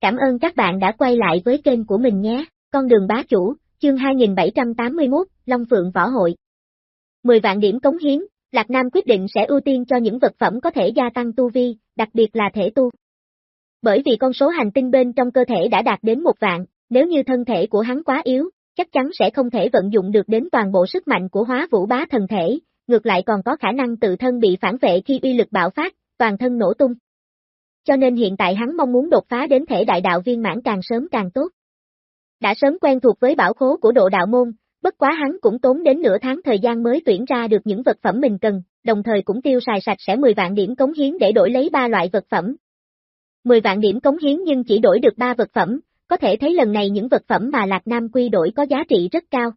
Cảm ơn các bạn đã quay lại với kênh của mình nhé. Con đường bá chủ, chương 2781, Long Phượng Võ Hội. 10 vạn điểm cống hiến, Lạc Nam quyết định sẽ ưu tiên cho những vật phẩm có thể gia tăng tu vi, đặc biệt là thể tu. Bởi vì con số hành tinh bên trong cơ thể đã đạt đến một vạn, nếu như thân thể của hắn quá yếu, chắc chắn sẽ không thể vận dụng được đến toàn bộ sức mạnh của hóa vũ bá thần thể, ngược lại còn có khả năng tự thân bị phản vệ khi uy lực bạo phát, toàn thân nổ tung. Cho nên hiện tại hắn mong muốn đột phá đến thể đại đạo viên mãn càng sớm càng tốt. Đã sớm quen thuộc với bảo khố của độ đạo môn, bất quá hắn cũng tốn đến nửa tháng thời gian mới tuyển ra được những vật phẩm mình cần, đồng thời cũng tiêu xài sạch sẽ 10 vạn điểm cống hiến để đổi lấy ba loại vật phẩm. 10 vạn điểm cống hiến nhưng chỉ đổi được 3 vật phẩm, có thể thấy lần này những vật phẩm mà Lạc Nam quy đổi có giá trị rất cao.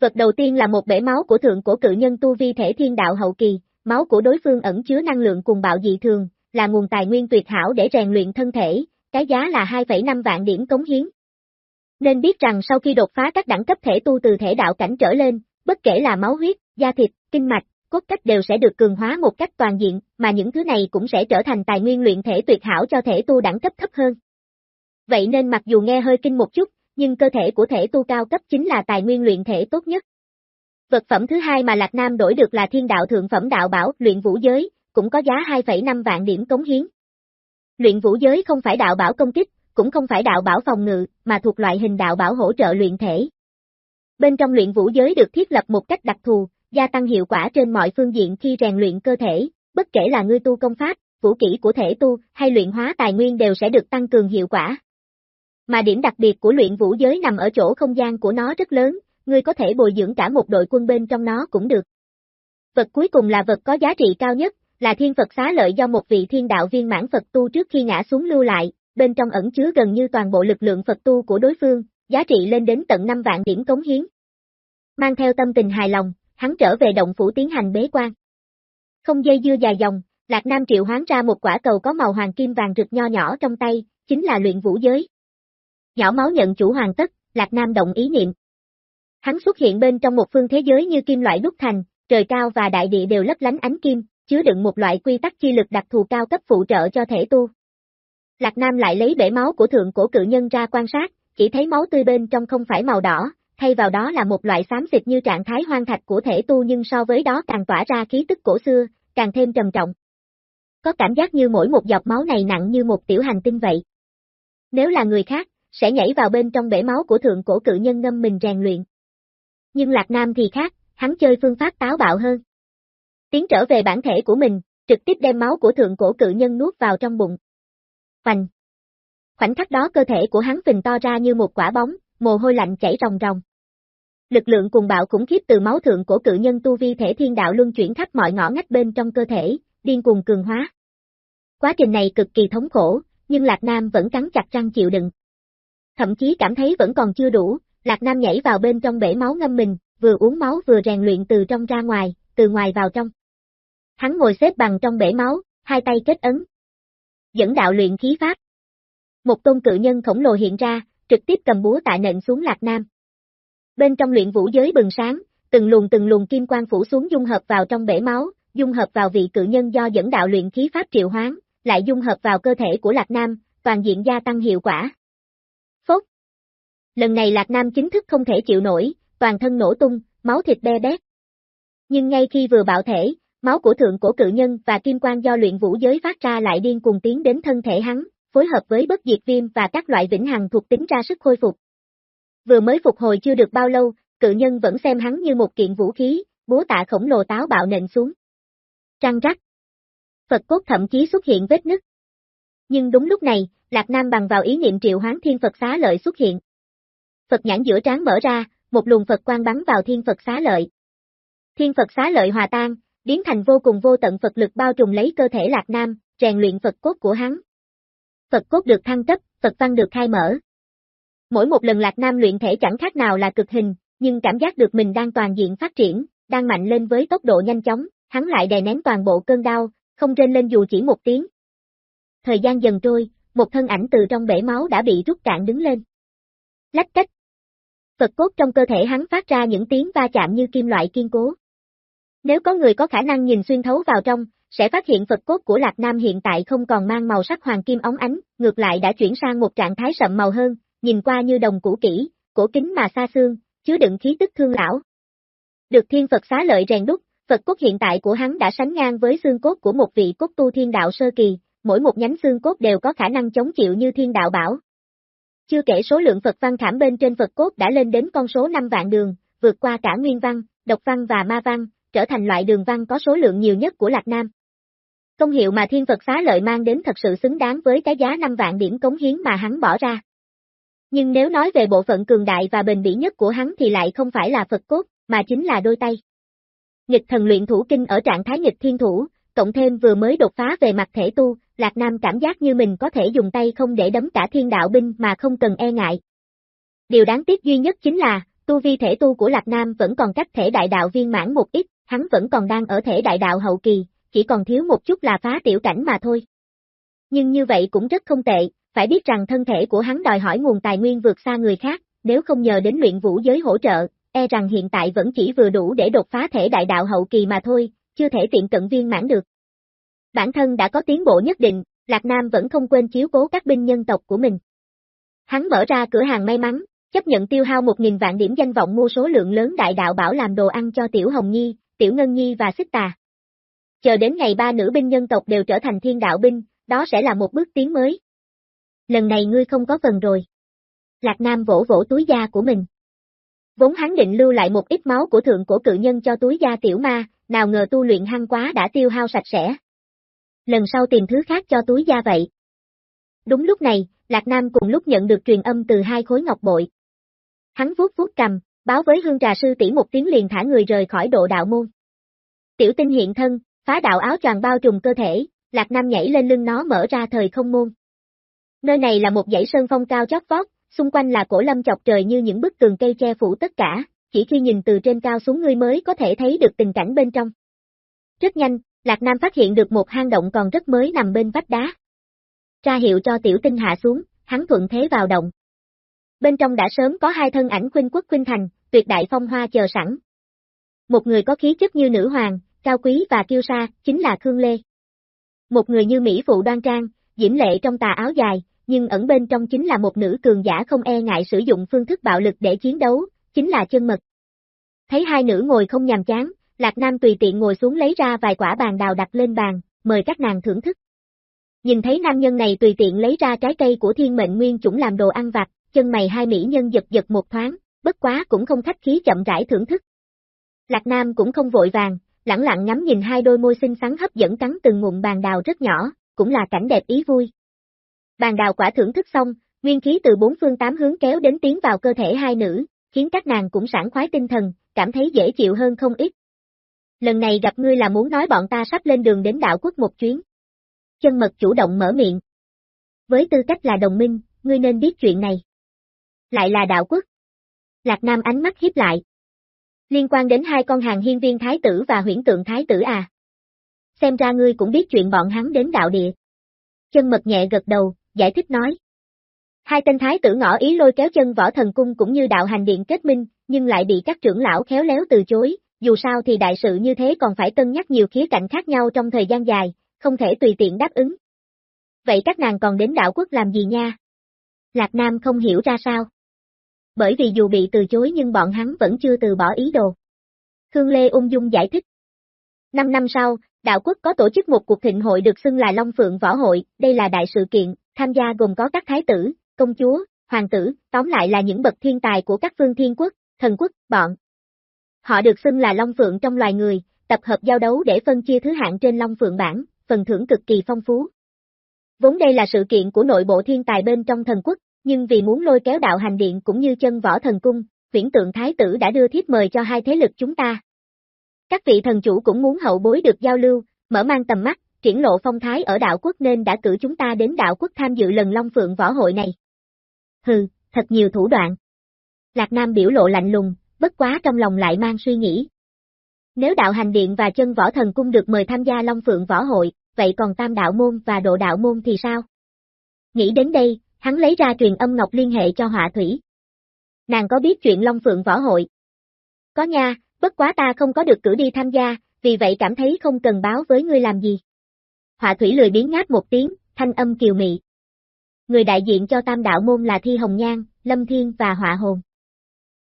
Vật đầu tiên là một bể máu của thượng cổ cự nhân tu vi thể thiên đạo hậu kỳ, máu của đối phương ẩn chứa năng lượng cùng bạo dị thường, là nguồn tài nguyên tuyệt hảo để rèn luyện thân thể, cái giá là 2,5 vạn điểm cống hiến. Nên biết rằng sau khi đột phá các đẳng cấp thể tu từ thể đạo cảnh trở lên, bất kể là máu huyết, da thịt, kinh mạch, cốt cách đều sẽ được cường hóa một cách toàn diện, mà những thứ này cũng sẽ trở thành tài nguyên luyện thể tuyệt hảo cho thể tu đẳng cấp thấp hơn. Vậy nên mặc dù nghe hơi kinh một chút, nhưng cơ thể của thể tu cao cấp chính là tài nguyên luyện thể tốt nhất. Vật phẩm thứ hai mà Lạc Nam đổi được là thiên đạo thượng phẩm đạo bảo luyện vũ giới, cũng có giá 2,5 vạn điểm cống hiến. Luyện vũ giới không phải đạo bảo công kích, cũng không phải đạo bảo phòng ngự, mà thuộc loại hình đạo bảo hỗ trợ luyện thể. Bên trong luyện vũ giới được thiết lập một cách đặc thù, gia tăng hiệu quả trên mọi phương diện khi rèn luyện cơ thể, bất kể là ngươi tu công pháp, vũ kỹ của thể tu hay luyện hóa tài nguyên đều sẽ được tăng cường hiệu quả. Mà điểm đặc biệt của luyện vũ giới nằm ở chỗ không gian của nó rất lớn, ngươi có thể bồi dưỡng cả một đội quân bên trong nó cũng được. Vật cuối cùng là vật có giá trị cao nhất, là thiên Phật xá lợi do một vị thiên đạo viên mãn Phật tu trước khi ngã xuống lưu lại, bên trong ẩn chứa gần như toàn bộ lực lượng Phật tu của đối phương, giá trị lên đến tận 5 vạn điểm cống hiến. Mang theo tâm tình hài lòng, hắn trở về động phủ tiến hành bế quan. Không dây dưa dài dòng, Lạc Nam triệu hoán ra một quả cầu có màu hoàng kim vàng rực nho nhỏ trong tay, chính là luyện vũ giới. Nhỏ máu nhận chủ hoàn tất, Lạc Nam động ý niệm. Hắn xuất hiện bên trong một phương thế giới như kim loại đúc thành, trời cao và đại địa đều lấp lánh ánh kim, chứa đựng một loại quy tắc chi lực đặc thù cao cấp phụ trợ cho thể tu. Lạc Nam lại lấy bể máu của thượng cổ cự nhân ra quan sát, chỉ thấy máu tươi bên trong không phải màu đỏ, thay vào đó là một loại xám xịt như trạng thái hoang thạch của thể tu nhưng so với đó càng tỏa ra khí tức cổ xưa, càng thêm trầm trọng. Có cảm giác như mỗi một giọt máu này nặng như một tiểu hành tinh vậy. Nếu là người khác, sẽ nhảy vào bên trong bể máu của thượng cổ cự nhân ngâm mình rèn luyện. Nhưng Lạc Nam thì khác, hắn chơi phương pháp táo bạo hơn. Tiến trở về bản thể của mình, trực tiếp đem máu của thượng cổ cự nhân nuốt vào trong bụng. Hoành! Khoảnh khắc đó cơ thể của hắn phình to ra như một quả bóng, mồ hôi lạnh chảy ròng ròng. Lực lượng cùng bạo khủng khiếp từ máu thượng cổ cự nhân tu vi thể thiên đạo luân chuyển khắp mọi ngõ ngách bên trong cơ thể, điên cuồng cường hóa. Quá trình này cực kỳ thống khổ, nhưng Lạc Nam vẫn cắn chặt răng chịu đựng. Thậm chí cảm thấy vẫn còn chưa đủ, Lạc Nam nhảy vào bên trong bể máu ngâm mình, vừa uống máu vừa rèn luyện từ trong ra ngoài, từ ngoài vào trong. Hắn ngồi xếp bằng trong bể máu, hai tay kết ấn. Dẫn đạo luyện khí pháp. Một tôn cự nhân khổng lồ hiện ra, trực tiếp cầm búa tại nện xuống Lạc Nam. Bên trong luyện vũ giới bừng sáng, từng luồng từng luồng kim quang phủ xuống dung hợp vào trong bể máu, dung hợp vào vị cự nhân do dẫn đạo luyện khí pháp triệu hoán, lại dung hợp vào cơ thể của Lạc Nam, toàn diện gia tăng hiệu quả. Phốc. Lần này Lạc Nam chính thức không thể chịu nổi, toàn thân nổ tung, máu thịt be bét. Nhưng ngay khi vừa bạo thể, máu của thượng cổ cự nhân và kim quang do luyện vũ giới phát ra lại điên cuồng tiến đến thân thể hắn, phối hợp với bất diệt viêm và các loại vĩnh hằng thuộc tính ra sức khôi phục. Vừa mới phục hồi chưa được bao lâu, cự nhân vẫn xem hắn như một kiện vũ khí, búa tạ khổng lồ táo bạo nện xuống. Trăng rắc. Phật cốt thậm chí xuất hiện vết nứt. Nhưng đúng lúc này, Lạc Nam bằng vào ý niệm triệu hoán thiên Phật xá lợi xuất hiện. Phật nhãn giữa trán mở ra, một luồng Phật quang bắn vào thiên Phật xá lợi. Thiên Phật xá lợi hòa tan, biến thành vô cùng vô tận Phật lực bao trùm lấy cơ thể Lạc Nam, rèn luyện Phật cốt của hắn. Phật cốt được thăng cấp, Phật văn được khai mở. Mỗi một lần Lạc Nam luyện thể chẳng khác nào là cực hình, nhưng cảm giác được mình đang toàn diện phát triển, đang mạnh lên với tốc độ nhanh chóng, hắn lại đè nén toàn bộ cơn đau, không rên lên dù chỉ một tiếng. Thời gian dần trôi, một thân ảnh từ trong bể máu đã bị rút cạn đứng lên. Lách cách. Phật cốt trong cơ thể hắn phát ra những tiếng va chạm như kim loại kiên cố. Nếu có người có khả năng nhìn xuyên thấu vào trong, sẽ phát hiện Phật cốt của Lạc Nam hiện tại không còn mang màu sắc hoàng kim óng ánh, ngược lại đã chuyển sang một trạng thái sậm màu hơn, nhìn qua như đồng cũ kỹ, cổ kính mà xa xương, chứa đựng khí tức thương lão. Được thiên Phật xá lợi rèn đúc, Phật cốt hiện tại của hắn đã sánh ngang với xương cốt của một vị cốt tu thiên đạo sơ kỳ, mỗi một nhánh xương cốt đều có khả năng chống chịu như thiên đạo bảo. Chưa kể số lượng Phật văn khảm bên trên Phật cốt đã lên đến con số 5 vạn đường, vượt qua cả nguyên văn, độc văn và ma văn, trở thành loại đường văn có số lượng nhiều nhất của Lạc Nam. Công hiệu mà thiên Phật xá lợi mang đến thật sự xứng đáng với cái giá 5 vạn điểm cống hiến mà hắn bỏ ra. Nhưng nếu nói về bộ phận cường đại và bền bỉ nhất của hắn thì lại không phải là Phật cốt, mà chính là đôi tay. Nghịch thần luyện thủ kinh ở trạng thái nghịch thiên thủ, cộng thêm vừa mới đột phá về mặt thể tu, Lạc Nam cảm giác như mình có thể dùng tay không để đấm cả thiên đạo binh mà không cần e ngại. Điều đáng tiếc duy nhất chính là, tu vi thể tu của Lạc Nam vẫn còn cách thể đại đạo viên mãn một ít, hắn vẫn còn đang ở thể đại đạo hậu kỳ, chỉ còn thiếu một chút là phá tiểu cảnh mà thôi. Nhưng như vậy cũng rất không tệ, phải biết rằng thân thể của hắn đòi hỏi nguồn tài nguyên vượt xa người khác, nếu không nhờ đến luyện vũ giới hỗ trợ, e rằng hiện tại vẫn chỉ vừa đủ để đột phá thể đại đạo hậu kỳ mà thôi, chưa thể tiện cận viên mãn được. Bản thân đã có tiến bộ nhất định, Lạc Nam vẫn không quên chiếu cố các binh nhân tộc của mình. Hắn mở ra cửa hàng may mắn, chấp nhận tiêu hao 1.000 vạn điểm danh vọng mua số lượng lớn đại đạo bảo làm đồ ăn cho Tiểu Hồng Nhi, Tiểu Ngân Nhi và Xích Tà. Chờ đến ngày ba nữ binh nhân tộc đều trở thành thiên đạo binh, đó sẽ là một bước tiến mới. Lần này ngươi không có phần rồi. Lạc Nam vỗ vỗ túi da của mình. Vốn hắn định lưu lại một ít máu của thượng cổ cự nhân cho túi da tiểu ma, nào ngờ tu luyện hăng quá đã tiêu hao sạch sẽ. Lần sau tìm thứ khác cho túi da vậy. Đúng lúc này, Lạc Nam cùng lúc nhận được truyền âm từ hai khối ngọc bội. Hắn vuốt vuốt cầm, báo với hương trà sư tỷ một tiếng liền thả người rời khỏi độ đạo môn. Tiểu tinh hiện thân, phá đạo áo choàng bao trùm cơ thể, Lạc Nam nhảy lên lưng nó mở ra thời không môn. Nơi này là một dãy sơn phong cao chót vót, xung quanh là cổ lâm chọc trời như những bức tường cây che phủ tất cả, chỉ khi nhìn từ trên cao xuống ngươi mới có thể thấy được tình cảnh bên trong. Rất nhanh, Lạc Nam phát hiện được một hang động còn rất mới nằm bên vách đá. ra hiệu cho tiểu tinh hạ xuống, hắn thuận thế vào động. Bên trong đã sớm có hai thân ảnh khuynh quốc khuynh thành, tuyệt đại phong hoa chờ sẵn. Một người có khí chất như nữ hoàng, cao quý và kiêu sa, chính là Khương Lê. Một người như Mỹ phụ đoan trang, diễm lệ trong tà áo dài, nhưng ẩn bên trong chính là một nữ cường giả không e ngại sử dụng phương thức bạo lực để chiến đấu, chính là chân mật. Thấy hai nữ ngồi không nhàm chán, Lạc Nam tùy tiện ngồi xuống lấy ra vài quả bàn đào đặt lên bàn, mời các nàng thưởng thức. Nhìn thấy nam nhân này tùy tiện lấy ra trái cây của thiên mệnh nguyên chủng làm đồ ăn vặt, chân mày hai mỹ nhân giật giật một thoáng, bất quá cũng không khách khí chậm rãi thưởng thức. Lạc Nam cũng không vội vàng, lặng lặng ngắm nhìn hai đôi môi xinh xắn hấp dẫn cắn từng ngụm bàn đào rất nhỏ, cũng là cảnh đẹp ý vui. Bàn đào quả thưởng thức xong, nguyên khí từ bốn phương tám hướng kéo đến tiến vào cơ thể hai nữ, khiến các nàng cũng sảng khoái tinh thần, cảm thấy dễ chịu hơn không ít. Lần này gặp ngươi là muốn nói bọn ta sắp lên đường đến đạo quốc một chuyến. Chân mật chủ động mở miệng. Với tư cách là đồng minh, ngươi nên biết chuyện này. Lại là đạo quốc. Lạc Nam ánh mắt hiếp lại. Liên quan đến hai con hàng hiên viên thái tử và huyển tượng thái tử à. Xem ra ngươi cũng biết chuyện bọn hắn đến đạo địa. Chân mật nhẹ gật đầu, giải thích nói. Hai tên thái tử ngỏ ý lôi kéo chân võ thần cung cũng như đạo hành điện kết minh, nhưng lại bị các trưởng lão khéo léo từ chối, dù sao thì đại sự như thế còn phải cân nhắc nhiều khía cạnh khác nhau trong thời gian dài, không thể tùy tiện đáp ứng. Vậy các nàng còn đến đạo quốc làm gì nha? Lạc Nam không hiểu ra sao. Bởi vì dù bị từ chối nhưng bọn hắn vẫn chưa từ bỏ ý đồ. Khương Lê ung dung giải thích. Năm năm sau, đạo quốc có tổ chức một cuộc thịnh hội được xưng là Long Phượng Võ Hội, đây là đại sự kiện, tham gia gồm có các thái tử, công chúa, hoàng tử, tóm lại là những bậc thiên tài của các phương thiên quốc, thần quốc, bọn. Họ được xưng là Long Phượng trong loài người, tập hợp giao đấu để phân chia thứ hạng trên Long Phượng bảng, phần thưởng cực kỳ phong phú. Vốn đây là sự kiện của nội bộ thiên tài bên trong thần quốc, nhưng vì muốn lôi kéo đạo hành điện cũng như chân võ thần cung, viễn tượng thái tử đã đưa thiếp mời cho hai thế lực chúng ta. Các vị thần chủ cũng muốn hậu bối được giao lưu, mở mang tầm mắt, triển lộ phong thái ở đạo quốc nên đã cử chúng ta đến đạo quốc tham dự lần Long Phượng võ hội này. Hừ, thật nhiều thủ đoạn. Lạc Nam biểu lộ lạnh lùng, bất quá trong lòng lại mang suy nghĩ. Nếu đạo hành điện và chân võ thần cung được mời tham gia Long Phượng võ hội, vậy còn tam đạo môn và độ đạo môn thì sao? Nghĩ đến đây, hắn lấy ra truyền âm ngọc liên hệ cho họa thủy. Nàng có biết chuyện Long Phượng võ hội? Có nha, bất quá ta không có được cử đi tham gia, vì vậy cảm thấy không cần báo với ngươi làm gì. Họa thủy lười biến ngáp một tiếng, thanh âm kiều mị. Người đại diện cho tam đạo môn là Thi Hồng Nhan, Lâm Thiên và Họa Hồn.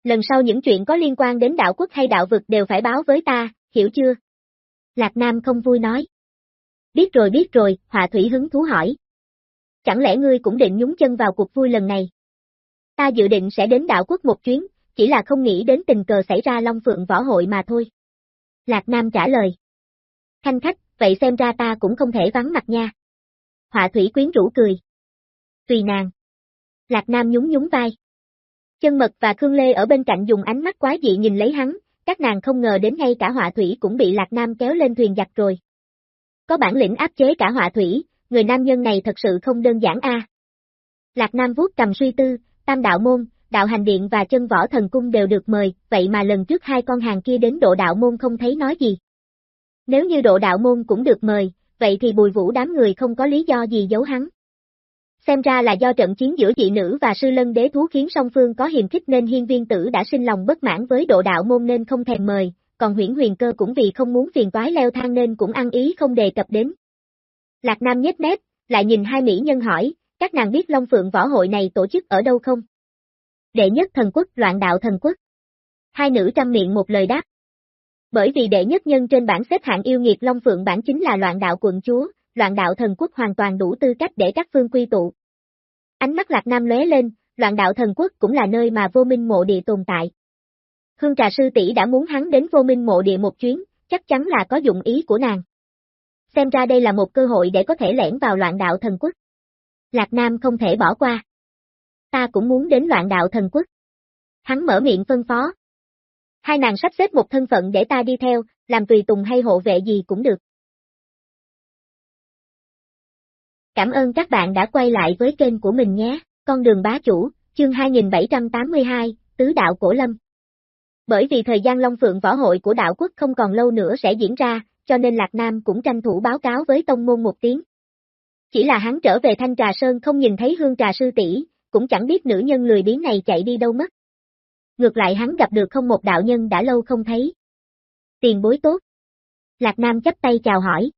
Lần sau những chuyện có liên quan đến đạo quốc hay đạo vực đều phải báo với ta, hiểu chưa? Lạc Nam không vui nói. Biết rồi biết rồi, Họa Thủy hứng thú hỏi. Chẳng lẽ ngươi cũng định nhúng chân vào cuộc vui lần này? Ta dự định sẽ đến đạo quốc một chuyến, chỉ là không nghĩ đến tình cờ xảy ra Long Phượng võ hội mà thôi. Lạc Nam trả lời. Khanh khách, vậy xem ra ta cũng không thể vắng mặt nha. Họa Thủy quyến rũ cười. Tùy nàng. Lạc Nam nhún nhún vai. Chân mật và Khương Lê ở bên cạnh dùng ánh mắt quá dị nhìn lấy hắn, các nàng không ngờ đến ngay cả họa thủy cũng bị Lạc Nam kéo lên thuyền giặt rồi. Có bản lĩnh áp chế cả họa thủy, người nam nhân này thật sự không đơn giản a. Lạc Nam vuốt cầm suy tư, tam đạo môn, đạo hành điện và chân võ thần cung đều được mời, vậy mà lần trước hai con hàng kia đến độ đạo môn không thấy nói gì. Nếu như độ đạo môn cũng được mời, vậy thì bùi vũ đám người không có lý do gì giấu hắn. Xem ra là do trận chiến giữa dị nữ và sư lân đế thú khiến song phương có hiềm khích nên hiên viên tử đã sinh lòng bất mãn với độ đạo môn nên không thèm mời, còn huyển huyền cơ cũng vì không muốn phiền toái leo thang nên cũng ăn ý không đề cập đến. Lạc Nam nhếch mép, lại nhìn hai mỹ nhân hỏi, các nàng biết Long Phượng võ hội này tổ chức ở đâu không? Đệ nhất thần quốc, loạn đạo thần quốc. Hai nữ trăm miệng một lời đáp. Bởi vì đệ nhất nhân trên bảng xếp hạng yêu nghiệt Long Phượng bản chính là loạn đạo quận chúa, loạn đạo thần quốc hoàn toàn đủ tư cách để các phương quy tụ. Ánh mắt Lạc Nam lóe lên, loạn đạo thần quốc cũng là nơi mà vô minh mộ địa tồn tại. Hương trà sư tỷ đã muốn hắn đến vô minh mộ địa một chuyến, chắc chắn là có dụng ý của nàng. Xem ra đây là một cơ hội để có thể lẻn vào loạn đạo thần quốc. Lạc Nam không thể bỏ qua. Ta cũng muốn đến loạn đạo thần quốc. Hắn mở miệng phân phó. Hai nàng sắp xếp một thân phận để ta đi theo, làm tùy tùng hay hộ vệ gì cũng được. Cảm ơn các bạn đã quay lại với kênh của mình nhé, con đường bá chủ, chương 2782, Tứ Đạo Cổ Lâm. Bởi vì thời gian Long Phượng Võ Hội của đạo quốc không còn lâu nữa sẽ diễn ra, cho nên Lạc Nam cũng tranh thủ báo cáo với Tông Môn một tiếng. Chỉ là hắn trở về Thanh Trà Sơn không nhìn thấy hương trà sư tỷ, cũng chẳng biết nữ nhân lười biến này chạy đi đâu mất. Ngược lại hắn gặp được không một đạo nhân đã lâu không thấy. Tiền bối tốt. Lạc Nam chấp tay chào hỏi.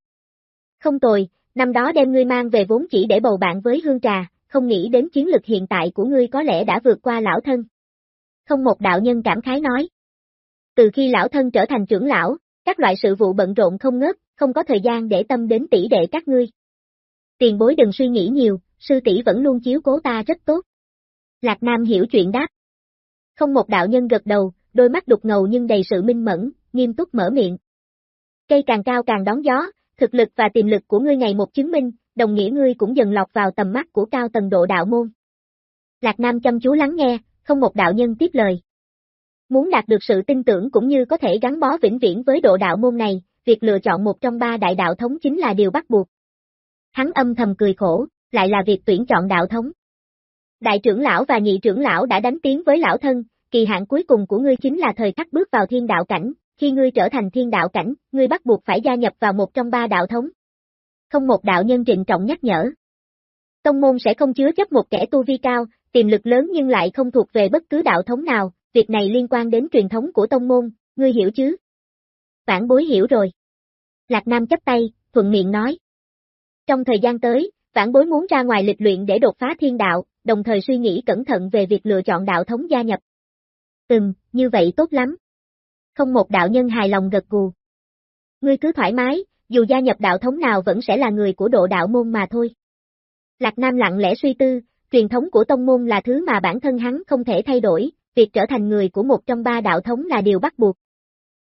Không tồi, năm đó đem ngươi mang về vốn chỉ để bầu bạn với hương trà, không nghĩ đến chiến lực hiện tại của ngươi có lẽ đã vượt qua lão thân. Không một đạo nhân cảm khái nói. Từ khi lão thân trở thành trưởng lão, các loại sự vụ bận rộn không ngớt, không có thời gian để tâm đến tỷ đệ các ngươi. Tiền bối đừng suy nghĩ nhiều, sư tỷ vẫn luôn chiếu cố ta rất tốt. Lạc Nam hiểu chuyện đáp. Không một đạo nhân gật đầu, đôi mắt đục ngầu nhưng đầy sự minh mẫn, nghiêm túc mở miệng. Cây càng cao càng đón gió, thực lực và tiềm lực của ngươi ngày một chứng minh, đồng nghĩa ngươi cũng dần lọt vào tầm mắt của cao tầng độ đạo môn. Lạc Nam chăm chú lắng nghe, không một đạo nhân tiếp lời. Muốn đạt được sự tin tưởng cũng như có thể gắn bó vĩnh viễn với độ đạo môn này, việc lựa chọn một trong ba đại đạo thống chính là điều bắt buộc. Hắn âm thầm cười khổ, lại là việc tuyển chọn đạo thống. Đại trưởng lão và nhị trưởng lão đã đánh tiếng với lão thân, kỳ hạn cuối cùng của ngươi chính là thời khắc bước vào thiên đạo cảnh, khi ngươi trở thành thiên đạo cảnh, ngươi bắt buộc phải gia nhập vào một trong ba đạo thống. Không một đạo nhân trịnh trọng nhắc nhở. Tông môn sẽ không chứa chấp một kẻ tu vi cao, tiềm lực lớn nhưng lại không thuộc về bất cứ đạo thống nào, việc này liên quan đến truyền thống của tông môn, ngươi hiểu chứ? Vãn bối hiểu rồi. Lạc Nam chấp tay, thuận miệng nói. Trong thời gian tới, vãn bối muốn ra ngoài lịch luyện để đột phá thiên đạo, đồng thời suy nghĩ cẩn thận về việc lựa chọn đạo thống gia nhập. Ừm, như vậy tốt lắm. Không một đạo nhân hài lòng gật gù. Ngươi cứ thoải mái, dù gia nhập đạo thống nào vẫn sẽ là người của độ đạo môn mà thôi. Lạc Nam lặng lẽ suy tư, truyền thống của tông môn là thứ mà bản thân hắn không thể thay đổi, việc trở thành người của một trong ba đạo thống là điều bắt buộc.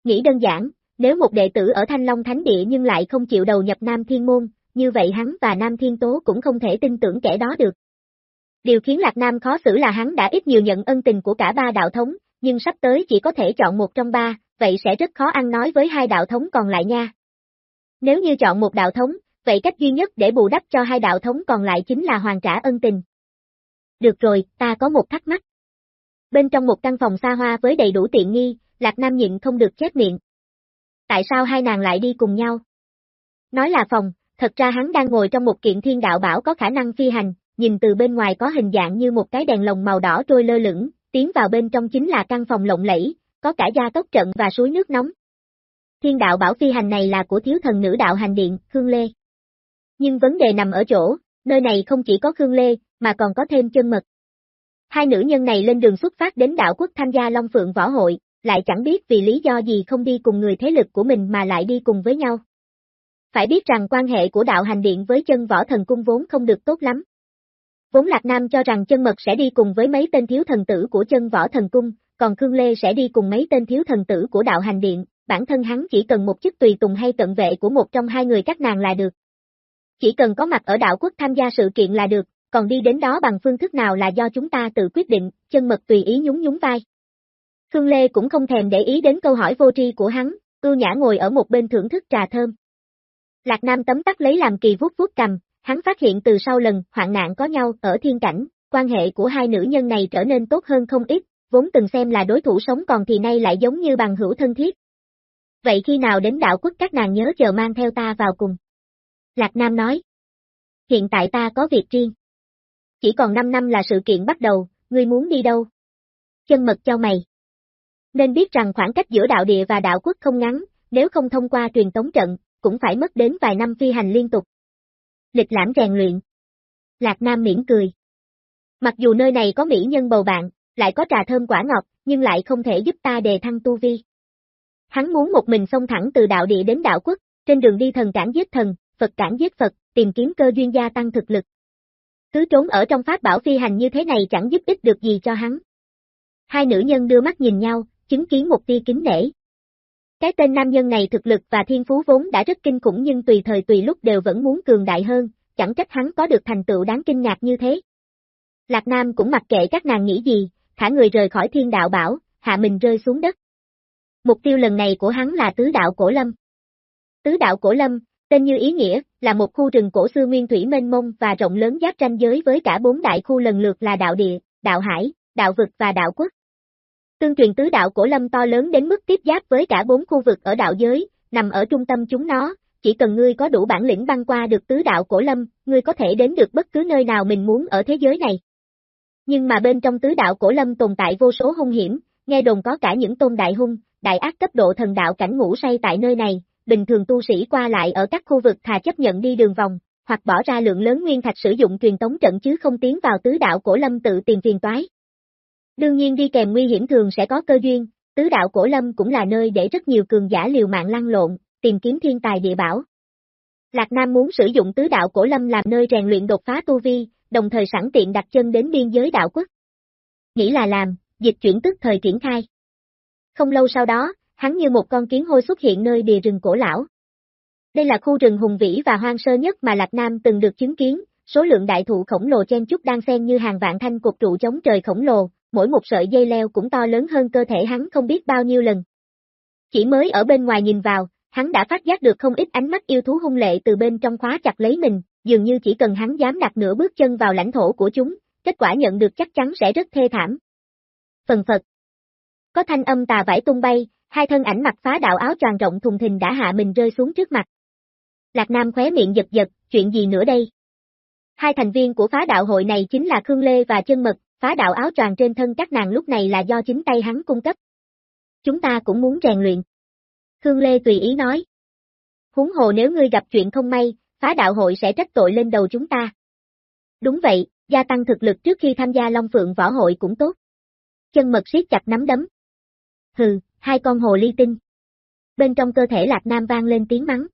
Nghĩ đơn giản, nếu một đệ tử ở Thanh Long Thánh Địa nhưng lại không chịu đầu nhập Nam Thiên Môn, như vậy hắn và Nam Thiên Tố cũng không thể tin tưởng kẻ đó được. Điều khiến Lạc Nam khó xử là hắn đã ít nhiều nhận ân tình của cả ba đạo thống, nhưng sắp tới chỉ có thể chọn một trong ba, vậy sẽ rất khó ăn nói với hai đạo thống còn lại nha. Nếu như chọn một đạo thống, vậy cách duy nhất để bù đắp cho hai đạo thống còn lại chính là hoàn trả ân tình. Được rồi, ta có một thắc mắc. Bên trong một căn phòng xa hoa với đầy đủ tiện nghi, Lạc Nam nhịn không được chết miệng. Tại sao hai nàng lại đi cùng nhau? Nói là phòng, thật ra hắn đang ngồi trong một kiện thiên đạo bảo có khả năng phi hành, nhìn từ bên ngoài có hình dạng như một cái đèn lồng màu đỏ trôi lơ lửng, tiến vào bên trong chính là căn phòng lộng lẫy, có cả gia tốc trận và suối nước nóng. Thiên đạo bảo phi hành này là của thiếu thần nữ đạo hành điện, Khương Lê. Nhưng vấn đề nằm ở chỗ, nơi này không chỉ có Khương Lê, mà còn có thêm chân mật. Hai nữ nhân này lên đường xuất phát đến đảo quốc tham gia Long Phượng Võ Hội, lại chẳng biết vì lý do gì không đi cùng người thế lực của mình mà lại đi cùng với nhau. Phải biết rằng quan hệ của đạo hành điện với chân võ thần cung vốn không được tốt lắm. Vốn Lạc Nam cho rằng chân mật sẽ đi cùng với mấy tên thiếu thần tử của chân võ thần cung, còn Khương Lê sẽ đi cùng mấy tên thiếu thần tử của đạo hành điện, bản thân hắn chỉ cần một chức tùy tùng hay cận vệ của một trong hai người các nàng là được. Chỉ cần có mặt ở đạo quốc tham gia sự kiện là được, còn đi đến đó bằng phương thức nào là do chúng ta tự quyết định, chân mật tùy ý nhún nhún vai. Khương Lê cũng không thèm để ý đến câu hỏi vô tri của hắn, ưu nhã ngồi ở một bên thưởng thức trà thơm. Lạc Nam tấm tắc lấy làm kỳ vuốt vuốt cầm, hắn phát hiện từ sau lần hoạn nạn có nhau ở thiên cảnh, quan hệ của hai nữ nhân này trở nên tốt hơn không ít, vốn từng xem là đối thủ sống còn thì nay lại giống như bằng hữu thân thiết. Vậy khi nào đến đạo quốc các nàng nhớ chờ mang theo ta vào cùng? Lạc Nam nói. Hiện tại ta có việc riêng. Chỉ còn 5 năm là sự kiện bắt đầu, ngươi muốn đi đâu? Chân mật cho mày. Nên biết rằng khoảng cách giữa đạo địa và đạo quốc không ngắn, nếu không thông qua truyền tống trận, cũng phải mất đến vài năm phi hành liên tục. Lịch lãm rèn luyện. Lạc Nam miễn cười. Mặc dù nơi này có mỹ nhân bầu bạn, lại có trà thơm quả ngọt, nhưng lại không thể giúp ta đề thăng tu vi. Hắn muốn một mình xông thẳng từ đạo địa đến đạo quốc, trên đường đi thần cản giết thần, Phật cản giết Phật, tìm kiếm cơ duyên gia tăng thực lực. Cứ trốn ở trong pháp bảo phi hành như thế này chẳng giúp ích được gì cho hắn. Hai nữ nhân đưa mắt nhìn nhau, chứng kiến một tia kính nể. Cái tên nam nhân này thực lực và thiên phú vốn đã rất kinh khủng nhưng tùy thời tùy lúc đều vẫn muốn cường đại hơn, chẳng trách hắn có được thành tựu đáng kinh ngạc như thế. Lạc Nam cũng mặc kệ các nàng nghĩ gì, thả người rời khỏi thiên đạo bảo, hạ mình rơi xuống đất. Mục tiêu lần này của hắn là tứ đạo cổ lâm. Tứ đạo cổ lâm, tên như ý nghĩa, là một khu rừng cổ xưa nguyên thủy mênh mông và rộng lớn giáp ranh giới với cả bốn đại khu lần lượt là đạo địa, đạo hải, đạo vực và đạo quốc. Tương truyền tứ đạo cổ lâm to lớn đến mức tiếp giáp với cả bốn khu vực ở đạo giới, nằm ở trung tâm chúng nó, chỉ cần ngươi có đủ bản lĩnh băng qua được tứ đạo cổ lâm, ngươi có thể đến được bất cứ nơi nào mình muốn ở thế giới này. Nhưng mà bên trong tứ đạo cổ lâm tồn tại vô số hung hiểm, nghe đồn có cả những tôn đại hung, đại ác cấp độ thần đạo cảnh ngủ say tại nơi này, bình thường tu sĩ qua lại ở các khu vực thà chấp nhận đi đường vòng, hoặc bỏ ra lượng lớn nguyên thạch sử dụng truyền tống trận chứ không tiến vào tứ đạo cổ lâm tự tìm phiền toái. Đương nhiên đi kèm nguy hiểm thường sẽ có cơ duyên, tứ đạo cổ lâm cũng là nơi để rất nhiều cường giả liều mạng lăn lộn, tìm kiếm thiên tài địa bảo. Lạc Nam muốn sử dụng tứ đạo cổ lâm làm nơi rèn luyện đột phá tu vi, đồng thời sẵn tiện đặt chân đến biên giới đạo quốc. Nghĩ là làm, dịch chuyển tức thời triển khai. Không lâu sau đó, hắn như một con kiến hôi xuất hiện nơi địa rừng cổ lão. Đây là khu rừng hùng vĩ và hoang sơ nhất mà Lạc Nam từng được chứng kiến, số lượng đại thụ khổng lồ chen chúc đang xen như hàng vạn thanh cột trụ chống trời khổng lồ, mỗi một sợi dây leo cũng to lớn hơn cơ thể hắn không biết bao nhiêu lần. Chỉ mới ở bên ngoài nhìn vào, hắn đã phát giác được không ít ánh mắt yêu thú hung lệ từ bên trong khóa chặt lấy mình, dường như chỉ cần hắn dám đặt nửa bước chân vào lãnh thổ của chúng, kết quả nhận được chắc chắn sẽ rất thê thảm. Phần Phật Có thanh âm tà vải tung bay, hai thân ảnh mặc phá đạo áo tròn rộng thùng thình đã hạ mình rơi xuống trước mặt. Lạc Nam khóe miệng giật giật, chuyện gì nữa đây? Hai thành viên của phá đạo hội này chính là Khương Lê và Chân Mật, phá đạo áo tròn trên thân các nàng lúc này là do chính tay hắn cung cấp. Chúng ta cũng muốn rèn luyện. Khương Lê tùy ý nói. Huống hồ nếu ngươi gặp chuyện không may, phá đạo hội sẽ trách tội lên đầu chúng ta. Đúng vậy, gia tăng thực lực trước khi tham gia Long Phượng võ hội cũng tốt. Chân mật siết chặt nắm đấm. Hừ, hai con hồ ly tinh. Bên trong cơ thể Lạc Nam vang lên tiếng mắng.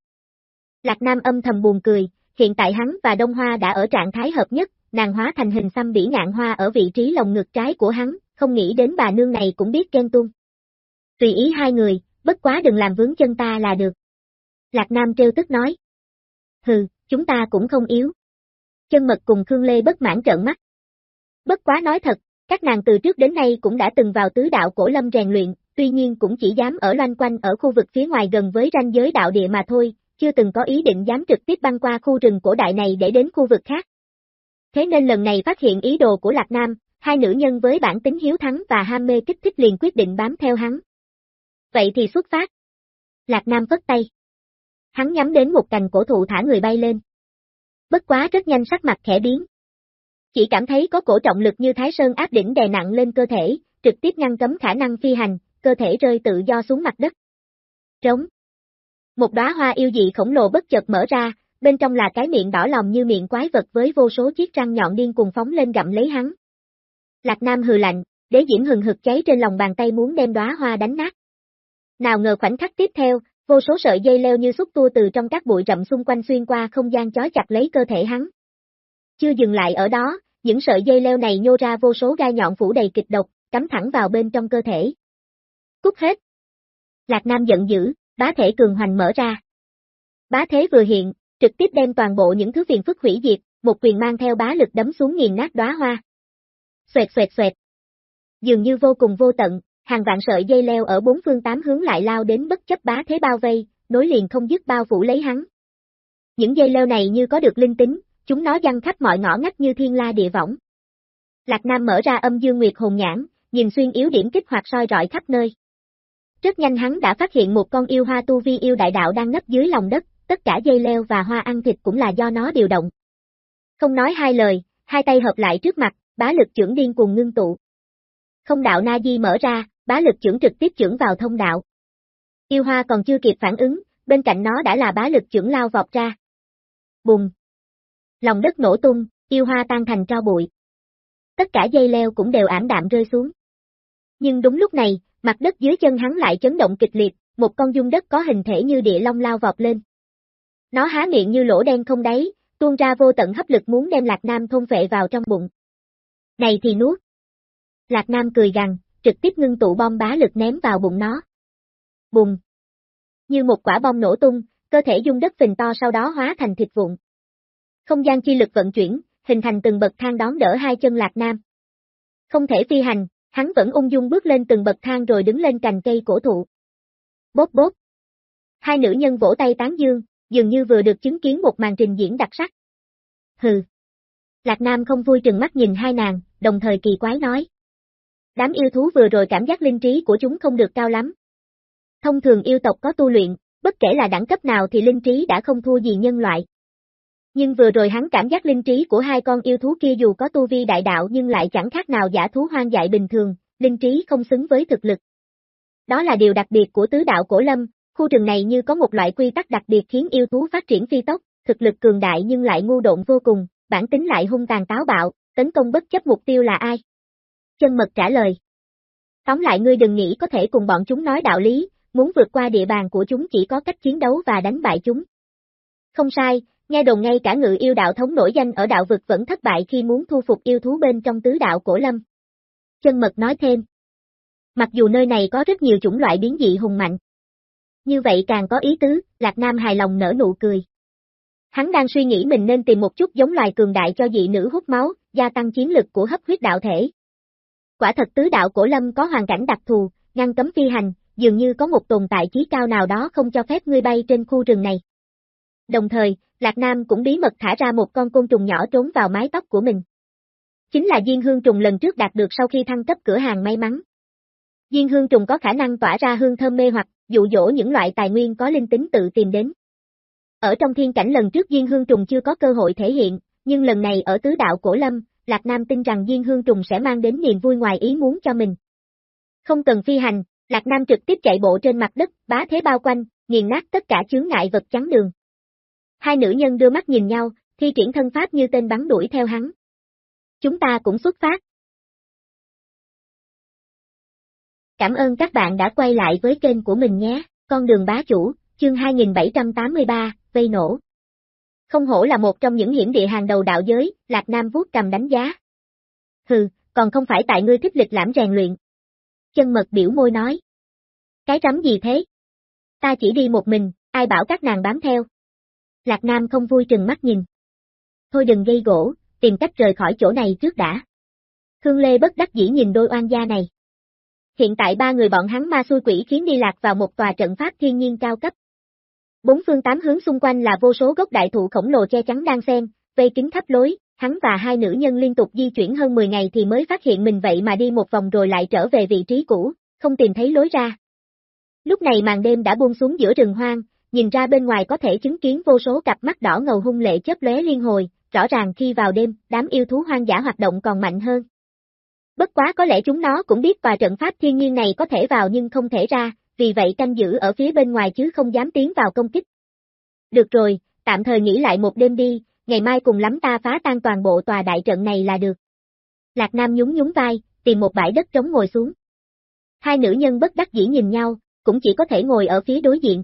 Lạc Nam âm thầm buồn cười, hiện tại hắn và Đông Hoa đã ở trạng thái hợp nhất, nàng hóa thành hình xăm bỉ ngạn hoa ở vị trí lồng ngực trái của hắn, không nghĩ đến bà nương này cũng biết ghen tuông. Tùy ý hai người, bất quá đừng làm vướng chân ta là được. Lạc Nam trêu tức nói. Hừ, chúng ta cũng không yếu. Chân mật cùng Khương Lê bất mãn trợn mắt. Bất quá nói thật, các nàng từ trước đến nay cũng đã từng vào tứ đạo cổ lâm rèn luyện, tuy nhiên cũng chỉ dám ở loanh quanh ở khu vực phía ngoài gần với ranh giới đạo địa mà thôi, chưa từng có ý định dám trực tiếp băng qua khu rừng cổ đại này để đến khu vực khác. Thế nên lần này phát hiện ý đồ của Lạc Nam, hai nữ nhân với bản tính hiếu thắng và ham mê kích thích liền quyết định bám theo hắn. Vậy thì xuất phát. Lạc Nam vất tay. Hắn nhắm đến một cành cổ thụ thả người bay lên. Bất quá rất nhanh sắc mặt khẽ biến. Chỉ cảm thấy có cổ trọng lực như Thái Sơn áp đỉnh đè nặng lên cơ thể, trực tiếp ngăn cấm khả năng phi hành, cơ thể rơi tự do xuống mặt đất. Trống. Một đóa hoa yêu dị khổng lồ bất chợt mở ra, bên trong là cái miệng đỏ lòm như miệng quái vật với vô số chiếc răng nhọn điên cùng phóng lên gặm lấy hắn. Lạc Nam hừ lạnh, đế diễm hừng hực cháy trên lòng bàn tay muốn đem đóa hoa đánh nát. Nào ngờ khoảnh khắc tiếp theo, vô số sợi dây leo như xúc tua từ trong các bụi rậm xung quanh xuyên qua không gian chói chặt lấy cơ thể hắn. Chưa dừng lại ở đó, những sợi dây leo này nhô ra vô số gai nhọn phủ đầy kịch độc, cắm thẳng vào bên trong cơ thể. Cút hết. Lạc Nam giận dữ, bá thể cường hoành mở ra. Bá thế vừa hiện, trực tiếp đem toàn bộ những thứ phiền phức hủy diệt, một quyền mang theo bá lực đấm xuống nghiền nát đóa hoa. Xoẹt xoẹt xoẹt. Dường như vô cùng vô tận, hàng vạn sợi dây leo ở bốn phương tám hướng lại lao đến bất chấp bá thế bao vây, nối liền không dứt bao phủ lấy hắn. Những dây leo này như có được linh tính, chúng nó văng khắp mọi ngõ ngách như thiên la địa võng. Lạc Nam mở ra âm dương nguyệt hồn nhãn, nhìn xuyên yếu điểm kích hoạt soi rọi khắp nơi. Rất nhanh hắn đã phát hiện một con yêu hoa tu vi yêu đại đạo đang nấp dưới lòng đất, tất cả dây leo và hoa ăn thịt cũng là do nó điều động. Không nói hai lời, hai tay hợp lại trước mặt, bá lực trưởng điên cùng ngưng tụ. Không đạo Na Di mở ra, bá lực trưởng trực tiếp trưởng vào thông đạo. Yêu hoa còn chưa kịp phản ứng, bên cạnh nó đã là bá lực trưởng lao vọt ra. Bùng! Lòng đất nổ tung, yêu hoa tan thành tro bụi. Tất cả dây leo cũng đều ảm đạm rơi xuống. Nhưng đúng lúc này, mặt đất dưới chân hắn lại chấn động kịch liệt, một con dung đất có hình thể như địa long lao vọt lên. Nó há miệng như lỗ đen không đáy, tuôn ra vô tận hấp lực muốn đem Lạc Nam thôn vệ vào trong bụng. Này thì nuốt. Lạc Nam cười gằn, trực tiếp ngưng tụ bom bá lực ném vào bụng nó. Bùng. Như một quả bom nổ tung, cơ thể dung đất phình to sau đó hóa thành thịt vụn. Không gian chi lực vận chuyển, hình thành từng bậc thang đón đỡ hai chân Lạc Nam. Không thể phi hành, hắn vẫn ung dung bước lên từng bậc thang rồi đứng lên cành cây cổ thụ. Bốp bốp. Hai nữ nhân vỗ tay tán dương, dường như vừa được chứng kiến một màn trình diễn đặc sắc. Hừ. Lạc Nam không vui trừng mắt nhìn hai nàng, đồng thời kỳ quái nói. Đám yêu thú vừa rồi cảm giác linh trí của chúng không được cao lắm. Thông thường yêu tộc có tu luyện, bất kể là đẳng cấp nào thì linh trí đã không thua gì nhân loại. Nhưng vừa rồi hắn cảm giác linh trí của hai con yêu thú kia dù có tu vi đại đạo nhưng lại chẳng khác nào giả thú hoang dại bình thường, linh trí không xứng với thực lực. Đó là điều đặc biệt của tứ đạo cổ lâm, khu rừng này như có một loại quy tắc đặc biệt khiến yêu thú phát triển phi tốc, thực lực cường đại nhưng lại ngu độn vô cùng, bản tính lại hung tàn táo bạo, tấn công bất chấp mục tiêu là ai. Chân mật trả lời. Tóm lại ngươi đừng nghĩ có thể cùng bọn chúng nói đạo lý, muốn vượt qua địa bàn của chúng chỉ có cách chiến đấu và đánh bại chúng. Không sai, nghe đồn ngay cả ngự yêu đạo thống nổi danh ở đạo vực vẫn thất bại khi muốn thu phục yêu thú bên trong tứ đạo cổ lâm. Chân mật nói thêm. Mặc dù nơi này có rất nhiều chủng loại biến dị hùng mạnh. Như vậy càng có ý tứ, Lạc Nam hài lòng nở nụ cười. Hắn đang suy nghĩ mình nên tìm một chút giống loài cường đại cho dị nữ hút máu, gia tăng chiến lực của hấp huyết đạo thể. Quả thật tứ đạo cổ lâm có hoàn cảnh đặc thù, ngăn cấm phi hành, dường như có một tồn tại trí cao nào đó không cho phép ngươi bay trên khu rừng này. Đồng thời, Lạc Nam cũng bí mật thả ra một con côn trùng nhỏ trốn vào mái tóc của mình. Chính là Diên Hương Trùng lần trước đạt được sau khi thăng cấp cửa hàng may mắn. Diên Hương Trùng có khả năng tỏa ra hương thơm mê hoặc, dụ dỗ những loại tài nguyên có linh tính tự tìm đến. Ở trong thiên cảnh lần trước Diên Hương Trùng chưa có cơ hội thể hiện, nhưng lần này ở tứ đạo Cổ Lâm, Lạc Nam tin rằng Diên Hương Trùng sẽ mang đến niềm vui ngoài ý muốn cho mình. Không cần phi hành, Lạc Nam trực tiếp chạy bộ trên mặt đất, bá thế bao quanh, nghiền nát tất cả chướng ngại vật chắn đường. Hai nữ nhân đưa mắt nhìn nhau, thi triển thân pháp như tên bắn đuổi theo hắn. Chúng ta cũng xuất phát. Cảm ơn các bạn đã quay lại với kênh của mình nhé, con đường bá chủ, chương 2783, vây nổ. Không hổ là một trong những hiểm địa hàng đầu đạo giới, Lạc Nam vuốt cầm đánh giá. Hừ, còn không phải tại ngươi thích lịch lãm rèn luyện. Chân mật biểu môi nói. Cái rắm gì thế? Ta chỉ đi một mình, ai bảo các nàng bám theo. Lạc Nam không vui trừng mắt nhìn. Thôi đừng gây gỗ, tìm cách rời khỏi chỗ này trước đã. Khương Lê bất đắc dĩ nhìn đôi oan gia này. Hiện tại ba người bọn hắn ma xui quỷ khiến đi lạc vào một tòa trận pháp thiên nhiên cao cấp. Bốn phương tám hướng xung quanh là vô số gốc đại thụ khổng lồ che chắn đang xen, vây kính thấp lối, hắn và hai nữ nhân liên tục di chuyển hơn 10 ngày thì mới phát hiện mình vậy mà đi một vòng rồi lại trở về vị trí cũ, không tìm thấy lối ra. Lúc này màn đêm đã buông xuống giữa rừng hoang, nhìn ra bên ngoài có thể chứng kiến vô số cặp mắt đỏ ngầu hung lệ chớp lóe liên hồi, rõ ràng khi vào đêm, đám yêu thú hoang dã hoạt động còn mạnh hơn. Bất quá có lẽ chúng nó cũng biết tòa trận pháp thiên nhiên này có thể vào nhưng không thể ra, vì vậy canh giữ ở phía bên ngoài chứ không dám tiến vào công kích. Được rồi, tạm thời nghỉ lại một đêm đi, ngày mai cùng lắm ta phá tan toàn bộ tòa đại trận này là được. Lạc Nam nhún nhún vai, tìm một bãi đất trống ngồi xuống. Hai nữ nhân bất đắc dĩ nhìn nhau, cũng chỉ có thể ngồi ở phía đối diện.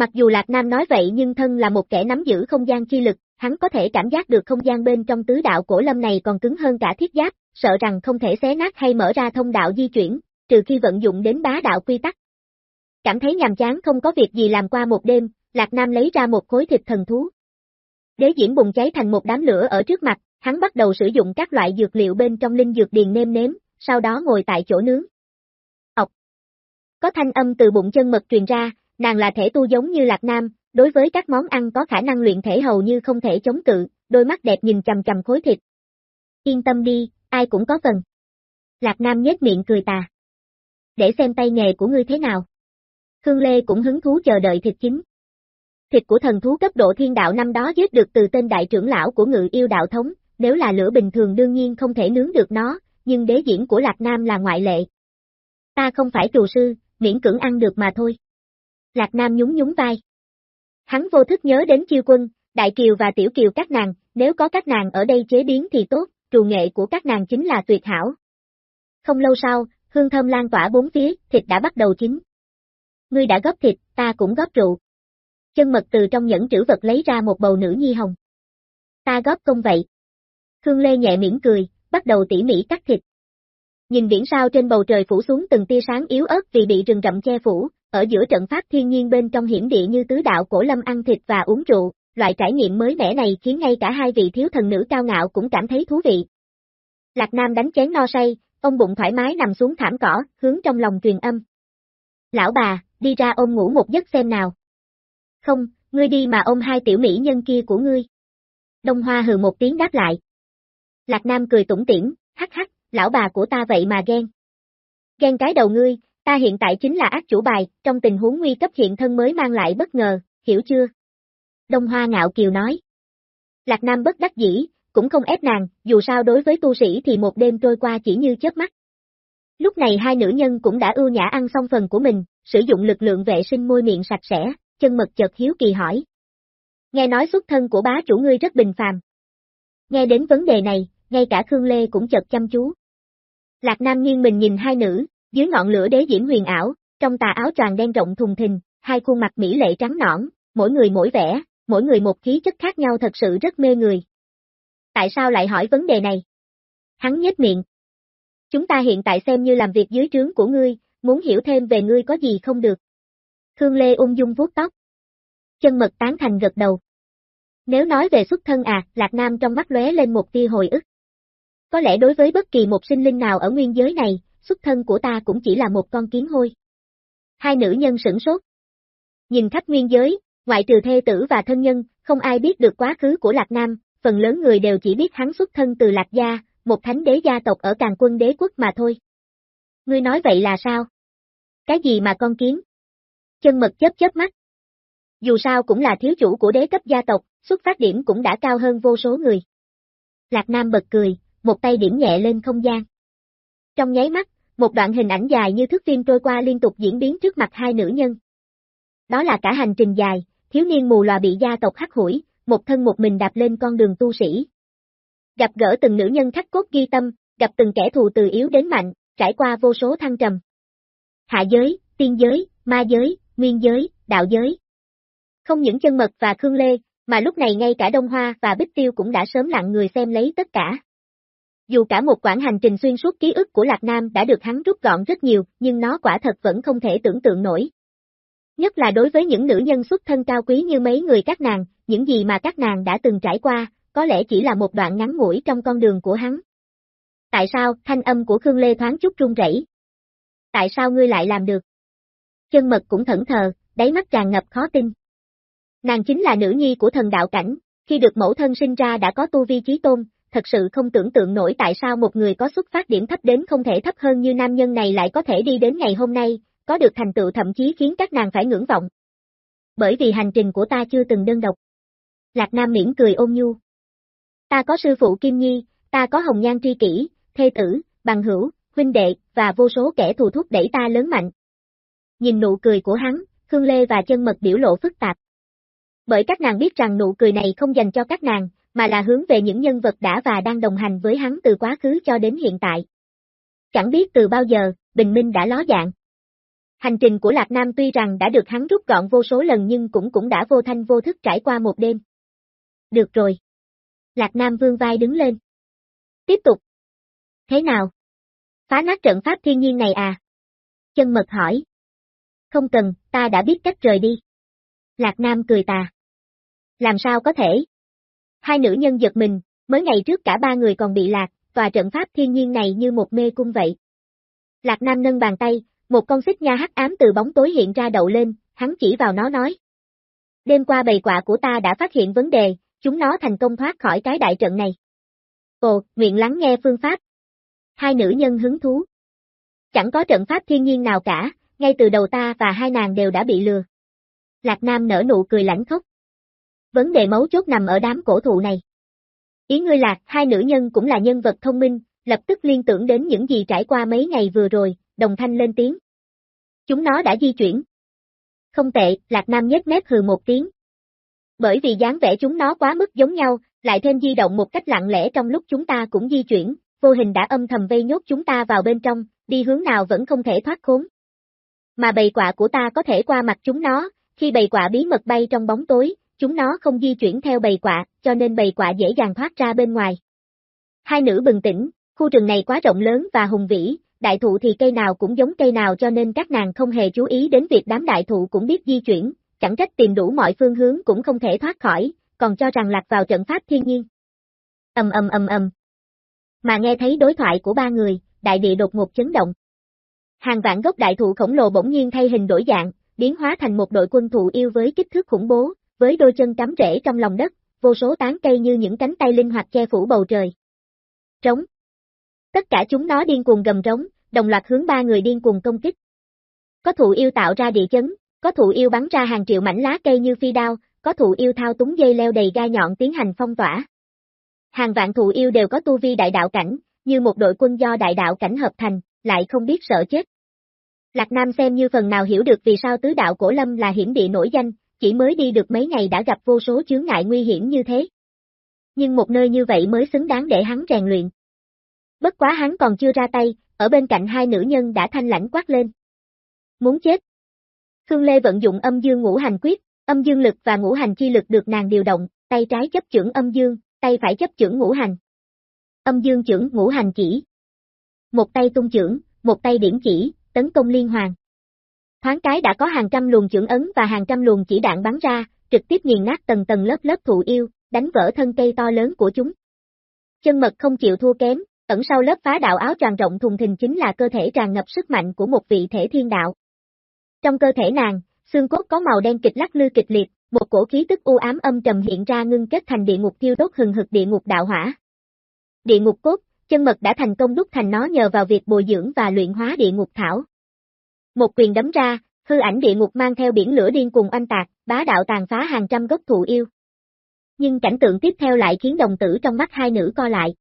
Mặc dù Lạc Nam nói vậy nhưng thân là một kẻ nắm giữ không gian chi lực, hắn có thể cảm giác được không gian bên trong tứ đạo cổ lâm này còn cứng hơn cả thiết giáp, sợ rằng không thể xé nát hay mở ra thông đạo di chuyển, trừ khi vận dụng đến bá đạo quy tắc. Cảm thấy nhàm chán không có việc gì làm qua một đêm, Lạc Nam lấy ra một khối thịt thần thú. Đế diễm bùng cháy thành một đám lửa ở trước mặt, hắn bắt đầu sử dụng các loại dược liệu bên trong linh dược điền nêm nếm, sau đó ngồi tại chỗ nướng. Ọc. Có thanh âm từ bụng chân mật truyền ra, nàng là thể tu giống như Lạc Nam, đối với các món ăn có khả năng luyện thể hầu như không thể chống cự, đôi mắt đẹp nhìn chầm chầm khối thịt. Yên tâm đi, ai cũng có phần. Lạc Nam nhếch miệng cười tà. Để xem tay nghề của ngươi thế nào. Khương Lê cũng hứng thú chờ đợi thịt chín. Thịt của thần thú cấp độ thiên đạo năm đó giết được từ tên đại trưởng lão của ngự yêu đạo thống, nếu là lửa bình thường đương nhiên không thể nướng được nó, nhưng đế diễn của Lạc Nam là ngoại lệ. Ta không phải trù sư, miễn cưỡng ăn được mà thôi. Lạc Nam nhún nhún vai. Hắn vô thức nhớ đến chiêu quân, Đại Kiều và Tiểu Kiều các nàng, nếu có các nàng ở đây chế biến thì tốt, trù nghệ của các nàng chính là tuyệt hảo. Không lâu sau, hương thơm lan tỏa bốn phía, thịt đã bắt đầu chín. Ngươi đã góp thịt, ta cũng góp rượu. Chân mật từ trong nhẫn trữ vật lấy ra một bầu nữ nhi hồng. Ta góp công vậy. Khương Lê nhẹ mỉm cười, bắt đầu tỉ mỉ cắt thịt. Nhìn biển sao trên bầu trời phủ xuống từng tia sáng yếu ớt vì bị rừng rậm che phủ, ở giữa trận pháp thiên nhiên bên trong hiểm địa như tứ đạo cổ lâm ăn thịt và uống rượu, loại trải nghiệm mới mẻ này khiến ngay cả hai vị thiếu thần nữ cao ngạo cũng cảm thấy thú vị. Lạc Nam đánh chén no say, ông bụng thoải mái nằm xuống thảm cỏ, hướng trong lòng truyền âm. Lão bà, đi ra ôm ngủ một giấc xem nào. Không, ngươi đi mà ôm hai tiểu mỹ nhân kia của ngươi. Đông Hoa hừ một tiếng đáp lại. Lạc Nam cười tủm tỉm, hắc hắc, lão bà của ta vậy mà ghen. Ghen cái đầu ngươi, ta hiện tại chính là ác chủ bài, trong tình huống nguy cấp hiện thân mới mang lại bất ngờ, hiểu chưa? Đông Hoa ngạo kiều nói. Lạc Nam bất đắc dĩ, cũng không ép nàng, dù sao đối với tu sĩ thì một đêm trôi qua chỉ như chớp mắt. Lúc này hai nữ nhân cũng đã ưu nhã ăn xong phần của mình, sử dụng lực lượng vệ sinh môi miệng sạch sẽ, chân mật chợt hiếu kỳ hỏi. Nghe nói xuất thân của bá chủ ngươi rất bình phàm. Nghe đến vấn đề này, ngay cả Khương Lê cũng chợt chăm chú. Lạc Nam nghiêng mình nhìn hai nữ, dưới ngọn lửa đế diễm huyền ảo, trong tà áo choàng đen rộng thùng thình, hai khuôn mặt mỹ lệ trắng nõn, mỗi người mỗi vẻ, mỗi người một khí chất khác nhau thật sự rất mê người. Tại sao lại hỏi vấn đề này? Hắn nhếch miệng. Chúng ta hiện tại xem như làm việc dưới trướng của ngươi, muốn hiểu thêm về ngươi có gì không được. Khương Lê ung dung vuốt tóc. Chân mật tán thành gật đầu. Nếu nói về xuất thân à, Lạc Nam trong mắt lóe lên một tia hồi ức. Có lẽ đối với bất kỳ một sinh linh nào ở nguyên giới này, xuất thân của ta cũng chỉ là một con kiến hôi. Hai nữ nhân sửng sốt. Nhìn khắp nguyên giới, ngoại trừ thê tử và thân nhân, không ai biết được quá khứ của Lạc Nam, phần lớn người đều chỉ biết hắn xuất thân từ Lạc Gia, một thánh đế gia tộc ở càng quân đế quốc mà thôi. Ngươi nói vậy là sao? Cái gì mà con kiến? Chân mật chớp chớp mắt. Dù sao cũng là thiếu chủ của đế cấp gia tộc, xuất phát điểm cũng đã cao hơn vô số người. Lạc Nam bật cười, một tay điểm nhẹ lên không gian. Trong nháy mắt, một đoạn hình ảnh dài như thước phim trôi qua liên tục diễn biến trước mặt hai nữ nhân. Đó là cả hành trình dài, thiếu niên mù lòa bị gia tộc hắc hủi, một thân một mình đạp lên con đường tu sĩ. Gặp gỡ từng nữ nhân khắc cốt ghi tâm, gặp từng kẻ thù từ yếu đến mạnh, trải qua vô số thăng trầm. Hạ giới, tiên giới, ma giới, nguyên giới, đạo giới. Không những chân mật và Khương Lê, mà lúc này ngay cả Đông Hoa và Bích Tiêu cũng đã sớm lặng người xem lấy tất cả. Dù cả một quãng hành trình xuyên suốt ký ức của Lạc Nam đã được hắn rút gọn rất nhiều, nhưng nó quả thật vẫn không thể tưởng tượng nổi. Nhất là đối với những nữ nhân xuất thân cao quý như mấy người các nàng, những gì mà các nàng đã từng trải qua, có lẽ chỉ là một đoạn ngắn ngủi trong con đường của hắn. Tại sao, thanh âm của Khương Lê thoáng chút run rẩy. Tại sao ngươi lại làm được? Chân mật cũng thẫn thờ, đáy mắt tràn ngập khó tin. Nàng chính là nữ nhi của thần đạo cảnh, khi được mẫu thân sinh ra đã có tu vi trí tôn, thật sự không tưởng tượng nổi tại sao một người có xuất phát điểm thấp đến không thể thấp hơn như nam nhân này lại có thể đi đến ngày hôm nay, có được thành tựu thậm chí khiến các nàng phải ngưỡng vọng. Bởi vì hành trình của ta chưa từng đơn độc. Lạc Nam miễn cười ôn nhu. Ta có sư phụ Kim Nhi, ta có hồng nhan tri kỷ, thê tử, bằng hữu, huynh đệ, và vô số kẻ thù thúc đẩy ta lớn mạnh. nhìn nụ cười của hắn, Khương Lê và chân mật biểu lộ phức tạp. Bởi các nàng biết rằng nụ cười này không dành cho các nàng, mà là hướng về những nhân vật đã và đang đồng hành với hắn từ quá khứ cho đến hiện tại. Chẳng biết từ bao giờ, bình minh đã ló dạng. Hành trình của Lạc Nam tuy rằng đã được hắn rút gọn vô số lần nhưng cũng cũng đã vô thanh vô thức trải qua một đêm. Được rồi. Lạc Nam vương vai đứng lên. Tiếp tục. Thế nào? Phá nát trận pháp thiên nhiên này à? Chân mật hỏi. Không cần, ta đã biết cách rời đi. Lạc Nam cười tà. Làm sao có thể? Hai nữ nhân giật mình, mới ngày trước cả ba người còn bị lạc, và trận pháp thiên nhiên này như một mê cung vậy. Lạc Nam nâng bàn tay, một con xích nha hắc ám từ bóng tối hiện ra đậu lên, hắn chỉ vào nó nói. Đêm qua bầy quạ của ta đã phát hiện vấn đề, chúng nó thành công thoát khỏi cái đại trận này. Ồ, nguyện lắng nghe phương pháp. Hai nữ nhân hứng thú. Chẳng có trận pháp thiên nhiên nào cả, ngay từ đầu ta và hai nàng đều đã bị lừa. Lạc Nam nở nụ cười lãnh khốc. Vấn đề mấu chốt nằm ở đám cổ thụ này. Ý ngươi lạc, hai nữ nhân cũng là nhân vật thông minh, lập tức liên tưởng đến những gì trải qua mấy ngày vừa rồi, đồng thanh lên tiếng. Chúng nó đã di chuyển. Không tệ, Lạc Nam nhếch mép hừ một tiếng. Bởi vì dáng vẻ chúng nó quá mức giống nhau, lại thêm di động một cách lặng lẽ trong lúc chúng ta cũng di chuyển, vô hình đã âm thầm vây nhốt chúng ta vào bên trong, đi hướng nào vẫn không thể thoát khốn. Mà bầy quạ của ta có thể qua mặt chúng nó, khi bầy quạ bí mật bay trong bóng tối, chúng nó không di chuyển theo bầy quạ, cho nên bầy quạ dễ dàng thoát ra bên ngoài. Hai nữ bừng tỉnh, khu rừng này quá rộng lớn và hùng vĩ, đại thụ thì cây nào cũng giống cây nào cho nên các nàng không hề chú ý đến việc đám đại thụ cũng biết di chuyển, chẳng trách tìm đủ mọi phương hướng cũng không thể thoát khỏi, còn cho rằng lạc vào trận pháp thiên nhiên. Ầm ầm ầm ầm. Mà nghe thấy đối thoại của ba người, đại địa đột ngột chấn động. Hàng vạn gốc đại thụ khổng lồ bỗng nhiên thay hình đổi dạng, biến hóa thành một đội quân thụ yêu với kích thước khủng bố, với đôi chân cắm rễ trong lòng đất, vô số tán cây như những cánh tay linh hoạt che phủ bầu trời. Trống. Tất cả chúng nó điên cuồng gầm trống, đồng loạt hướng ba người điên cuồng công kích. Có thụ yêu tạo ra địa chấn, có thụ yêu bắn ra hàng triệu mảnh lá cây như phi đao, có thụ yêu thao túng dây leo đầy gai nhọn tiến hành phong tỏa. Hàng vạn thụ yêu đều có tu vi đại đạo cảnh, như một đội quân do đại đạo cảnh hợp thành, lại không biết sợ chết. Lạc Nam xem như phần nào hiểu được vì sao tứ đạo cổ lâm là hiểm địa nổi danh, chỉ mới đi được mấy ngày đã gặp vô số chướng ngại nguy hiểm như thế. Nhưng một nơi như vậy mới xứng đáng để hắn rèn luyện. Bất quá hắn còn chưa ra tay, ở bên cạnh hai nữ nhân đã thanh lãnh quát lên. Muốn chết. Khương Lê vận dụng âm dương ngũ hành quyết, âm dương lực và ngũ hành chi lực được nàng điều động, tay trái chấp chưởng âm dương, tay phải chấp chưởng ngũ hành. Âm dương chưởng ngũ hành chỉ. Một tay tung chưởng, một tay điểm chỉ, tấn công liên hoàn. Thoáng cái đã có hàng trăm luồng chưởng ấn và hàng trăm luồng chỉ đạn bắn ra, trực tiếp nghiền nát tầng tầng lớp lớp thụ yêu, đánh vỡ thân cây to lớn của chúng. Chân mật không chịu thua kém, ẩn sau lớp phá đạo áo tràn rộng thùng thình chính là cơ thể tràn ngập sức mạnh của một vị thể thiên đạo. Trong cơ thể nàng, xương cốt có màu đen kịch lắc lư kịch liệt, một cổ khí tức u ám âm trầm hiện ra ngưng kết thành địa ngục thiêu đốt hừng hực địa ngục đạo hỏa. Địa ngục cốt, chân mật đã thành công đúc thành nó nhờ vào việc bồi dưỡng và luyện hóa địa ngục thảo. Một quyền đấm ra, hư ảnh địa ngục mang theo biển lửa điên cùng oanh tạc, bá đạo tàn phá hàng trăm gốc thụ yêu. Nhưng cảnh tượng tiếp theo lại khiến đồng tử trong mắt hai nữ co lại.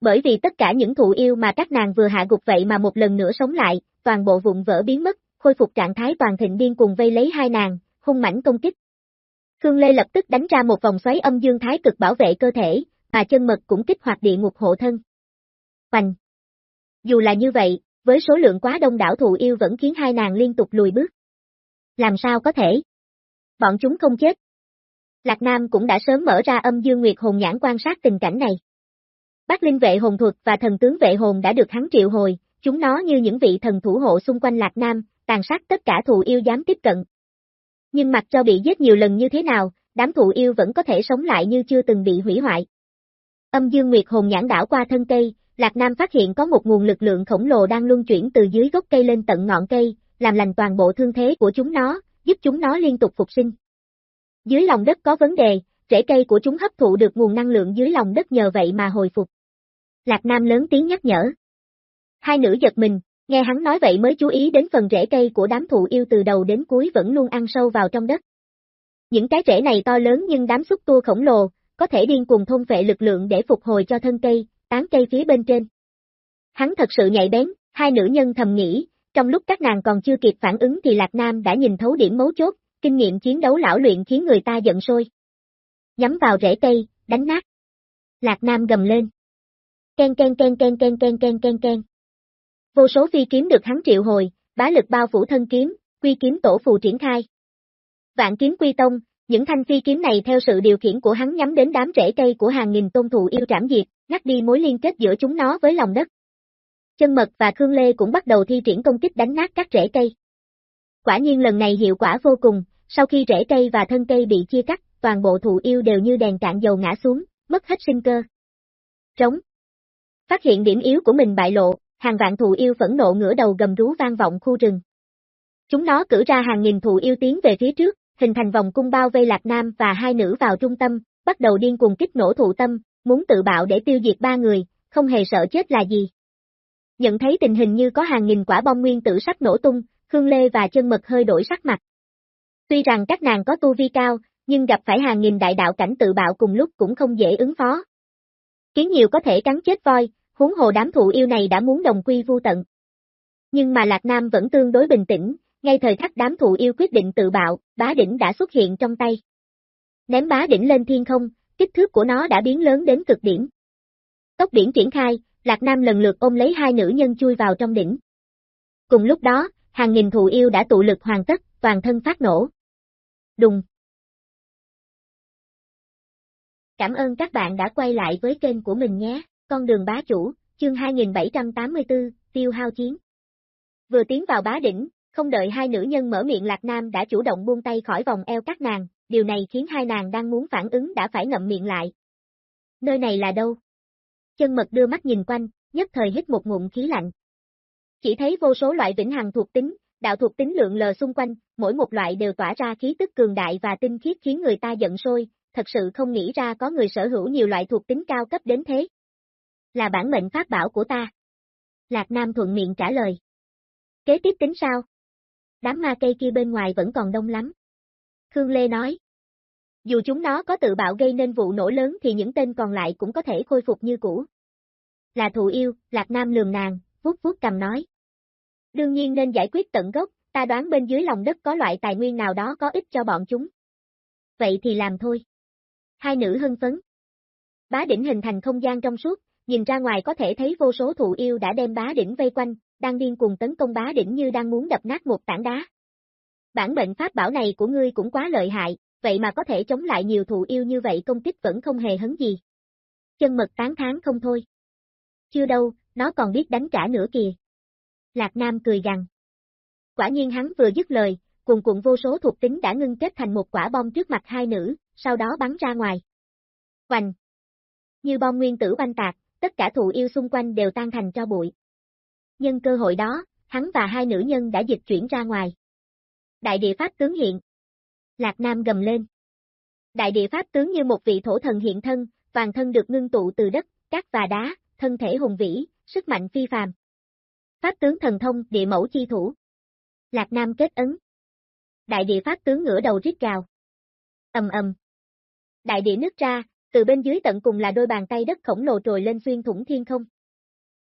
Bởi vì tất cả những thụ yêu mà các nàng vừa hạ gục vậy mà một lần nữa sống lại, toàn bộ vụn vỡ biến mất, khôi phục trạng thái toàn thịnh điên cùng vây lấy hai nàng, hung mãnh công kích. Khương Lê lập tức đánh ra một vòng xoáy âm dương thái cực bảo vệ cơ thể, mà chân mật cũng kích hoạt địa ngục hộ thân. Hoành! Dù là như vậy, với số lượng quá đông đảo thụ yêu vẫn khiến hai nàng liên tục lùi bước. Làm sao có thể? Bọn chúng không chết. Lạc Nam cũng đã sớm mở ra âm dương nguyệt hồn nhãn quan sát tình cảnh này. Bác linh vệ hồn thuật và thần tướng vệ hồn đã được hắn triệu hồi, chúng nó như những vị thần thủ hộ xung quanh Lạc Nam, tàn sát tất cả thù yêu dám tiếp cận. Nhưng mặc cho bị giết nhiều lần như thế nào, đám thù yêu vẫn có thể sống lại như chưa từng bị hủy hoại. Âm dương nguyệt hồn nhãn đảo qua thân cây, Lạc Nam phát hiện có một nguồn lực lượng khổng lồ đang luân chuyển từ dưới gốc cây lên tận ngọn cây, làm lành toàn bộ thương thế của chúng nó, giúp chúng nó liên tục phục sinh. Dưới lòng đất có vấn đề, rễ cây của chúng hấp thụ được nguồn năng lượng dưới lòng đất nhờ vậy mà hồi phục. Lạc Nam lớn tiếng nhắc nhở. Hai nữ giật mình, nghe hắn nói vậy mới chú ý đến phần rễ cây của đám thụ yêu từ đầu đến cuối vẫn luôn ăn sâu vào trong đất. Những cái rễ này to lớn nhưng đám xúc tua khổng lồ, có thể điên cùng thôn vệ lực lượng để phục hồi cho thân cây, tán cây phía bên trên. Hắn thật sự nhạy bén, hai nữ nhân thầm nghĩ, trong lúc các nàng còn chưa kịp phản ứng thì Lạc Nam đã nhìn thấu điểm mấu chốt, kinh nghiệm chiến đấu lão luyện khiến người ta giận sôi. Nhắm vào rễ cây, đánh nát. Lạc Nam gầm lên. Ken ken ken ken ken ken ken ken ken. Vô số phi kiếm được hắn triệu hồi, bá lực bao phủ thân kiếm, quy kiếm tổ phù triển khai. Vạn kiếm quy tông, những thanh phi kiếm này theo sự điều khiển của hắn nhắm đến đám rễ cây của hàng nghìn tôn thụ yêu trảm diệt, ngắt đi mối liên kết giữa chúng nó với lòng đất. Chân mật và Khương Lê cũng bắt đầu thi triển công kích đánh nát các rễ cây. Quả nhiên lần này hiệu quả vô cùng, sau khi rễ cây và thân cây bị chia cắt, toàn bộ thụ yêu đều như đèn cạn dầu ngã xuống, mất hết sinh cơ. Trống. Phát hiện điểm yếu của mình bại lộ, hàng vạn thụ yêu phẫn nộ ngửa đầu gầm rú vang vọng khu rừng. Chúng nó cử ra hàng nghìn thụ yêu tiến về phía trước, hình thành vòng cung bao vây Lạc Nam và hai nữ vào trung tâm, bắt đầu điên cuồng kích nổ thụ tâm, muốn tự bạo để tiêu diệt ba người, không hề sợ chết là gì. Nhận thấy tình hình như có hàng nghìn quả bom nguyên tử sắp nổ tung, Khương Lê và chân mật hơi đổi sắc mặt. Tuy rằng các nàng có tu vi cao, nhưng gặp phải hàng nghìn đại đạo cảnh tự bạo cùng lúc cũng không dễ ứng phó. Kiến nhiều có thể cắn chết voi, huống hồ đám thụ yêu này đã muốn đồng quy vu tận. Nhưng mà Lạc Nam vẫn tương đối bình tĩnh, ngay thời khắc đám thụ yêu quyết định tự bạo, bá đỉnh đã xuất hiện trong tay. Ném bá đỉnh lên thiên không, kích thước của nó đã biến lớn đến cực điểm. Tốc biển triển khai, Lạc Nam lần lượt ôm lấy hai nữ nhân chui vào trong đỉnh. Cùng lúc đó, hàng nghìn thụ yêu đã tụ lực hoàn tất, toàn thân phát nổ. Đùng. Cảm ơn các bạn đã quay lại với kênh của mình nhé, con đường bá chủ, chương 2784, tiêu hao chiến. Vừa tiến vào bá đỉnh, không đợi hai nữ nhân mở miệng Lạc Nam đã chủ động buông tay khỏi vòng eo các nàng, điều này khiến hai nàng đang muốn phản ứng đã phải ngậm miệng lại. Nơi này là đâu? Chân mật đưa mắt nhìn quanh, nhất thời hít một ngụm khí lạnh. Chỉ thấy vô số loại vĩnh hằng thuộc tính, đạo thuộc tính lượng lờ xung quanh, mỗi một loại đều tỏa ra khí tức cường đại và tinh khiết khiến người ta giận sôi, thật sự không nghĩ ra có người sở hữu nhiều loại thuộc tính cao cấp đến thế. Là bản mệnh pháp bảo của ta. Lạc Nam thuận miệng trả lời. Kế tiếp tính sao? Đám ma cây kia bên ngoài vẫn còn đông lắm. Khương Lê nói. Dù chúng nó có tự bạo gây nên vụ nổ lớn thì những tên còn lại cũng có thể khôi phục như cũ. Là thụ yêu, Lạc Nam lườm nàng, vuốt vuốt cầm nói. Đương nhiên nên giải quyết tận gốc, ta đoán bên dưới lòng đất có loại tài nguyên nào đó có ích cho bọn chúng. Vậy thì làm thôi. Hai nữ hưng phấn. Bá đỉnh hình thành không gian trong suốt, nhìn ra ngoài có thể thấy vô số thụ yêu đã đem bá đỉnh vây quanh, đang điên cuồng tấn công bá đỉnh như đang muốn đập nát một tảng đá. Bản mệnh pháp bảo này của ngươi cũng quá lợi hại, vậy mà có thể chống lại nhiều thụ yêu như vậy công kích vẫn không hề hấn gì. Chân mật tán tháng không thôi. Chưa đâu, nó còn biết đánh trả nữa kìa. Lạc Nam cười gằn. Quả nhiên hắn vừa dứt lời, cuồn cuộn vô số thuộc tính đã ngưng kết thành một quả bom trước mặt hai nữ, sau đó bắn ra ngoài. Hoành! Như bom nguyên tử banh tạc, tất cả thụ yêu xung quanh đều tan thành cho bụi. Nhân cơ hội đó, hắn và hai nữ nhân đã dịch chuyển ra ngoài. Đại địa pháp tướng hiện. Lạc Nam gầm lên. Đại địa pháp tướng như một vị thổ thần hiện thân, toàn thân được ngưng tụ từ đất, cát và đá, thân thể hùng vĩ, sức mạnh phi phàm. Pháp tướng thần thông, địa mẫu chi thủ. Lạc Nam kết ấn. Đại địa pháp tướng ngửa đầu rít gào. Ầm ầm. Đại địa nứt ra, từ bên dưới tận cùng là đôi bàn tay đất khổng lồ trồi lên xuyên thủng thiên không.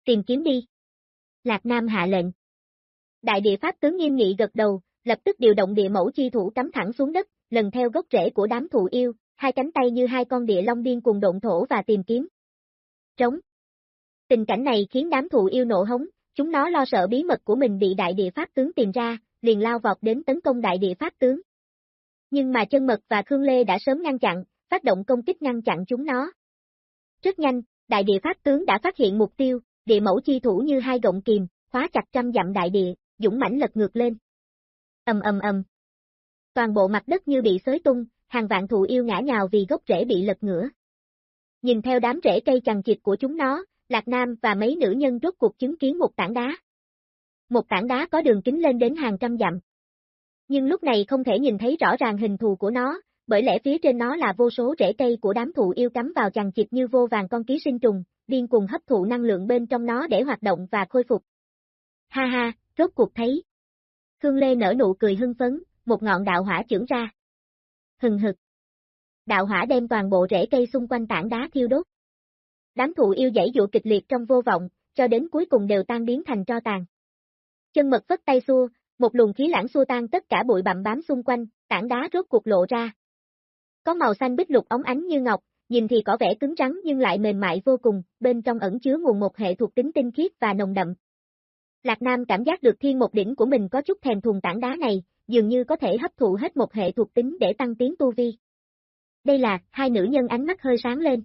Tìm kiếm đi. Lạc Nam hạ lệnh. Đại địa pháp tướng nghiêm nghị gật đầu, lập tức điều động địa mẫu chi thủ cắm thẳng xuống đất, lần theo gốc rễ của đám thụ yêu, hai cánh tay như hai con địa long điên cùng độn thổ và tìm kiếm. Trống. Tình cảnh này khiến đám thụ yêu nộ hống, chúng nó lo sợ bí mật của mình bị đại địa pháp tướng tìm ra, liền lao vọt đến tấn công đại địa pháp tướng. Nhưng mà chân mật và Khương Lê đã sớm ngăn chặn, phát động công kích ngăn chặn chúng nó. Rất nhanh, đại địa pháp tướng đã phát hiện mục tiêu, địa mẫu chi thủ như hai gọng kìm, khóa chặt trăm dặm đại địa, dũng mãnh lật ngược lên. Ầm ầm ầm. Toàn bộ mặt đất như bị xới tung, hàng vạn thụ yêu ngã nhào vì gốc rễ bị lật ngửa. Nhìn theo đám rễ cây chằng chịt của chúng nó, Lạc Nam và mấy nữ nhân rốt cuộc chứng kiến một tảng đá. Một tảng đá có đường kính lên đến hàng trăm dặm. Nhưng lúc này không thể nhìn thấy rõ ràng hình thù của nó, bởi lẽ phía trên nó là vô số rễ cây của đám thụ yêu cắm vào chằng chịt như vô vàng con ký sinh trùng, điên cùng hấp thụ năng lượng bên trong nó để hoạt động và khôi phục. Ha ha, rốt cuộc thấy. Khương Lê nở nụ cười hưng phấn, một ngọn đạo hỏa trưởng ra. Hừng hực. Đạo hỏa đem toàn bộ rễ cây xung quanh tảng đá thiêu đốt. Đám thụ yêu dãy dụ kịch liệt trong vô vọng, cho đến cuối cùng đều tan biến thành tro tàn. Chân mật phất tay xua, một luồng khí lãng xua tan tất cả bụi bặm bám xung quanh, tảng đá rốt cuộc lộ ra. Có màu xanh bích lục óng ánh như ngọc, nhìn thì có vẻ cứng rắn nhưng lại mềm mại vô cùng, bên trong ẩn chứa nguồn một hệ thuộc tính tinh khiết và nồng đậm. Lạc Nam cảm giác được thiên một đỉnh của mình có chút thèm thuồng tảng đá này, dường như có thể hấp thụ hết một hệ thuộc tính để tăng tiến tu vi. Đây là, hai nữ nhân ánh mắt hơi sáng lên.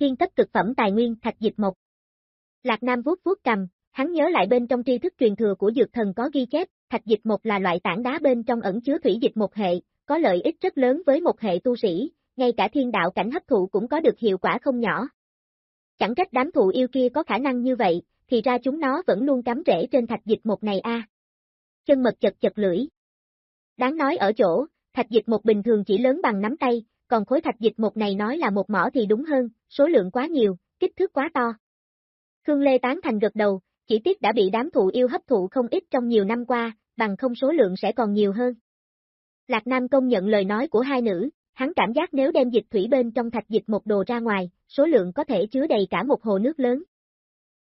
Thiên cấp cực phẩm tài nguyên thạch dịch mộc. Lạc Nam vuốt vuốt cầm, hắn nhớ lại bên trong tri thức truyền thừa của dược thần có ghi chép, thạch dịch mộc là loại tảng đá bên trong ẩn chứa thủy dịch một hệ, có lợi ích rất lớn với một hệ tu sĩ, ngay cả thiên đạo cảnh hấp thụ cũng có được hiệu quả không nhỏ. Chẳng trách đám thụ yêu kia có khả năng như vậy, thì ra chúng nó vẫn luôn cắm rễ trên thạch dịch một này a. Chân mật chật chật lưỡi. Đáng nói ở chỗ, thạch dịch một bình thường chỉ lớn bằng nắm tay, còn khối thạch dịch một này nói là một mỏ thì đúng hơn, số lượng quá nhiều, kích thước quá to. Khương Lê tán thành gật đầu, chỉ tiếc đã bị đám thụ yêu hấp thụ không ít trong nhiều năm qua, bằng không số lượng sẽ còn nhiều hơn. Lạc Nam công nhận lời nói của hai nữ, hắn cảm giác nếu đem dịch thủy bên trong thạch dịch một đồ ra ngoài, số lượng có thể chứa đầy cả một hồ nước lớn.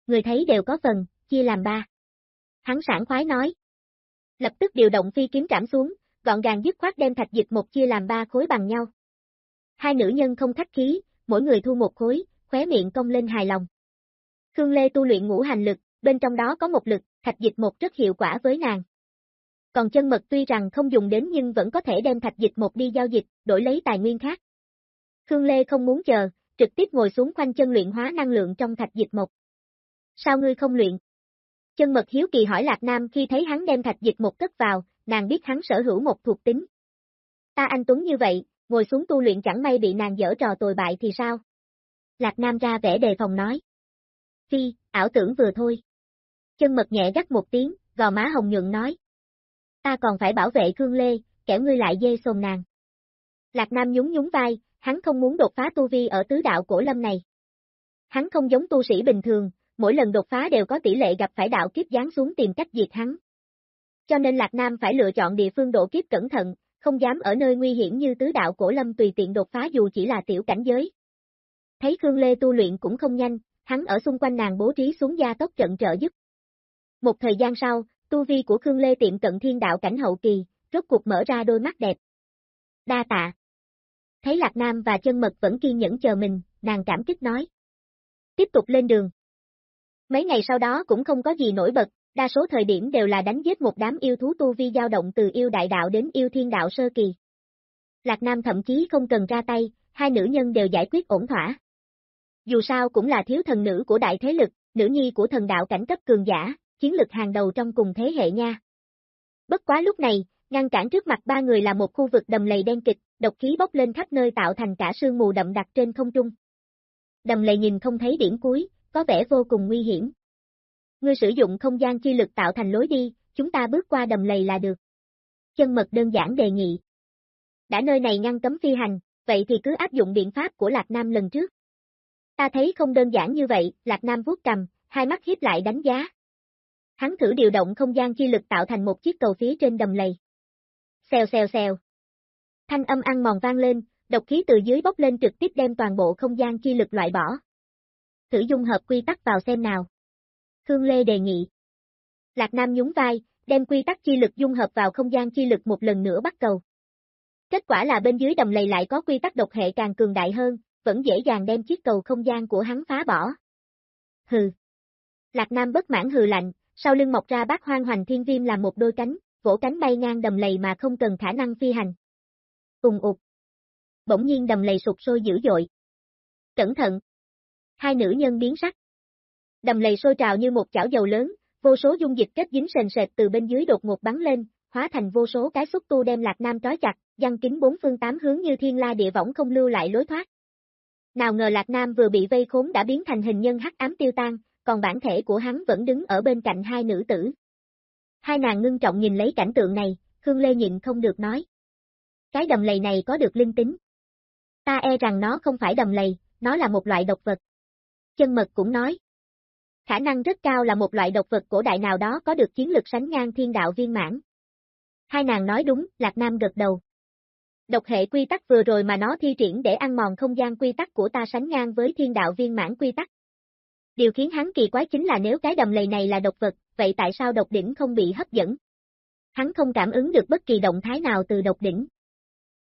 Người thấy đều có phần, chia làm ba. Hắn sảng khoái nói. Lập tức điều động phi kiếm trảm xuống, gọn gàng dứt khoát đem thạch dịch một chia làm ba khối bằng nhau. Hai nữ nhân không khách khí, mỗi người thu một khối, khóe miệng cong lên hài lòng. Khương Lê tu luyện ngũ hành lực, bên trong đó có một lực, thạch dịch một rất hiệu quả với nàng. Còn chân mật tuy rằng không dùng đến nhưng vẫn có thể đem thạch dịch một đi giao dịch, đổi lấy tài nguyên khác. Khương Lê không muốn chờ, trực tiếp ngồi xuống khoanh chân luyện hóa năng lượng trong thạch dịch một. Sao ngươi không luyện? Chân mật hiếu kỳ hỏi Lạc Nam khi thấy hắn đem thạch dịch một cất vào, nàng biết hắn sở hữu một thuộc tính. Ta anh Tuấn như vậy, ngồi xuống tu luyện chẳng may bị nàng dở trò tồi bại thì sao? Lạc Nam ra vẻ đề phòng nói. Phi, ảo tưởng vừa thôi. Chân mật nhẹ gắt một tiếng, gò má hồng nhuận nói. Ta còn phải bảo vệ Khương Lê, kẻo ngươi lại dê xồn nàng. Lạc Nam nhún nhún vai, hắn không muốn đột phá tu vi ở tứ đạo cổ lâm này. Hắn không giống tu sĩ bình thường, mỗi lần đột phá đều có tỷ lệ gặp phải đạo kiếp giáng xuống tìm cách diệt hắn. Cho nên Lạc Nam phải lựa chọn địa phương độ kiếp cẩn thận, không dám ở nơi nguy hiểm như tứ đạo cổ lâm tùy tiện đột phá dù chỉ là tiểu cảnh giới. Thấy Khương Lê tu luyện cũng không nhanh, hắn ở xung quanh nàng bố trí xuống gia tốc trận trợ giúp. Một thời gian sau, tu vi của Khương Lê tiệm cận thiên đạo cảnh hậu kỳ, rốt cuộc mở ra đôi mắt đẹp. Đa tạ. Thấy Lạc Nam và chân mật vẫn kiên nhẫn chờ mình, nàng cảm kích nói. Tiếp tục lên đường. Mấy ngày sau đó cũng không có gì nổi bật, đa số thời điểm đều là đánh giết một đám yêu thú tu vi dao động từ yêu đại đạo đến yêu thiên đạo sơ kỳ. Lạc Nam thậm chí không cần ra tay, hai nữ nhân đều giải quyết ổn thỏa. Dù sao cũng là thiếu thần nữ của đại thế lực, nữ nhi của thần đạo cảnh cấp cường giả, chiến lực hàng đầu trong cùng thế hệ nha. Bất quá lúc này, ngăn cản trước mặt ba người là một khu vực đầm lầy đen kịch, độc khí bốc lên khắp nơi tạo thành cả sương mù đậm đặc trên không trung. Đầm lầy nhìn không thấy điểm cuối, có vẻ vô cùng nguy hiểm. Ngươi sử dụng không gian chi lực tạo thành lối đi, chúng ta bước qua đầm lầy là được. Chân mật đơn giản đề nghị. Đã nơi này ngăn cấm phi hành, vậy thì cứ áp dụng biện pháp của Lạc Nam lần trước. Ta thấy không đơn giản như vậy, Lạc Nam vuốt cầm, hai mắt hiếp lại đánh giá. Hắn thử điều động không gian chi lực tạo thành một chiếc cầu phía trên đầm lầy. Xèo xèo xèo. Thanh âm ăn mòn vang lên, độc khí từ dưới bốc lên trực tiếp đem toàn bộ không gian chi lực loại bỏ. Thử dung hợp quy tắc vào xem nào. Khương Lê đề nghị. Lạc Nam nhún vai, đem quy tắc chi lực dung hợp vào không gian chi lực một lần nữa bắt cầu. Kết quả là bên dưới đầm lầy lại có quy tắc độc hệ càng cường đại hơn, vẫn dễ dàng đem chiếc cầu không gian của hắn phá bỏ. Hừ. Lạc Nam bất mãn hừ lạnh, sau lưng mọc ra bát hoang hoành thiên viêm làm một đôi cánh, vỗ cánh bay ngang đầm lầy mà không cần khả năng phi hành. Ùng ụt. Bỗng nhiên đầm lầy sụp sôi dữ dội. Cẩn thận. Hai nữ nhân biến sắc. Đầm lầy sôi trào như một chảo dầu lớn, vô số dung dịch kết dính sền sệt từ bên dưới đột ngột bắn lên, hóa thành vô số cái xúc tu đem Lạc Nam trói chặt, giăng kính bốn phương tám hướng như thiên la địa võng không lưu lại lối thoát. Nào ngờ Lạc Nam vừa bị vây khốn đã biến thành hình nhân hắc ám tiêu tan, còn bản thể của hắn vẫn đứng ở bên cạnh hai nữ tử. Hai nàng ngưng trọng nhìn lấy cảnh tượng này, Khương Lê nhịn không được nói. Cái đầm lầy này có được linh tính. Ta e rằng nó không phải đầm lầy, nó là một loại độc vật. Chân mật cũng nói. Khả năng rất cao là một loại độc vật cổ đại nào đó có được chiến lực sánh ngang thiên đạo viên mãn. Hai nàng nói đúng, Lạc Nam gật đầu. Độc hệ quy tắc vừa rồi mà nó thi triển để ăn mòn không gian quy tắc của ta sánh ngang với thiên đạo viên mãn quy tắc. Điều khiến hắn kỳ quái chính là nếu cái đầm lầy này là độc vật, vậy tại sao độc đỉnh không bị hấp dẫn? Hắn không cảm ứng được bất kỳ động thái nào từ độc đỉnh.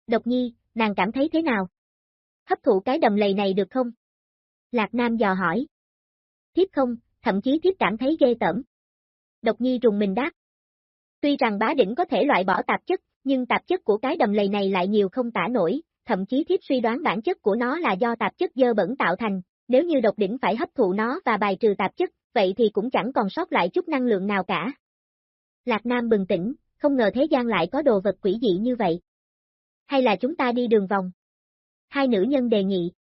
Độc nhi, nàng cảm thấy thế nào? Hấp thụ cái đầm lầy này được không? Lạc Nam dò hỏi. Thiếp không, thậm chí thiếp cảm thấy ghê tởm. Độc nhi rùng mình đáp. Tuy rằng bá đỉnh có thể loại bỏ tạp chất, nhưng tạp chất của cái đầm lầy này lại nhiều không tả nổi, thậm chí thiếp suy đoán bản chất của nó là do tạp chất dơ bẩn tạo thành, nếu như độc đỉnh phải hấp thụ nó và bài trừ tạp chất, vậy thì cũng chẳng còn sót lại chút năng lượng nào cả. Lạc Nam bừng tỉnh, không ngờ thế gian lại có đồ vật quỷ dị như vậy. Hay là chúng ta đi đường vòng? Hai nữ nhân đề nghị.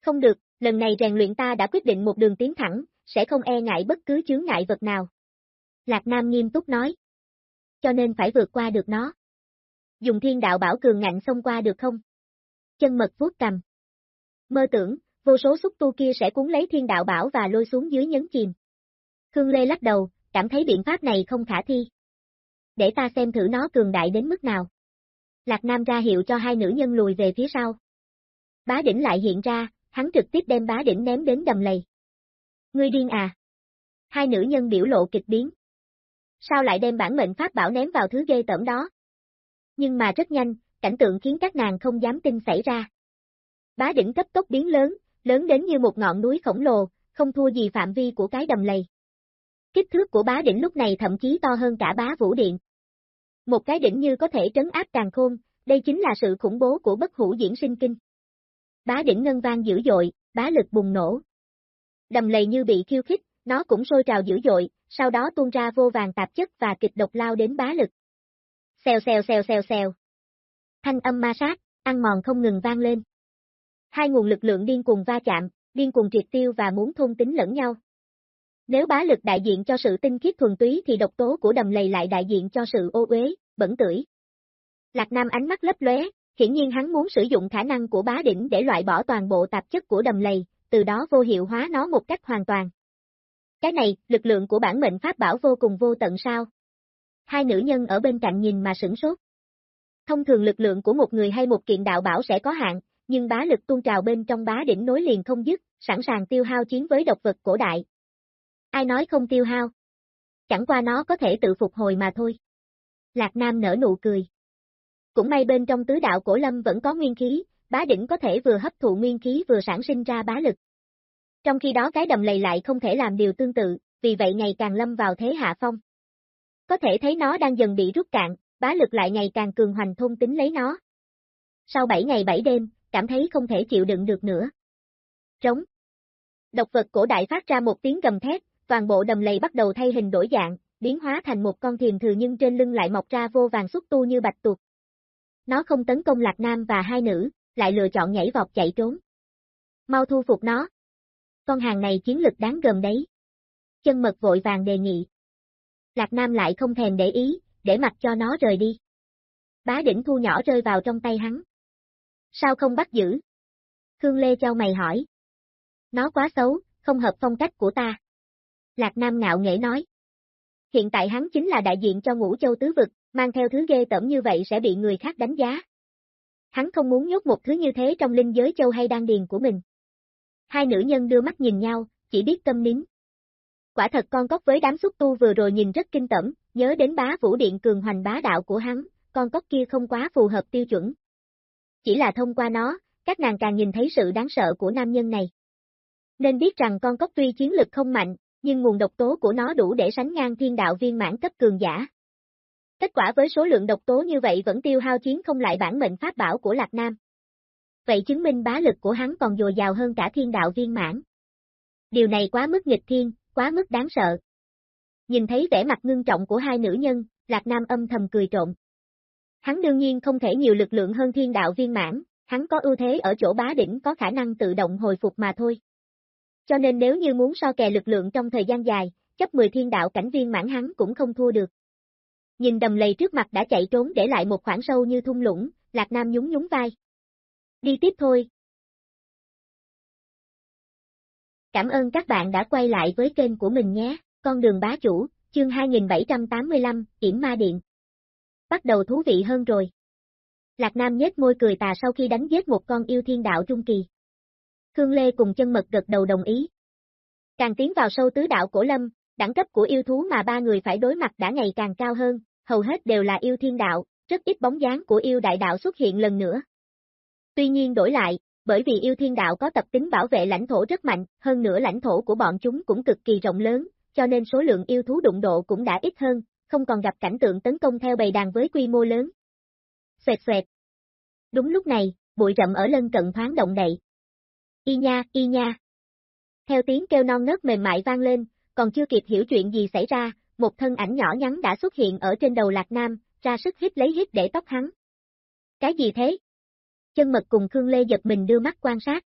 Không được, lần này rèn luyện ta đã quyết định một đường tiến thẳng, sẽ không e ngại bất cứ chướng ngại vật nào. Lạc Nam nghiêm túc nói. Cho nên phải vượt qua được nó. Dùng thiên đạo bảo cường ngạnh xông qua được không? Chân mật vuốt cầm. Mơ tưởng, vô số xúc tu kia sẽ cuốn lấy thiên đạo bảo và lôi xuống dưới nhấn chìm. Khương Lê lắc đầu, cảm thấy biện pháp này không khả thi. Để ta xem thử nó cường đại đến mức nào. Lạc Nam ra hiệu cho hai nữ nhân lùi về phía sau. Bá đỉnh lại hiện ra, hắn trực tiếp đem bá đỉnh ném đến đầm lầy. Ngươi điên à? Hai nữ nhân biểu lộ kịch biến. Sao lại đem bản mệnh pháp bảo ném vào thứ ghê tởm đó? Nhưng mà rất nhanh, cảnh tượng khiến các nàng không dám tin xảy ra. Bá đỉnh cấp tốc biến lớn, lớn đến như một ngọn núi khổng lồ, không thua gì phạm vi của cái đầm lầy. Kích thước của bá đỉnh lúc này thậm chí to hơn cả bá vũ điện. Một cái đỉnh như có thể trấn áp càng khôn, đây chính là sự khủng bố của bất hủ diễn sinh kinh. Bá đỉnh ngân vang dữ dội, bá lực bùng nổ. Đầm lầy như bị khiêu khích, nó cũng sôi trào dữ dội, sau đó tuôn ra vô vàng tạp chất và kịch độc lao đến bá lực. Xèo xèo xèo xèo xèo. Thanh âm ma sát, ăn mòn không ngừng vang lên. Hai nguồn lực lượng điên cùng va chạm, điên cùng triệt tiêu và muốn thôn tính lẫn nhau. Nếu bá lực đại diện cho sự tinh khiết thuần túy thì độc tố của đầm lầy lại đại diện cho sự ô uế, bẩn tưởi. Lạc Nam ánh mắt lấp lóe, hiển nhiên hắn muốn sử dụng khả năng của bá đỉnh để loại bỏ toàn bộ tạp chất của đầm lầy, từ đó vô hiệu hóa nó một cách hoàn toàn. Cái này, lực lượng của bản mệnh pháp bảo vô cùng vô tận sao? Hai nữ nhân ở bên cạnh nhìn mà sửng sốt. Thông thường lực lượng của một người hay một kiện đạo bảo sẽ có hạn, nhưng bá lực tuôn trào bên trong bá đỉnh nối liền không dứt, sẵn sàng tiêu hao chiến với độc vật cổ đại. Ai nói không tiêu hao? Chẳng qua nó có thể tự phục hồi mà thôi. Lạc Nam nở nụ cười. Cũng may bên trong tứ đạo cổ lâm vẫn có nguyên khí, bá đỉnh có thể vừa hấp thụ nguyên khí vừa sản sinh ra bá lực. Trong khi đó cái đầm lầy lại không thể làm điều tương tự, vì vậy ngày càng lâm vào thế hạ phong. Có thể thấy nó đang dần bị rút cạn, bá lực lại ngày càng cường hoành thôn tính lấy nó. Sau 7 ngày 7 đêm, cảm thấy không thể chịu đựng được nữa. Trống. Độc vật cổ đại phát ra một tiếng gầm thét, toàn bộ đầm lầy bắt đầu thay hình đổi dạng, biến hóa thành một con thiềm thừa nhưng trên lưng lại mọc ra vô vàng xúc tu như bạch tuộc. Nó không tấn công Lạc Nam và hai nữ, lại lựa chọn nhảy vọt chạy trốn. Mau thu phục nó. Con hàng này chiến lực đáng gờm đấy. Chân mật vội vàng đề nghị. Lạc Nam lại không thèm để ý, để mặc cho nó rời đi. Bá đỉnh thu nhỏ rơi vào trong tay hắn. Sao không bắt giữ? Khương Lê trao mày hỏi. Nó quá xấu, không hợp phong cách của ta. Lạc Nam ngạo nghễ nói. Hiện tại hắn chính là đại diện cho ngũ châu tứ vực, mang theo thứ ghê tởm như vậy sẽ bị người khác đánh giá. Hắn không muốn nhốt một thứ như thế trong linh giới châu hay đan điền của mình. Hai nữ nhân đưa mắt nhìn nhau, chỉ biết tâm nín. Quả thật con cóc với đám xúc tu vừa rồi nhìn rất kinh tởm, nhớ đến bá vũ điện cường hoành bá đạo của hắn, con cóc kia không quá phù hợp tiêu chuẩn. Chỉ là thông qua nó, các nàng càng nhìn thấy sự đáng sợ của nam nhân này. Nên biết rằng con cóc tuy chiến lực không mạnh, nhưng nguồn độc tố của nó đủ để sánh ngang thiên đạo viên mãn cấp cường giả. Kết quả với số lượng độc tố như vậy vẫn tiêu hao chiến không lại bản mệnh pháp bảo của Lạc Nam. Vậy chứng minh bá lực của hắn còn dồi dào hơn cả thiên đạo viên mãn. Điều này quá mức nghịch thiên, quá mức đáng sợ. Nhìn thấy vẻ mặt ngưng trọng của hai nữ nhân, Lạc Nam âm thầm cười trộn. Hắn đương nhiên không thể nhiều lực lượng hơn thiên đạo viên mãn, hắn có ưu thế ở chỗ bá đỉnh có khả năng tự động hồi phục mà thôi. Cho nên nếu như muốn so kè lực lượng trong thời gian dài, chấp 10 thiên đạo cảnh viên mãn hắn cũng không thua được. Nhìn đầm lầy trước mặt đã chạy trốn để lại một khoảng sâu như thung lũng, Lạc Nam nhún nhún vai. Đi tiếp thôi. Cảm ơn các bạn đã quay lại với kênh của mình nhé, con đường bá chủ, chương 2785, Yểm Ma Điện. Bắt đầu thú vị hơn rồi. Lạc Nam nhếch môi cười tà sau khi đánh giết một con yêu thiên đạo trung kỳ. Khương Lê cùng chân mật gật đầu đồng ý. Càng tiến vào sâu tứ đạo cổ lâm, Đẳng cấp của yêu thú mà ba người phải đối mặt đã ngày càng cao hơn, hầu hết đều là yêu thiên đạo, rất ít bóng dáng của yêu đại đạo xuất hiện lần nữa. Tuy nhiên đổi lại, bởi vì yêu thiên đạo có tập tính bảo vệ lãnh thổ rất mạnh, hơn nữa lãnh thổ của bọn chúng cũng cực kỳ rộng lớn, cho nên số lượng yêu thú đụng độ cũng đã ít hơn, không còn gặp cảnh tượng tấn công theo bầy đàn với quy mô lớn. Xoẹt xoẹt. Đúng lúc này, bụi rậm ở lân cận thoáng động đậy. Y nha, y nha. Theo tiếng kêu non nớt mềm mại vang lên, còn chưa kịp hiểu chuyện gì xảy ra, một thân ảnh nhỏ nhắn đã xuất hiện ở trên đầu Lạc Nam, ra sức hít lấy hít để tóc hắn. Cái gì thế? Chân mật cùng Khương Lê giật mình đưa mắt quan sát.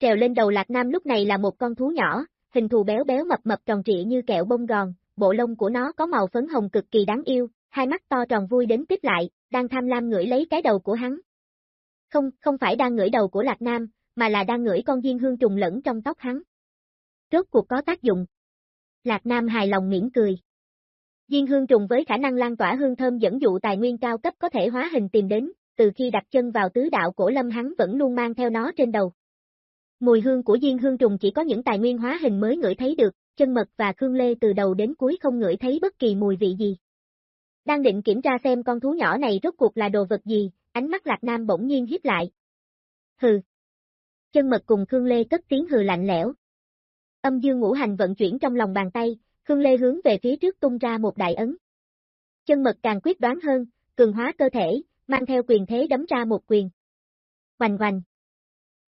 Trèo lên đầu Lạc Nam lúc này là một con thú nhỏ, hình thù béo béo mập mập tròn trịa như kẹo bông gòn, bộ lông của nó có màu phấn hồng cực kỳ đáng yêu, hai mắt to tròn vui đến tiếp lại, đang tham lam ngửi lấy cái đầu của hắn. Không, không phải đang ngửi đầu của Lạc Nam, mà là đang ngửi con diên hương trùng lẫn trong tóc hắn. Rốt cuộc có tác dụng. Lạc Nam hài lòng mỉm cười. Diên hương trùng với khả năng lan tỏa hương thơm dẫn dụ tài nguyên cao cấp có thể hóa hình tìm đến, từ khi đặt chân vào tứ đạo cổ lâm hắn vẫn luôn mang theo nó trên đầu. Mùi hương của diên hương trùng chỉ có những tài nguyên hóa hình mới ngửi thấy được, chân mật và Khương Lê từ đầu đến cuối không ngửi thấy bất kỳ mùi vị gì. Đang định kiểm tra xem con thú nhỏ này rốt cuộc là đồ vật gì, ánh mắt Lạc Nam bỗng nhiên hiếp lại. Hừ. Chân mật cùng Khương Lê cất tiếng hừ lạnh lẽo. Âm dương ngũ hành vận chuyển trong lòng bàn tay, Khương Lê hướng về phía trước tung ra một đại ấn. Chân mật càng quyết đoán hơn, cường hóa cơ thể, mang theo quyền thế đấm ra một quyền. Hoành hoành.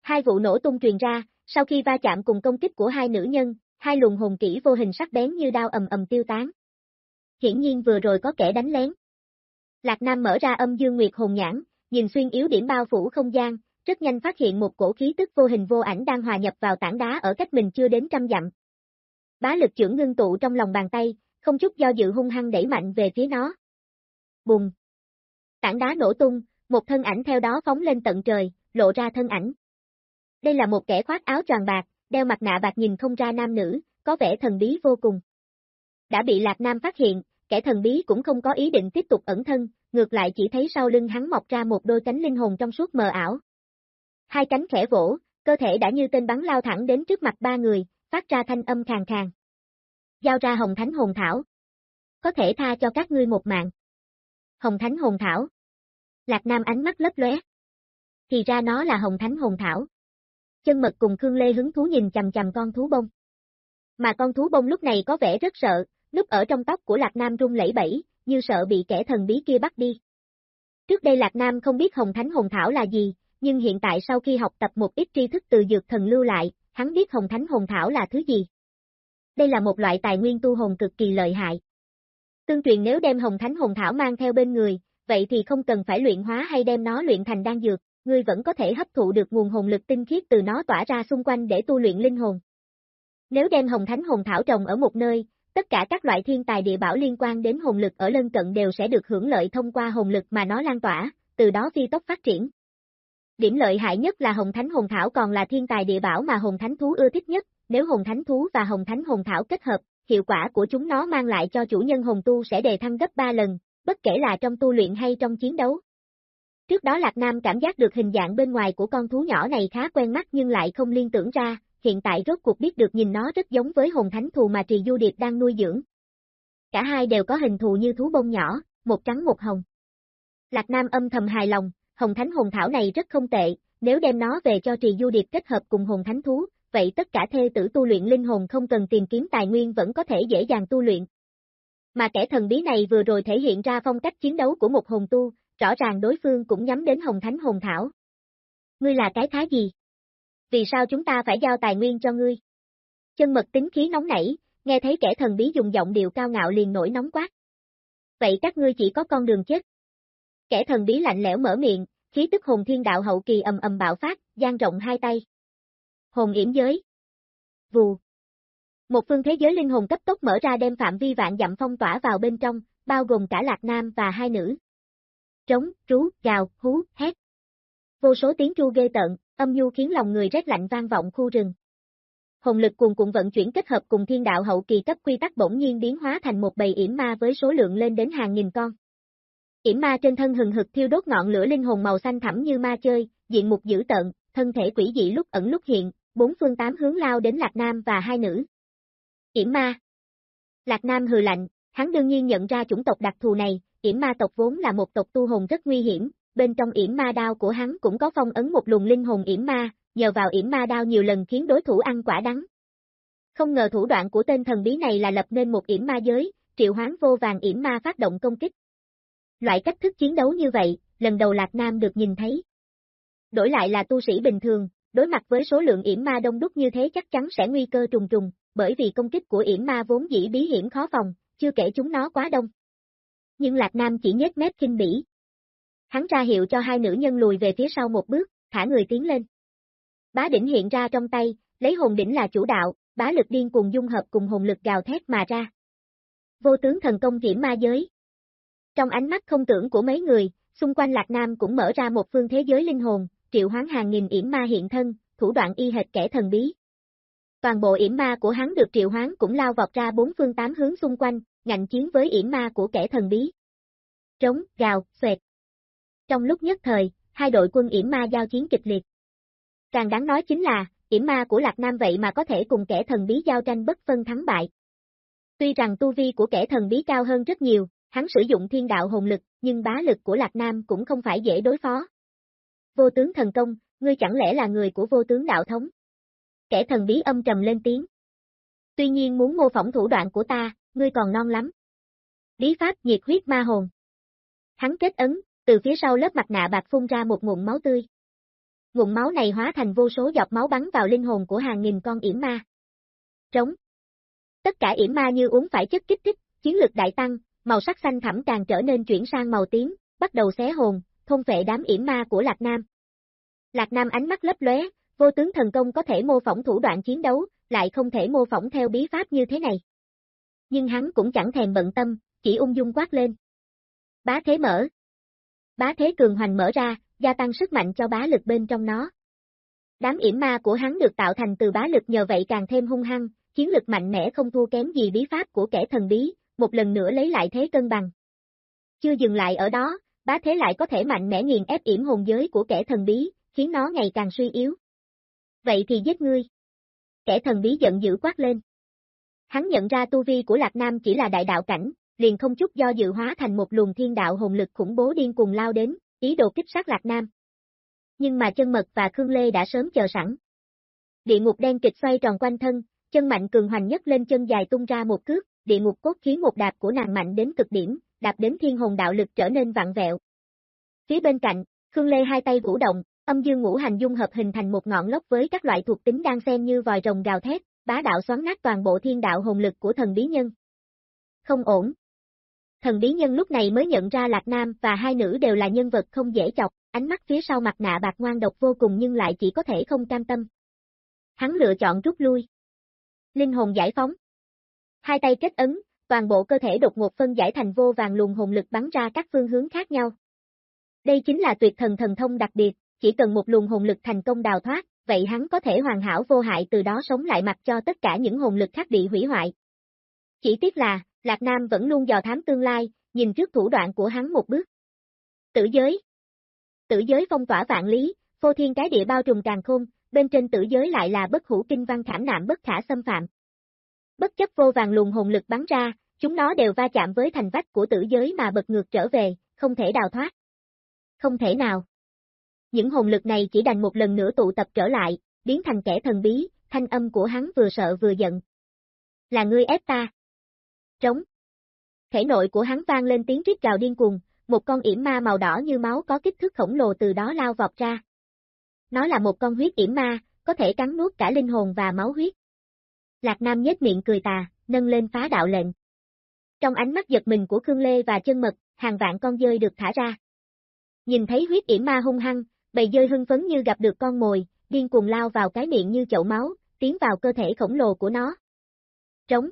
Hai vụ nổ tung truyền ra, sau khi va chạm cùng công kích của hai nữ nhân, hai luồng hồn kỹ vô hình sắc bén như đao ầm ầm tiêu tán. Hiển nhiên vừa rồi có kẻ đánh lén. Lạc Nam mở ra âm dương nguyệt hồn nhãn, nhìn xuyên yếu điểm bao phủ không gian, rất nhanh phát hiện một cổ khí tức vô hình vô ảnh đang hòa nhập vào tảng đá ở cách mình chưa đến trăm dặm. Bá lực trưởng ngưng tụ trong lòng bàn tay, không chút do dự hung hăng đẩy mạnh về phía nó. Bùng! Tảng đá nổ tung, một thân ảnh theo đó phóng lên tận trời, lộ ra thân ảnh. Đây là một kẻ khoác áo tròn bạc, đeo mặt nạ bạc nhìn không ra nam nữ, có vẻ thần bí vô cùng. Đã bị Lạc Nam phát hiện, kẻ thần bí cũng không có ý định tiếp tục ẩn thân, ngược lại chỉ thấy sau lưng hắn mọc ra một đôi cánh linh hồn trong suốt mờ ảo. Hai cánh khẽ vỗ, cơ thể đã như tên bắn lao thẳng đến trước mặt ba người, phát ra thanh âm khàn khàn. Giao ra hồng thánh hồn thảo. Có thể tha cho các ngươi một mạng. Hồng thánh hồn thảo. Lạc Nam ánh mắt lấp lóe. Thì ra nó là hồng thánh hồn thảo. Chân mật cùng Khương Lê hứng thú nhìn chầm chầm con thú bông. Mà con thú bông lúc này có vẻ rất sợ, núp ở trong tóc của Lạc Nam rung lẫy bẫy, như sợ bị kẻ thần bí kia bắt đi. Trước đây Lạc Nam không biết Hồng Thánh Hồn Thảo là gì, nhưng hiện tại sau khi học tập một ít tri thức từ dược thần lưu lại, hắn biết Hồng Thánh Hồn Thảo là thứ gì. Đây là một loại tài nguyên tu hồn cực kỳ lợi hại. Tương truyền nếu đem Hồng Thánh Hồn Thảo mang theo bên người, vậy thì không cần phải luyện hóa hay đem nó luyện thành đan dược, ngươi vẫn có thể hấp thụ được nguồn hồn lực tinh khiết từ nó tỏa ra xung quanh để tu luyện linh hồn. Nếu đem Hồng Thánh Hồn Thảo trồng ở một nơi, tất cả các loại thiên tài địa bảo liên quan đến hồn lực ở lân cận đều sẽ được hưởng lợi thông qua hồn lực mà nó lan tỏa, từ đó phi tốc phát triển. Điểm lợi hại nhất là Hồng Thánh Hồn Thảo còn là thiên tài địa bảo mà Hồn Thánh Thú ưa thích nhất, nếu Hồn Thánh Thú và Hồng Thánh Hồn Thảo kết hợp, hiệu quả của chúng nó mang lại cho chủ nhân Hồng tu sẽ đề thăng gấp 3 lần, bất kể là trong tu luyện hay trong chiến đấu. Trước đó Lạc Nam cảm giác được hình dạng bên ngoài của con thú nhỏ này khá quen mắt nhưng lại không liên tưởng ra, hiện tại rốt cuộc biết được nhìn nó rất giống với hồn thánh thù mà Trì Du Điệp đang nuôi dưỡng. Cả hai đều có hình thù như thú bông nhỏ, một trắng một hồng. Lạc Nam âm thầm hài lòng, hồng thánh hồn thảo này rất không tệ, nếu đem nó về cho Trì Du Điệp kết hợp cùng hồn thánh thú, vậy tất cả thê tử tu luyện linh hồn không cần tìm kiếm tài nguyên vẫn có thể dễ dàng tu luyện. Mà kẻ thần bí này vừa rồi thể hiện ra phong cách chiến đấu của một hồn tu, rõ ràng đối phương cũng nhắm đến hồng thánh hồn thảo. Ngươi là cái thái gì? Vì sao chúng ta phải giao tài nguyên cho ngươi? Chân mật tính khí nóng nảy, nghe thấy kẻ thần bí dùng giọng điệu cao ngạo liền nổi nóng quát. Vậy các ngươi chỉ có con đường chết. Kẻ thần bí lạnh lẽo mở miệng, khí tức hồn thiên đạo hậu kỳ ầm ầm bạo phát, dang rộng hai tay. Hồn yểm giới. Vù. Một phương thế giới linh hồn cấp tốc mở ra đem phạm vi vạn dặm phong tỏa vào bên trong, bao gồm cả Lạc Nam và hai nữ. Trống, rú, gào, hú, hét. Vô số tiếng tru ghê tận, âm nhu khiến lòng người rét lạnh vang vọng khu rừng. Hồn lực cuồn cuộn vận chuyển kết hợp cùng thiên đạo hậu kỳ cấp quy tắc bỗng nhiên biến hóa thành một bầy yểm ma với số lượng lên đến hàng nghìn con. Yểm ma trên thân hừng hực thiêu đốt ngọn lửa linh hồn màu xanh thẳm như ma chơi, diện mục dữ tợn, thân thể quỷ dị lúc ẩn lúc hiện, bốn phương tám hướng lao đến Lạc Nam và hai nữ. Yểm ma. Lạc Nam hừ lạnh, hắn đương nhiên nhận ra chủng tộc đặc thù này, yểm ma tộc vốn là một tộc tu hồn rất nguy hiểm, bên trong yểm ma đao của hắn cũng có phong ấn một luồng linh hồn yểm ma, nhờ vào yểm ma đao nhiều lần khiến đối thủ ăn quả đắng. Không ngờ thủ đoạn của tên thần bí này là lập nên một yểm ma giới, triệu hoán vô vàng yểm ma phát động công kích. Loại cách thức chiến đấu như vậy, lần đầu Lạc Nam được nhìn thấy. Đổi lại là tu sĩ bình thường, đối mặt với số lượng yểm ma đông đúc như thế chắc chắn sẽ nguy cơ trùng trùng, bởi vì công kích của yểm ma vốn dĩ bí hiểm khó phòng, chưa kể chúng nó quá đông. Nhưng Lạc Nam chỉ nhếch mép kinh bỉ. Hắn ra hiệu cho hai nữ nhân lùi về phía sau một bước, thả người tiến lên. Bá đỉnh hiện ra trong tay, lấy hồn đỉnh là chủ đạo, bá lực điên cùng dung hợp cùng hồn lực gào thét mà ra. Vô tướng thần công kiểm ma giới. Trong ánh mắt không tưởng của mấy người, xung quanh Lạc Nam cũng mở ra một phương thế giới linh hồn, triệu hoán hàng nghìn yểm ma hiện thân, thủ đoạn y hệt kẻ thần bí. Toàn bộ yểm ma của hắn được triệu hoán cũng lao vọt ra bốn phương tám hướng xung quanh, ngạnh chiến với yểm ma của kẻ thần bí. Trống, gào, xoẹt. Trong lúc nhất thời, hai đội quân yểm ma giao chiến kịch liệt. Càng đáng nói chính là, yểm ma của Lạc Nam vậy mà có thể cùng kẻ thần bí giao tranh bất phân thắng bại. Tuy rằng tu vi của kẻ thần bí cao hơn rất nhiều, hắn sử dụng thiên đạo hồn lực, nhưng bá lực của Lạc Nam cũng không phải dễ đối phó. Vô tướng thần công, ngươi chẳng lẽ là người của vô tướng đạo thống? Kẻ thần bí âm trầm lên tiếng. Tuy nhiên muốn mô phỏng thủ đoạn của ta, ngươi còn non lắm. Bí pháp nhiệt huyết ma hồn. Hắn kết ấn, từ phía sau lớp mặt nạ bạc phun ra một ngụm máu tươi. Ngụm máu này hóa thành vô số giọt máu bắn vào linh hồn của hàng nghìn con yểm ma. Trống. Tất cả yểm ma như uống phải chất kích thích, chiến lực đại tăng, màu sắc xanh thẳm càng trở nên chuyển sang màu tím, bắt đầu xé hồn, thôn vệ đám yểm ma của Lạc Nam. Lạc Nam ánh mắt lấp lóe, vô tướng thần công có thể mô phỏng thủ đoạn chiến đấu, lại không thể mô phỏng theo bí pháp như thế này. Nhưng hắn cũng chẳng thèm bận tâm, chỉ ung dung quát lên. Bá thế mở. Bá thế cường hoành mở ra, gia tăng sức mạnh cho bá lực bên trong nó. Đám yểm ma của hắn được tạo thành từ bá lực nhờ vậy càng thêm hung hăng, chiến lực mạnh mẽ không thua kém gì bí pháp của kẻ thần bí, một lần nữa lấy lại thế cân bằng. Chưa dừng lại ở đó, bá thế lại có thể mạnh mẽ nghiền ép yểm hồn giới của kẻ thần bí, khiến nó ngày càng suy yếu. Vậy thì giết ngươi. Kẻ thần bí giận dữ quát lên. Hắn nhận ra tu vi của Lạc Nam chỉ là đại đạo cảnh, liền không chút do dự hóa thành một luồng thiên đạo hồn lực khủng bố điên cùng lao đến, ý đồ kích sát Lạc Nam. Nhưng mà chân mật và Khương Lê đã sớm chờ sẵn. Địa ngục đen kịch xoay tròn quanh thân, chân mạnh cường hoành nhất lên chân dài tung ra một cước, địa ngục cốt khí một đạp của nàng mạnh đến cực điểm, đạp đến thiên hồn đạo lực trở nên vặn vẹo. Phía bên cạnh, Khương Lê hai tay vũ động, âm dương ngũ hành dung hợp hình thành một ngọn lốc với các loại thuộc tính đang xen như vòi rồng gào thét, bá đạo xoắn nát toàn bộ thiên đạo hồn lực của thần bí nhân. Không ổn. Thần bí nhân lúc này mới nhận ra Lạc Nam và hai nữ đều là nhân vật không dễ chọc, ánh mắt phía sau mặt nạ bạc ngoan độc vô cùng nhưng lại chỉ có thể không cam tâm. Hắn lựa chọn rút lui. Linh hồn giải phóng. Hai tay kết ấn, toàn bộ cơ thể đột ngột phân giải thành vô vàng luồng hồn lực bắn ra các phương hướng khác nhau. Đây chính là tuyệt thần thần thông đặc biệt, chỉ cần một luồng hồn lực thành công đào thoát, vậy hắn có thể hoàn hảo vô hại từ đó sống lại mặt cho tất cả những hồn lực khác bị hủy hoại. Chỉ tiếc là, Lạc Nam vẫn luôn dò thám tương lai, nhìn trước thủ đoạn của hắn một bước. Tử giới Tử giới phong tỏa vạn lý, phô thiên cái địa bao trùm càng khôn, bên trên tử giới lại là bất hủ kinh văn khảm nạm bất khả xâm phạm. Bất chấp vô vàng luồng hồn lực bắn ra, chúng nó đều va chạm với thành vách của tử giới mà bật ngược trở về, không thể đào thoát. Không thể nào. Những hồn lực này chỉ đành một lần nữa tụ tập trở lại, biến thành kẻ thần bí, thanh âm của hắn vừa sợ vừa giận. Là ngươi ép ta. Trống. Thể nội của hắn vang lên tiếng rít gào điên cuồng, một con yểm ma màu đỏ như máu có kích thước khổng lồ từ đó lao vọt ra. Nó là một con huyết yểm ma, có thể cắn nuốt cả linh hồn và máu huyết. Lạc Nam nhếch miệng cười tà, nâng lên phá đạo lệnh. Trong ánh mắt giật mình của Khương Lê và chân mật, hàng vạn con dơi được thả ra. Nhìn thấy huyết yểm ma hung hăng, bầy dơi hưng phấn như gặp được con mồi, điên cuồng lao vào cái miệng như chậu máu, tiến vào cơ thể khổng lồ của nó. Trống.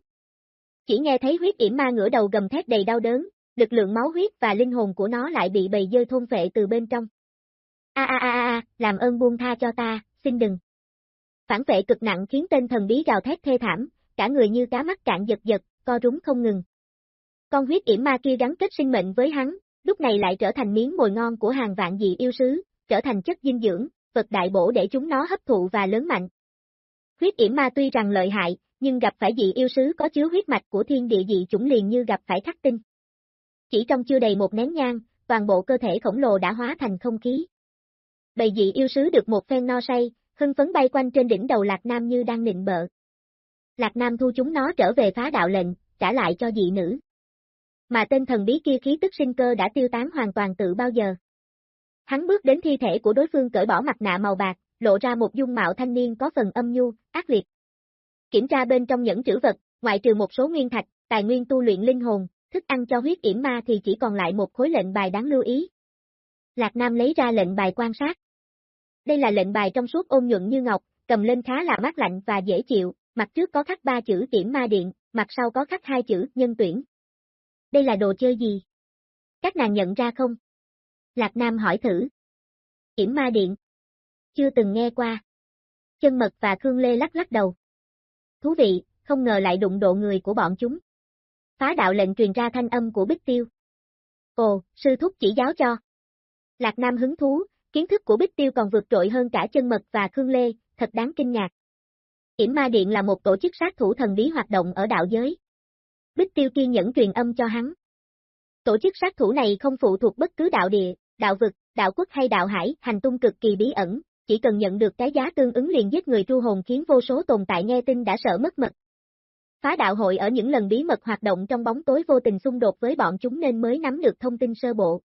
Chỉ nghe thấy huyết yểm ma ngửa đầu gầm thét đầy đau đớn, lực lượng máu huyết và linh hồn của nó lại bị bầy dơi thôn phệ từ bên trong. A a a a, làm ơn buông tha cho ta, xin đừng. Phản vệ cực nặng khiến tên thần bí gào thét thê thảm, cả người như cá mắt cạn giật giật, co rúng không ngừng. Con huyết yểm ma kia gắn kết sinh mệnh với hắn, lúc này lại trở thành miếng mồi ngon của hàng vạn dị yêu sứ, trở thành chất dinh dưỡng, vật đại bổ để chúng nó hấp thụ và lớn mạnh. Huyết yểm ma tuy rằng lợi hại, nhưng gặp phải dị yêu sứ có chứa huyết mạch của thiên địa dị chủng liền như gặp phải khắc tinh. Chỉ trong chưa đầy một nén nhang, toàn bộ cơ thể khổng lồ đã hóa thành không khí. Bầy dị yêu sứ được một phen no say, hưng phấn bay quanh trên đỉnh đầu Lạc Nam như đang nịnh bợ. Lạc Nam thu chúng nó trở về phá đạo lệnh, trả lại cho dị nữ. Mà tên thần bí kia khí tức sinh cơ đã tiêu tán hoàn toàn tự bao giờ. Hắn bước đến thi thể của đối phương cởi bỏ mặt nạ màu bạc, lộ ra một dung mạo thanh niên có phần âm nhu, ác liệt. Kiểm tra bên trong những trữ vật, ngoại trừ một số nguyên thạch, tài nguyên tu luyện linh hồn, thức ăn cho huyết yểm ma thì chỉ còn lại một khối lệnh bài đáng lưu ý. Lạc Nam lấy ra lệnh bài quan sát. Đây là lệnh bài trong suốt ôn nhuận như ngọc, cầm lên khá là mát lạnh và dễ chịu, mặt trước có khắc ba chữ yểm ma điện, mặt sau có khắc hai chữ nhân tuyển. Đây là đồ chơi gì? Các nàng nhận ra không? Lạc Nam hỏi thử. Yểm ma điện. Chưa từng nghe qua. Chân mật và Khương Lê lắc lắc đầu. Thú vị, không ngờ lại đụng độ người của bọn chúng. Phá đạo lệnh truyền ra thanh âm của Bích Tiêu. Ồ, sư thúc chỉ giáo cho. Lạc Nam hứng thú, kiến thức của Bích Tiêu còn vượt trội hơn cả chân mật và Khương Lê, thật đáng kinh ngạc. Yểm Ma Điện là một tổ chức sát thủ thần bí hoạt động ở đạo giới. Bích Tiêu kiên nhẫn truyền âm cho hắn. Tổ chức sát thủ này không phụ thuộc bất cứ đạo địa, đạo vực, đạo quốc hay đạo hải, hành tung cực kỳ bí ẩn, chỉ cần nhận được cái giá tương ứng liền giết người tru hồn khiến vô số tồn tại nghe tin đã sợ mất mật. Phá đạo hội ở những lần bí mật hoạt động trong bóng tối vô tình xung đột với bọn chúng nên mới nắm được thông tin sơ bộ.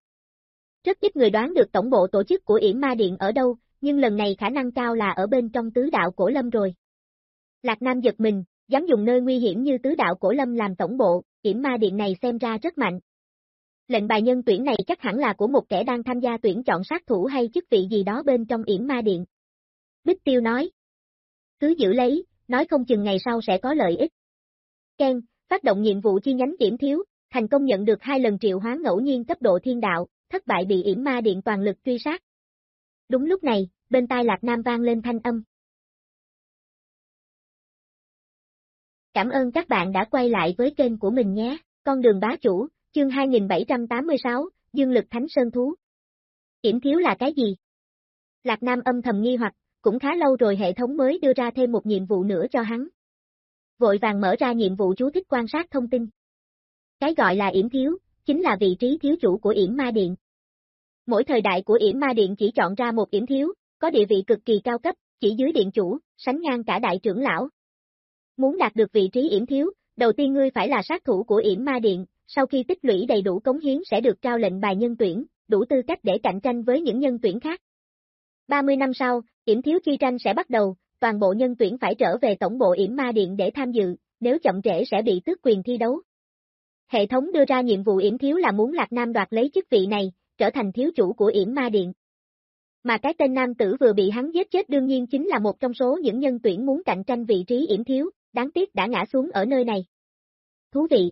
Rất ít người đoán được tổng bộ tổ chức của Yểm Ma Điện ở đâu, nhưng lần này khả năng cao là ở bên trong tứ đạo cổ lâm rồi. Lạc Nam giật mình, dám dùng nơi nguy hiểm như tứ đạo cổ lâm làm tổng bộ, Yểm Ma Điện này xem ra rất mạnh. Lệnh bài nhân tuyển này chắc hẳn là của một kẻ đang tham gia tuyển chọn sát thủ hay chức vị gì đó bên trong Yểm Ma Điện. Bích Tiêu nói. Cứ giữ lấy, nói không chừng ngày sau sẽ có lợi ích. Ken, phát động nhiệm vụ chi nhánh điểm thiếu, thành công nhận được hai lần triệu hóa ngẫu nhiên cấp độ thiên đạo, thất bại bị yểm ma điện toàn lực truy sát. Đúng lúc này, bên tai Lạc Nam vang lên thanh âm. Cảm ơn các bạn đã quay lại với kênh của mình nhé, con đường bá chủ, chương 2786, Dương lực Thánh Sơn Thú. Yểm thiếu là cái gì? Lạc Nam âm thầm nghi hoặc, cũng khá lâu rồi hệ thống mới đưa ra thêm một nhiệm vụ nữa cho hắn vội vàng mở ra nhiệm vụ chú thích quan sát thông tin. Cái gọi là yểm thiếu, chính là vị trí thiếu chủ của yểm ma điện. Mỗi thời đại của yểm ma điện chỉ chọn ra một yểm thiếu, có địa vị cực kỳ cao cấp, chỉ dưới điện chủ, sánh ngang cả đại trưởng lão. Muốn đạt được vị trí yểm thiếu, đầu tiên ngươi phải là sát thủ của yểm ma điện, sau khi tích lũy đầy đủ cống hiến sẽ được trao lệnh bài nhân tuyển, đủ tư cách để cạnh tranh với những nhân tuyển khác. 30 năm sau, yểm thiếu chi tranh sẽ bắt đầu, toàn bộ nhân tuyển phải trở về tổng bộ yểm ma điện để tham dự, nếu chậm trễ sẽ bị tước quyền thi đấu. Hệ thống đưa ra nhiệm vụ yểm thiếu là muốn Lạc Nam đoạt lấy chức vị này, trở thành thiếu chủ của yểm ma điện. Mà cái tên nam tử vừa bị hắn giết chết đương nhiên chính là một trong số những nhân tuyển muốn cạnh tranh vị trí yểm thiếu, đáng tiếc đã ngã xuống ở nơi này. Thú vị.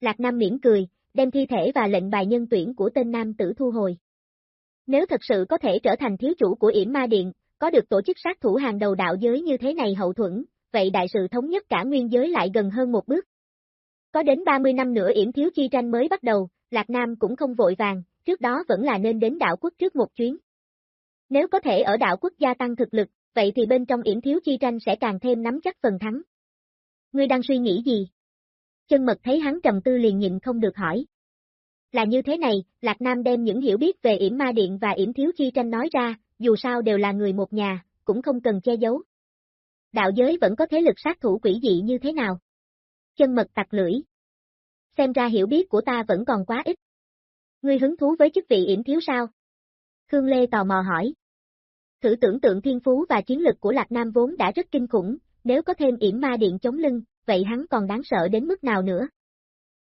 Lạc Nam mỉm cười, đem thi thể và lệnh bài nhân tuyển của tên nam tử thu hồi. Nếu thật sự có thể trở thành thiếu chủ của yểm ma điện, có được tổ chức sát thủ hàng đầu đạo giới như thế này hậu thuẫn, vậy đại sự thống nhất cả nguyên giới lại gần hơn một bước. Có đến 30 năm nữa yểm thiếu chi tranh mới bắt đầu, Lạc Nam cũng không vội vàng, trước đó vẫn là nên đến đạo quốc trước một chuyến. Nếu có thể ở đạo quốc gia tăng thực lực, vậy thì bên trong yểm thiếu chi tranh sẽ càng thêm nắm chắc phần thắng. Ngươi đang suy nghĩ gì? Chân mật thấy hắn trầm tư liền nhịn không được hỏi. Là như thế này, Lạc Nam đem những hiểu biết về yểm ma điện và yểm thiếu chi tranh nói ra, dù sao đều là người một nhà, cũng không cần che giấu. Đạo giới vẫn có thế lực sát thủ quỷ dị như thế nào? Chân mật tặc lưỡi. Xem ra hiểu biết của ta vẫn còn quá ít. Ngươi hứng thú với chức vị yểm thiếu sao? Khương Lê tò mò hỏi. Thử tưởng tượng thiên phú và chiến lực của Lạc Nam vốn đã rất kinh khủng, nếu có thêm yểm ma điện chống lưng, vậy hắn còn đáng sợ đến mức nào nữa?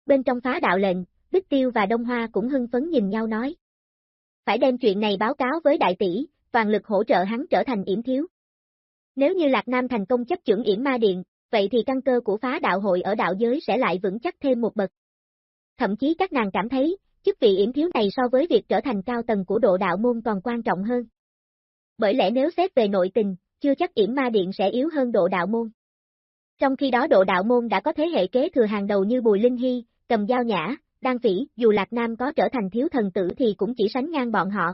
Bên trong phá đạo lệnh, Bích Tiêu và Đông Hoa cũng hưng phấn nhìn nhau nói. Phải đem chuyện này báo cáo với đại tỷ, toàn lực hỗ trợ hắn trở thành yểm thiếu. Nếu như Lạc Nam thành công chấp trưởng yểm ma điện, vậy thì căn cơ của phá đạo hội ở đạo giới sẽ lại vững chắc thêm một bậc. Thậm chí các nàng cảm thấy, chức vị yểm thiếu này so với việc trở thành cao tầng của độ đạo môn còn quan trọng hơn. Bởi lẽ nếu xét về nội tình, chưa chắc yểm ma điện sẽ yếu hơn độ đạo môn. Trong khi đó độ đạo môn đã có thế hệ kế thừa hàng đầu như Bùi Linh Hy, cầm dao nhã, đan phỉ, dù Lạc Nam có trở thành thiếu thần tử thì cũng chỉ sánh ngang bọn họ.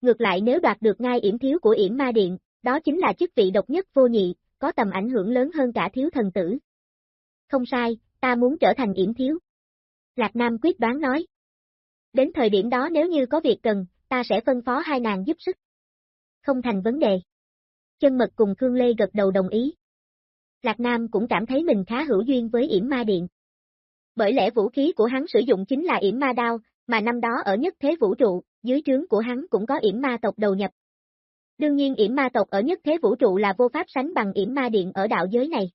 Ngược lại nếu đoạt được ngai yểm thiếu của yểm ma điện, đó chính là chức vị độc nhất vô nhị, có tầm ảnh hưởng lớn hơn cả thiếu thần tử. Không sai, ta muốn trở thành yểm thiếu. Lạc Nam quyết đoán nói. Đến thời điểm đó nếu như có việc cần, ta sẽ phân phó hai nàng giúp sức. Không thành vấn đề. Chân mật cùng Khương Lê gật đầu đồng ý. Lạc Nam cũng cảm thấy mình khá hữu duyên với yểm ma điện. Bởi lẽ vũ khí của hắn sử dụng chính là yểm ma đao, mà năm đó ở nhất thế vũ trụ, dưới trướng của hắn cũng có yểm ma tộc đầu nhập. Đương nhiên yểm ma tộc ở nhất thế vũ trụ là vô pháp sánh bằng yểm ma điện ở đạo giới này.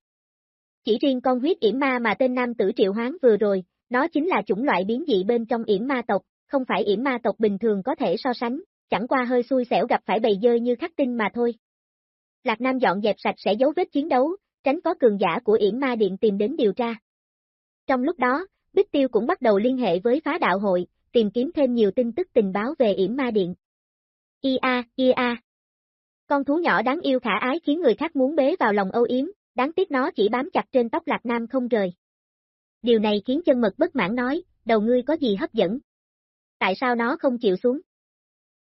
Chỉ riêng con huyết yểm ma mà tên nam tử triệu hoán vừa rồi, nó chính là chủng loại biến dị bên trong yểm ma tộc, không phải yểm ma tộc bình thường có thể so sánh, chẳng qua hơi xui xẻo gặp phải bầy dơi như khắc tinh mà thôi. Lạc Nam dọn dẹp sạch sẽ dấu vết chiến đấu, tránh có cường giả của yểm ma điện tìm đến điều tra. Trong lúc đó, Bích Tiêu cũng bắt đầu liên hệ với phá đạo hội, tìm kiếm thêm nhiều tin tức tình báo về yểm ma điện. Ia, ia. Con thú nhỏ đáng yêu khả ái khiến người khác muốn bế vào lòng âu yếm, đáng tiếc nó chỉ bám chặt trên tóc Lạc Nam không rời. Điều này khiến chân mật bất mãn nói, đầu ngươi có gì hấp dẫn? Tại sao nó không chịu xuống?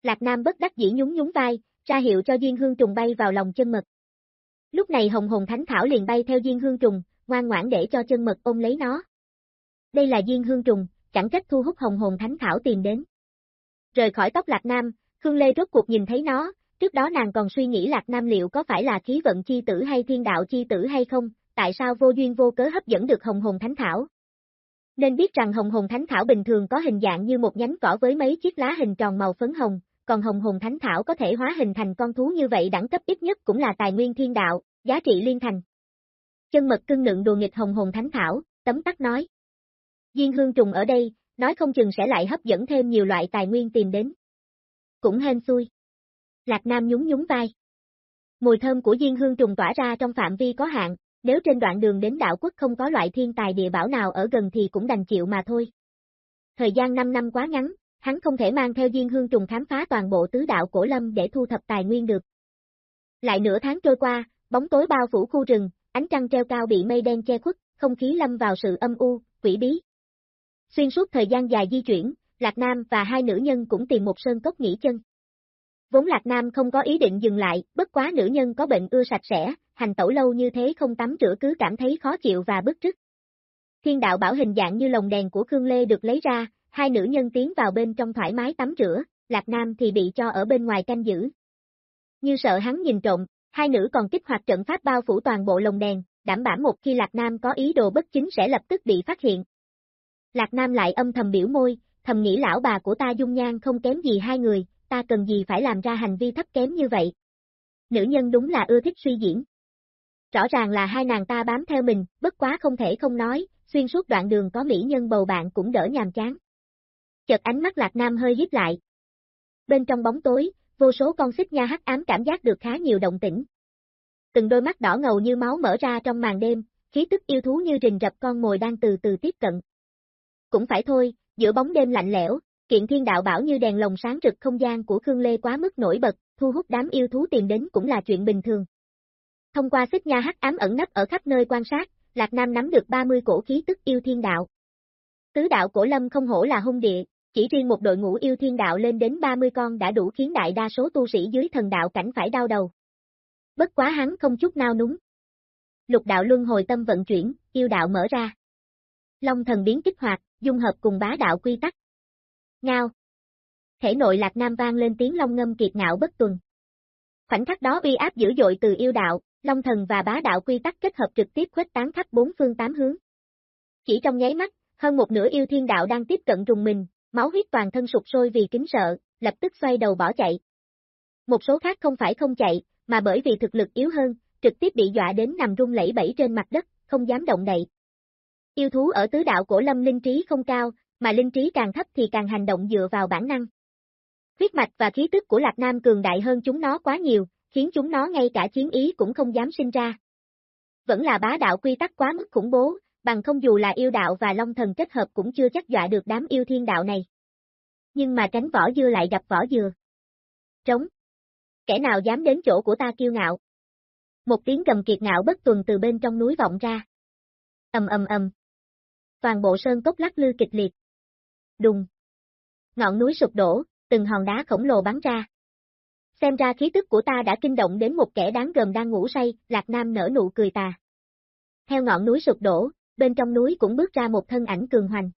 Lạc Nam bất đắc dĩ nhún nhún vai, ra hiệu cho Diên Hương Trùng bay vào lòng chân mật. Lúc này Hồng Hồn Thánh Thảo liền bay theo Diên Hương Trùng, ngoan ngoãn để cho chân mật ôm lấy nó. Đây là Diên Hương Trùng, chẳng trách thu hút Hồng Hồn Thánh Thảo tìm đến. Rời khỏi tóc Lạc Nam, Khương Lê rốt cuộc nhìn thấy nó, trước đó nàng còn suy nghĩ Lạc Nam liệu có phải là khí vận chi tử hay thiên đạo chi tử hay không, tại sao vô duyên vô cớ hấp dẫn được Hồng Hồn Thánh Thảo. Nên biết rằng Hồng Hồn Thánh Thảo bình thường có hình dạng như một nhánh cỏ với mấy chiếc lá hình tròn màu phấn hồng, còn Hồng Hồn Thánh Thảo có thể hóa hình thành con thú như vậy đẳng cấp ít nhất cũng là tài nguyên thiên đạo, giá trị liên thành. Chân mật cưng nựng đùa nghịch Hồng Hồn Thánh Thảo, tấm tắc nói. Diên hương trùng ở đây, nói không chừng sẽ lại hấp dẫn thêm nhiều loại tài nguyên tìm đến. Cũng hên xui. Lạc Nam nhún nhún vai. Mùi thơm của diên hương trùng tỏa ra trong phạm vi có hạn, nếu trên đoạn đường đến đạo quốc không có loại thiên tài địa bảo nào ở gần thì cũng đành chịu mà thôi. Thời gian 5 năm quá ngắn, hắn không thể mang theo diên hương trùng khám phá toàn bộ tứ đạo cổ lâm để thu thập tài nguyên được. Lại nửa tháng trôi qua, bóng tối bao phủ khu rừng, ánh trăng treo cao bị mây đen che khuất, không khí lâm vào sự âm u, quỷ bí. Xuyên suốt thời gian dài di chuyển, Lạc Nam và hai nữ nhân cũng tìm một sơn cốc nghỉ chân. Vốn Lạc Nam không có ý định dừng lại, bất quá nữ nhân có bệnh ưa sạch sẽ, hành tẩu lâu như thế không tắm rửa cứ cảm thấy khó chịu và bức rứt. Thiên đạo bảo hình dạng như lồng đèn của Khương Lê được lấy ra, hai nữ nhân tiến vào bên trong thoải mái tắm rửa, Lạc Nam thì bị cho ở bên ngoài canh giữ. Như sợ hắn nhìn trộm, hai nữ còn kích hoạt trận pháp bao phủ toàn bộ lồng đèn, đảm bảo một khi Lạc Nam có ý đồ bất chính sẽ lập tức bị phát hiện. Lạc Nam lại âm thầm biểu môi, thầm nghĩ lão bà của ta dung nhan không kém gì hai người, ta cần gì phải làm ra hành vi thấp kém như vậy. Nữ nhân đúng là ưa thích suy diễn. Rõ ràng là hai nàng ta bám theo mình, bất quá không thể không nói, xuyên suốt đoạn đường có mỹ nhân bầu bạn cũng đỡ nhàm chán. Chợt ánh mắt Lạc Nam hơi híp lại. Bên trong bóng tối, vô số con xích nha hắc ám cảm giác được khá nhiều động tĩnh. Từng đôi mắt đỏ ngầu như máu mở ra trong màn đêm, khí tức yêu thú như rình rập con mồi đang từ từ tiếp cận. Cũng phải thôi, giữa bóng đêm lạnh lẽo, kiện thiên đạo bảo như đèn lồng sáng rực không gian của Khương Lê quá mức nổi bật, thu hút đám yêu thú tìm đến cũng là chuyện bình thường. Thông qua xích nha hắc ám ẩn nấp ở khắp nơi quan sát, Lạc Nam nắm được 30 cổ khí tức yêu thiên đạo. Tứ đạo cổ lâm không hổ là hung địa, chỉ riêng một đội ngũ yêu thiên đạo lên đến 30 con đã đủ khiến đại đa số tu sĩ dưới thần đạo cảnh phải đau đầu. Bất quá hắn không chút nao núng. Lục đạo luân hồi tâm vận chuyển, yêu đạo mở ra. Long thần biến kích hoạt, dung hợp cùng bá đạo quy tắc. Ngao. Thể nội lạc nam vang lên tiếng long ngâm kiệt ngạo bất tuần. Khoảnh khắc đó uy áp dữ dội từ yêu đạo, long thần và bá đạo quy tắc kết hợp trực tiếp khuếch tán khắp bốn phương tám hướng. Chỉ trong nháy mắt, hơn một nửa yêu thiên đạo đang tiếp cận rùng mình, máu huyết toàn thân sụp sôi vì kính sợ, lập tức xoay đầu bỏ chạy. Một số khác không phải không chạy, mà bởi vì thực lực yếu hơn, trực tiếp bị dọa đến nằm rung lẫy bẫy trên mặt đất, không dám động đậy. Yêu thú ở tứ đạo cổ lâm linh trí không cao, mà linh trí càng thấp thì càng hành động dựa vào bản năng. Huyết mạch và khí tức của Lạc Nam cường đại hơn chúng nó quá nhiều, khiến chúng nó ngay cả chiến ý cũng không dám sinh ra. Vẫn là bá đạo quy tắc quá mức khủng bố, bằng không dù là yêu đạo và long thần kết hợp cũng chưa chắc dọa được đám yêu thiên đạo này. Nhưng mà tránh vỏ dưa lại gặp vỏ dừa. Trống. Kẻ nào dám đến chỗ của ta kiêu ngạo. Một tiếng cầm kiệt ngạo bất tuần từ bên trong núi vọng ra. ầm ầm ầm. Toàn bộ sơn cốc lắc lư kịch liệt. Đùng. Ngọn núi sụp đổ, từng hòn đá khổng lồ bắn ra. Xem ra khí tức của ta đã kinh động đến một kẻ đáng gờm đang ngủ say, Lạc Nam nở nụ cười tà. Theo ngọn núi sụp đổ, bên trong núi cũng bước ra một thân ảnh cường hoành.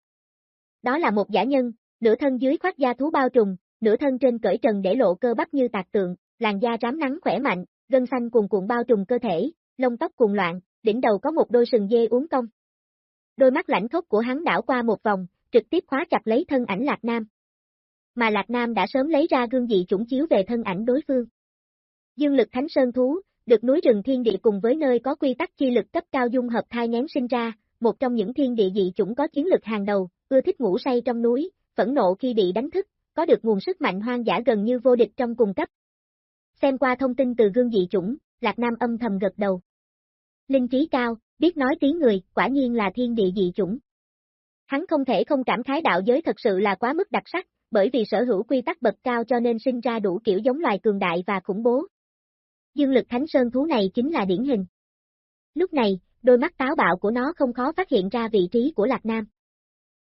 Đó là một giả nhân, nửa thân dưới khoác da thú bao trùng, nửa thân trên cởi trần để lộ cơ bắp như tạc tượng, làn da rám nắng khỏe mạnh, gân xanh cuồn cuộn bao trùm cơ thể, lông tóc cuồng loạn, đỉnh đầu có một đôi sừng dê uốn cong. Đôi mắt lãnh khốc của hắn đảo qua một vòng, trực tiếp khóa chặt lấy thân ảnh Lạc Nam. Mà Lạc Nam đã sớm lấy ra gương dị chủng chiếu về thân ảnh đối phương. Dương lực thánh sơn thú, được núi rừng thiên địa cùng với nơi có quy tắc chi lực cấp cao dung hợp thai ngén sinh ra, một trong những thiên địa dị chủng có chiến lực hàng đầu, ưa thích ngủ say trong núi, phẫn nộ khi bị đánh thức, có được nguồn sức mạnh hoang dã gần như vô địch trong cùng cấp. Xem qua thông tin từ gương dị chủng, Lạc Nam âm thầm gật đầu. Linh trí cao, biết nói tiếng người, quả nhiên là thiên địa dị chủng. Hắn không thể không cảm khái đạo giới thật sự là quá mức đặc sắc, bởi vì sở hữu quy tắc bậc cao cho nên sinh ra đủ kiểu giống loài cường đại và khủng bố. Dương lực thánh sơn thú này chính là điển hình. Lúc này, đôi mắt táo bạo của nó không khó phát hiện ra vị trí của Lạc Nam.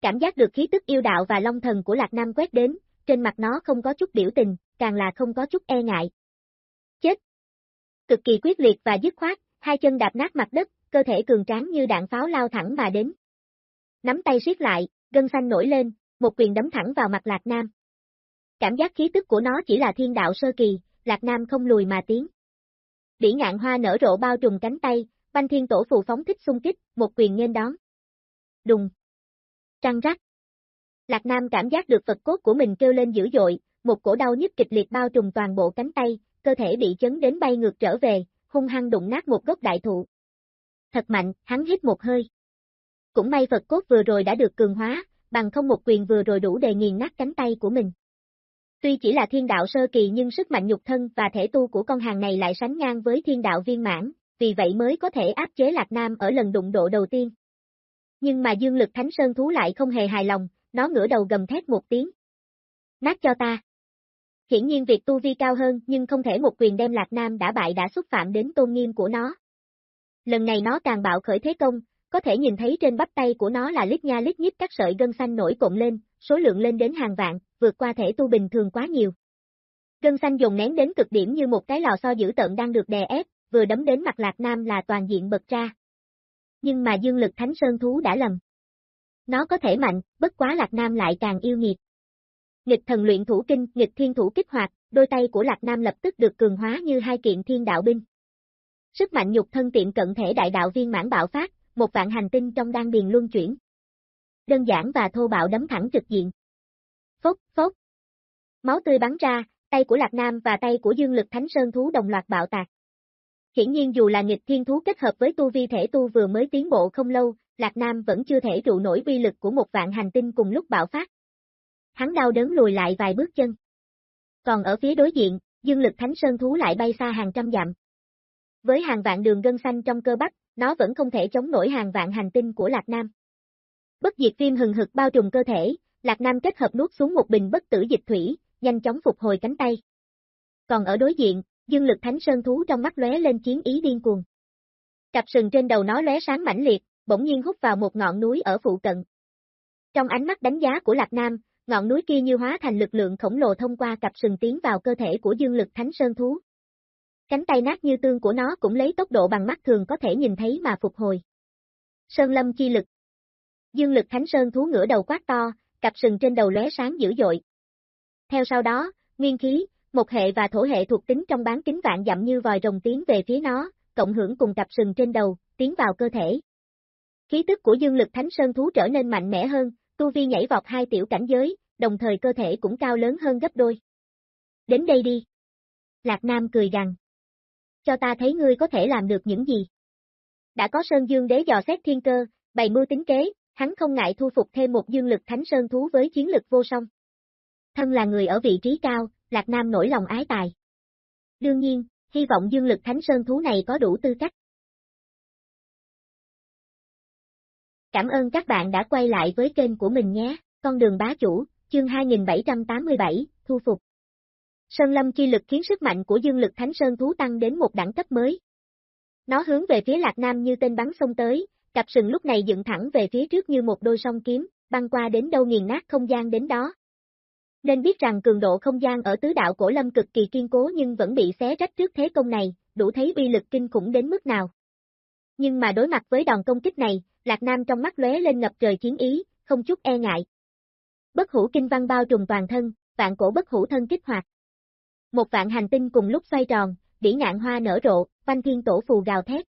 Cảm giác được khí tức yêu đạo và long thần của Lạc Nam quét đến, trên mặt nó không có chút biểu tình, càng là không có chút e ngại. Chết! Cực kỳ quyết liệt và dứt khoát, hai chân đạp nát mặt đất, cơ thể cường tráng như đạn pháo lao thẳng mà đến. Nắm tay siết lại, gân xanh nổi lên, một quyền đấm thẳng vào mặt Lạc Nam. Cảm giác khí tức của nó chỉ là thiên đạo sơ kỳ, Lạc Nam không lùi mà tiến. Bỉ ngạn hoa nở rộ bao trùm cánh tay, banh thiên tổ phù phóng thích xung kích, một quyền nghênh đón. Đùng. Trăng rắc. Lạc Nam cảm giác được vật cốt của mình kêu lên dữ dội, một cổ đau nhức kịch liệt bao trùm toàn bộ cánh tay, cơ thể bị chấn đến bay ngược trở về, hung hăng đụng nát một gốc đại thụ. Thật mạnh, hắn hít một hơi. Cũng may Phật cốt vừa rồi đã được cường hóa, bằng không một quyền vừa rồi đủ để nghiền nát cánh tay của mình. Tuy chỉ là thiên đạo sơ kỳ nhưng sức mạnh nhục thân và thể tu của con hàng này lại sánh ngang với thiên đạo viên mãn, vì vậy mới có thể áp chế Lạc Nam ở lần đụng độ đầu tiên. Nhưng mà dương lực thánh sơn thú lại không hề hài lòng, nó ngửa đầu gầm thét một tiếng. Nát cho ta. Hiển nhiên việc tu vi cao hơn nhưng không thể một quyền đem Lạc Nam đã bại đã xúc phạm đến tôn nghiêm của nó. Lần này nó càng bạo khởi thế công, có thể nhìn thấy trên bắp tay của nó là lít nha lít nhít các sợi gân xanh nổi cộng lên, số lượng lên đến hàng vạn, vượt qua thể tu bình thường quá nhiều. Gân xanh dùng nén đến cực điểm như một cái lò xo dữ tợn đang được đè ép, vừa đấm đến mặt Lạc Nam là toàn diện bật ra. Nhưng mà dương lực thánh sơn thú đã lầm. Nó có thể mạnh, bất quá Lạc Nam lại càng yêu nghiệt. Nghịch thần luyện thủ kinh, nghịch thiên thủ kích hoạt, đôi tay của Lạc Nam lập tức được cường hóa như hai kiện thiên đạo binh. Sức mạnh nhục thân tiện cận thể đại đạo viên mãn bạo phát, một vạn hành tinh trong đan điền luân chuyển. Đơn giản và thô bạo đấm thẳng trực diện. Phốc, phốc. Máu tươi bắn ra, tay của Lạc Nam và tay của Dương Lực Thánh Sơn thú đồng loạt bạo tạc. Hiển nhiên dù là nghịch thiên thú kết hợp với tu vi thể tu vừa mới tiến bộ không lâu, Lạc Nam vẫn chưa thể trụ nổi uy lực của một vạn hành tinh cùng lúc bạo phát. Hắn đau đớn lùi lại vài bước chân. Còn ở phía đối diện, dương lực thánh sơn thú lại bay xa hàng trăm dặm. Với hàng vạn đường gân xanh trong cơ bắp, nó vẫn không thể chống nổi hàng vạn hành tinh của Lạc Nam. Bất diệt viêm hừng hực bao trùm cơ thể, Lạc Nam kết hợp nuốt xuống một bình bất tử dịch thủy, nhanh chóng phục hồi cánh tay. Còn ở đối diện, dương lực thánh sơn thú trong mắt lóe lên chiến ý điên cuồng. Cặp sừng trên đầu nó lóe sáng mãnh liệt, bỗng nhiên hút vào một ngọn núi ở phụ cận. Trong ánh mắt đánh giá của Lạc Nam, ngọn núi kia như hóa thành lực lượng khổng lồ thông qua cặp sừng tiến vào cơ thể của dương lực thánh sơn thú. Cánh tay nát như tương của nó cũng lấy tốc độ bằng mắt thường có thể nhìn thấy mà phục hồi. Sơn lâm chi lực. Dương lực thánh sơn thú ngửa đầu quát to, cặp sừng trên đầu lóe sáng dữ dội. Theo sau đó, nguyên khí, một hệ và thổ hệ thuộc tính trong bán kính vạn dặm như vòi rồng tiến về phía nó, cộng hưởng cùng cặp sừng trên đầu, tiến vào cơ thể. Khí tức của dương lực thánh sơn thú trở nên mạnh mẽ hơn, tu vi nhảy vọt hai tiểu cảnh giới, đồng thời cơ thể cũng cao lớn hơn gấp đôi. Đến đây đi. Lạc Nam cười gằn. Cho ta thấy ngươi có thể làm được những gì. Đã có Sơn Dương đế dò xét thiên cơ, bày mưu tính kế, hắn không ngại thu phục thêm một dương lực thánh sơn thú với chiến lực vô song. Thân là người ở vị trí cao, Lạc Nam nổi lòng ái tài. Đương nhiên, hy vọng dương lực thánh sơn thú này có đủ tư cách. Cảm ơn các bạn đã quay lại với kênh của mình nhé, con đường bá chủ, chương 2787, thu phục. Sơn lâm chi lực khiến sức mạnh của dương lực thánh sơn thú tăng đến một đẳng cấp mới. Nó hướng về phía lạc nam như tên bắn sông tới, cặp sừng lúc này dựng thẳng về phía trước như một đôi song kiếm, băng qua đến đâu nghiền nát không gian đến đó. Nên biết rằng cường độ không gian ở tứ đạo cổ lâm cực kỳ kiên cố nhưng vẫn bị xé rách trước thế công này, đủ thấy uy lực kinh khủng đến mức nào. Nhưng mà đối mặt với đòn công kích này, Lạc Nam trong mắt lóe lên ngập trời chiến ý, không chút e ngại. Bất hủ kinh văn bao trùm toàn thân, vạn cổ bất hủ thân kích hoạt. Một vạn hành tinh cùng lúc xoay tròn, bỉ ngạn hoa nở rộ, văn thiên tổ phù gào thét.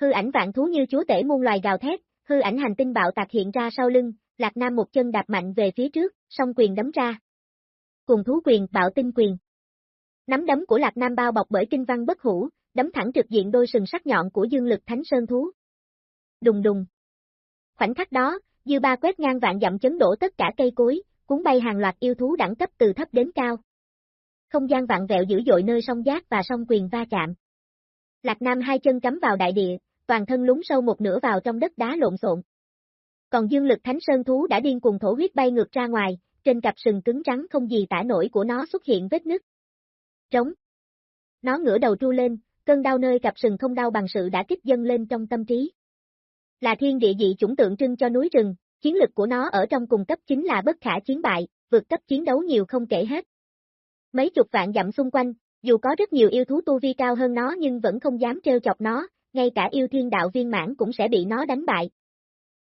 Hư ảnh vạn thú như chúa tể muôn loài gào thét, hư ảnh hành tinh bạo tạc hiện ra sau lưng, Lạc Nam một chân đạp mạnh về phía trước, song quyền đấm ra. Cùng thú quyền, bạo tinh quyền. Nắm đấm của Lạc Nam bao bọc bởi kinh văn bất hủ, đấm thẳng trực diện đôi sừng sắc nhọn của dương lực thánh sơn thú. Đùng đùng. Khoảnh khắc đó, dư ba quét ngang vạn dặm chấn đổ tất cả cây cối, cuốn bay hàng loạt yêu thú đẳng cấp từ thấp đến cao. Không gian vạn vẹo dữ dội nơi song giác và song quyền va chạm. Lạc Nam hai chân cắm vào đại địa, toàn thân lún sâu một nửa vào trong đất đá lộn xộn. Còn dương lực thánh sơn thú đã điên cùng thổ huyết bay ngược ra ngoài, trên cặp sừng cứng trắng không gì tả nổi của nó xuất hiện vết nứt. Trống. Nó ngửa đầu tru lên, cơn đau nơi cặp sừng không đau bằng sự đã kích dâng lên trong tâm trí. Là thiên địa dị chủng tượng trưng cho núi rừng, chiến lực của nó ở trong cùng cấp chính là bất khả chiến bại, vượt cấp chiến đấu nhiều không kể hết. Mấy chục vạn dặm xung quanh, dù có rất nhiều yêu thú tu vi cao hơn nó nhưng vẫn không dám trêu chọc nó, ngay cả yêu thiên đạo viên mãn cũng sẽ bị nó đánh bại.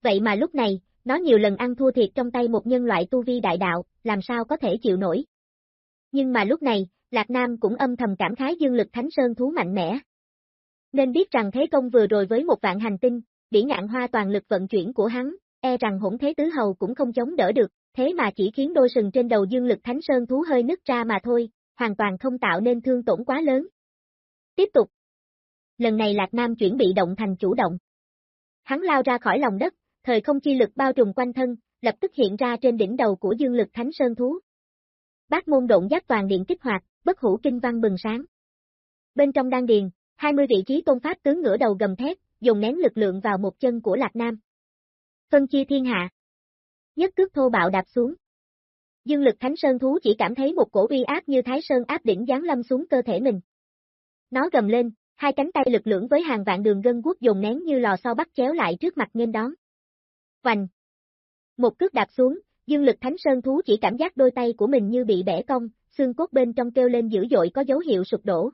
Vậy mà lúc này, nó nhiều lần ăn thua thiệt trong tay một nhân loại tu vi đại đạo, làm sao có thể chịu nổi. Nhưng mà lúc này, Lạc Nam cũng âm thầm cảm khái dương lực thánh sơn thú mạnh mẽ. Nên biết rằng thế công vừa rồi với một vạn hành tinh, bỉ ngạn hoa toàn lực vận chuyển của hắn, e rằng hỗn thế tứ hầu cũng không chống đỡ được, thế mà chỉ khiến đôi sừng trên đầu dương lực thánh sơn thú hơi nứt ra mà thôi, hoàn toàn không tạo nên thương tổn quá lớn. Tiếp tục. Lần này Lạc Nam chuyển bị động thành chủ động. Hắn lao ra khỏi lòng đất, thời không chi lực bao trùm quanh thân, lập tức hiện ra trên đỉnh đầu của dương lực thánh sơn thú. Bác môn động giác toàn điện kích hoạt, bất hủ kinh văn bừng sáng. Bên trong đan điền, 20 vị trí tôn pháp tướng ngửa đầu gầm thét, dùng nén lực lượng vào một chân của Lạc Nam. Phân chia thiên hạ. Nhất cước thô bạo đạp xuống. Dương lực thánh sơn thú chỉ cảm thấy một cổ uy áp như thái sơn áp đỉnh giáng lâm xuống cơ thể mình. Nó gầm lên, hai cánh tay lực lưỡng với hàng vạn đường gân guốc dùng nén như lò xo bắt chéo lại trước mặt nghênh đón. Hoành. Một cước đạp xuống, dương lực thánh sơn thú chỉ cảm giác đôi tay của mình như bị bẻ cong, xương cốt bên trong kêu lên dữ dội có dấu hiệu sụp đổ.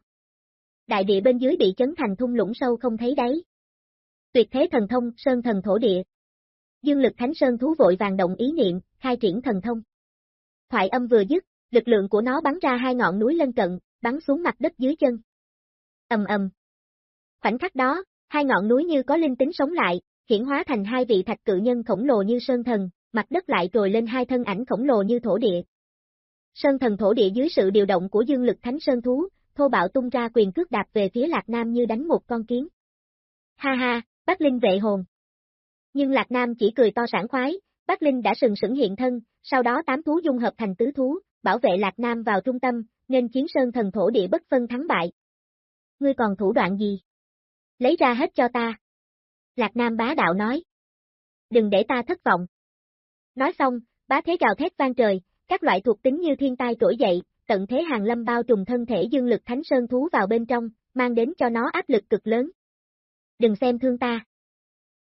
Đại địa bên dưới bị chấn thành thung lũng sâu không thấy đáy. Tuyệt thế thần thông, sơn thần thổ địa. Dương lực thánh sơn thú vội vàng động ý niệm, khai triển thần thông. Thoại âm vừa dứt, lực lượng của nó bắn ra hai ngọn núi lân cận, bắn xuống mặt đất dưới chân. Ầm ầm. Khoảnh khắc đó, hai ngọn núi như có linh tính sống lại, hiển hóa thành hai vị thạch cự nhân khổng lồ như sơn thần, mặt đất lại trồi lên hai thân ảnh khổng lồ như thổ địa. Sơn thần thổ địa dưới sự điều động của dương lực thánh sơn thú, thô bạo tung ra quyền cước đạp về phía Lạc Nam như đánh một con kiến. Ha ha, Bắc Linh vệ hồn. Nhưng Lạc Nam chỉ cười to sảng khoái, Bắc Linh đã sừng sững hiện thân, sau đó tám thú dung hợp thành tứ thú, bảo vệ Lạc Nam vào trung tâm, nên chiến sơn thần thổ địa bất phân thắng bại. Ngươi còn thủ đoạn gì? Lấy ra hết cho ta. Lạc Nam bá đạo nói. Đừng để ta thất vọng. Nói xong, bá thế gào thét vang trời, các loại thuộc tính như thiên tai trỗi dậy, tận thế hàng lâm bao trùm thân thể dương lực thánh sơn thú vào bên trong, mang đến cho nó áp lực cực lớn. Đừng xem thương ta.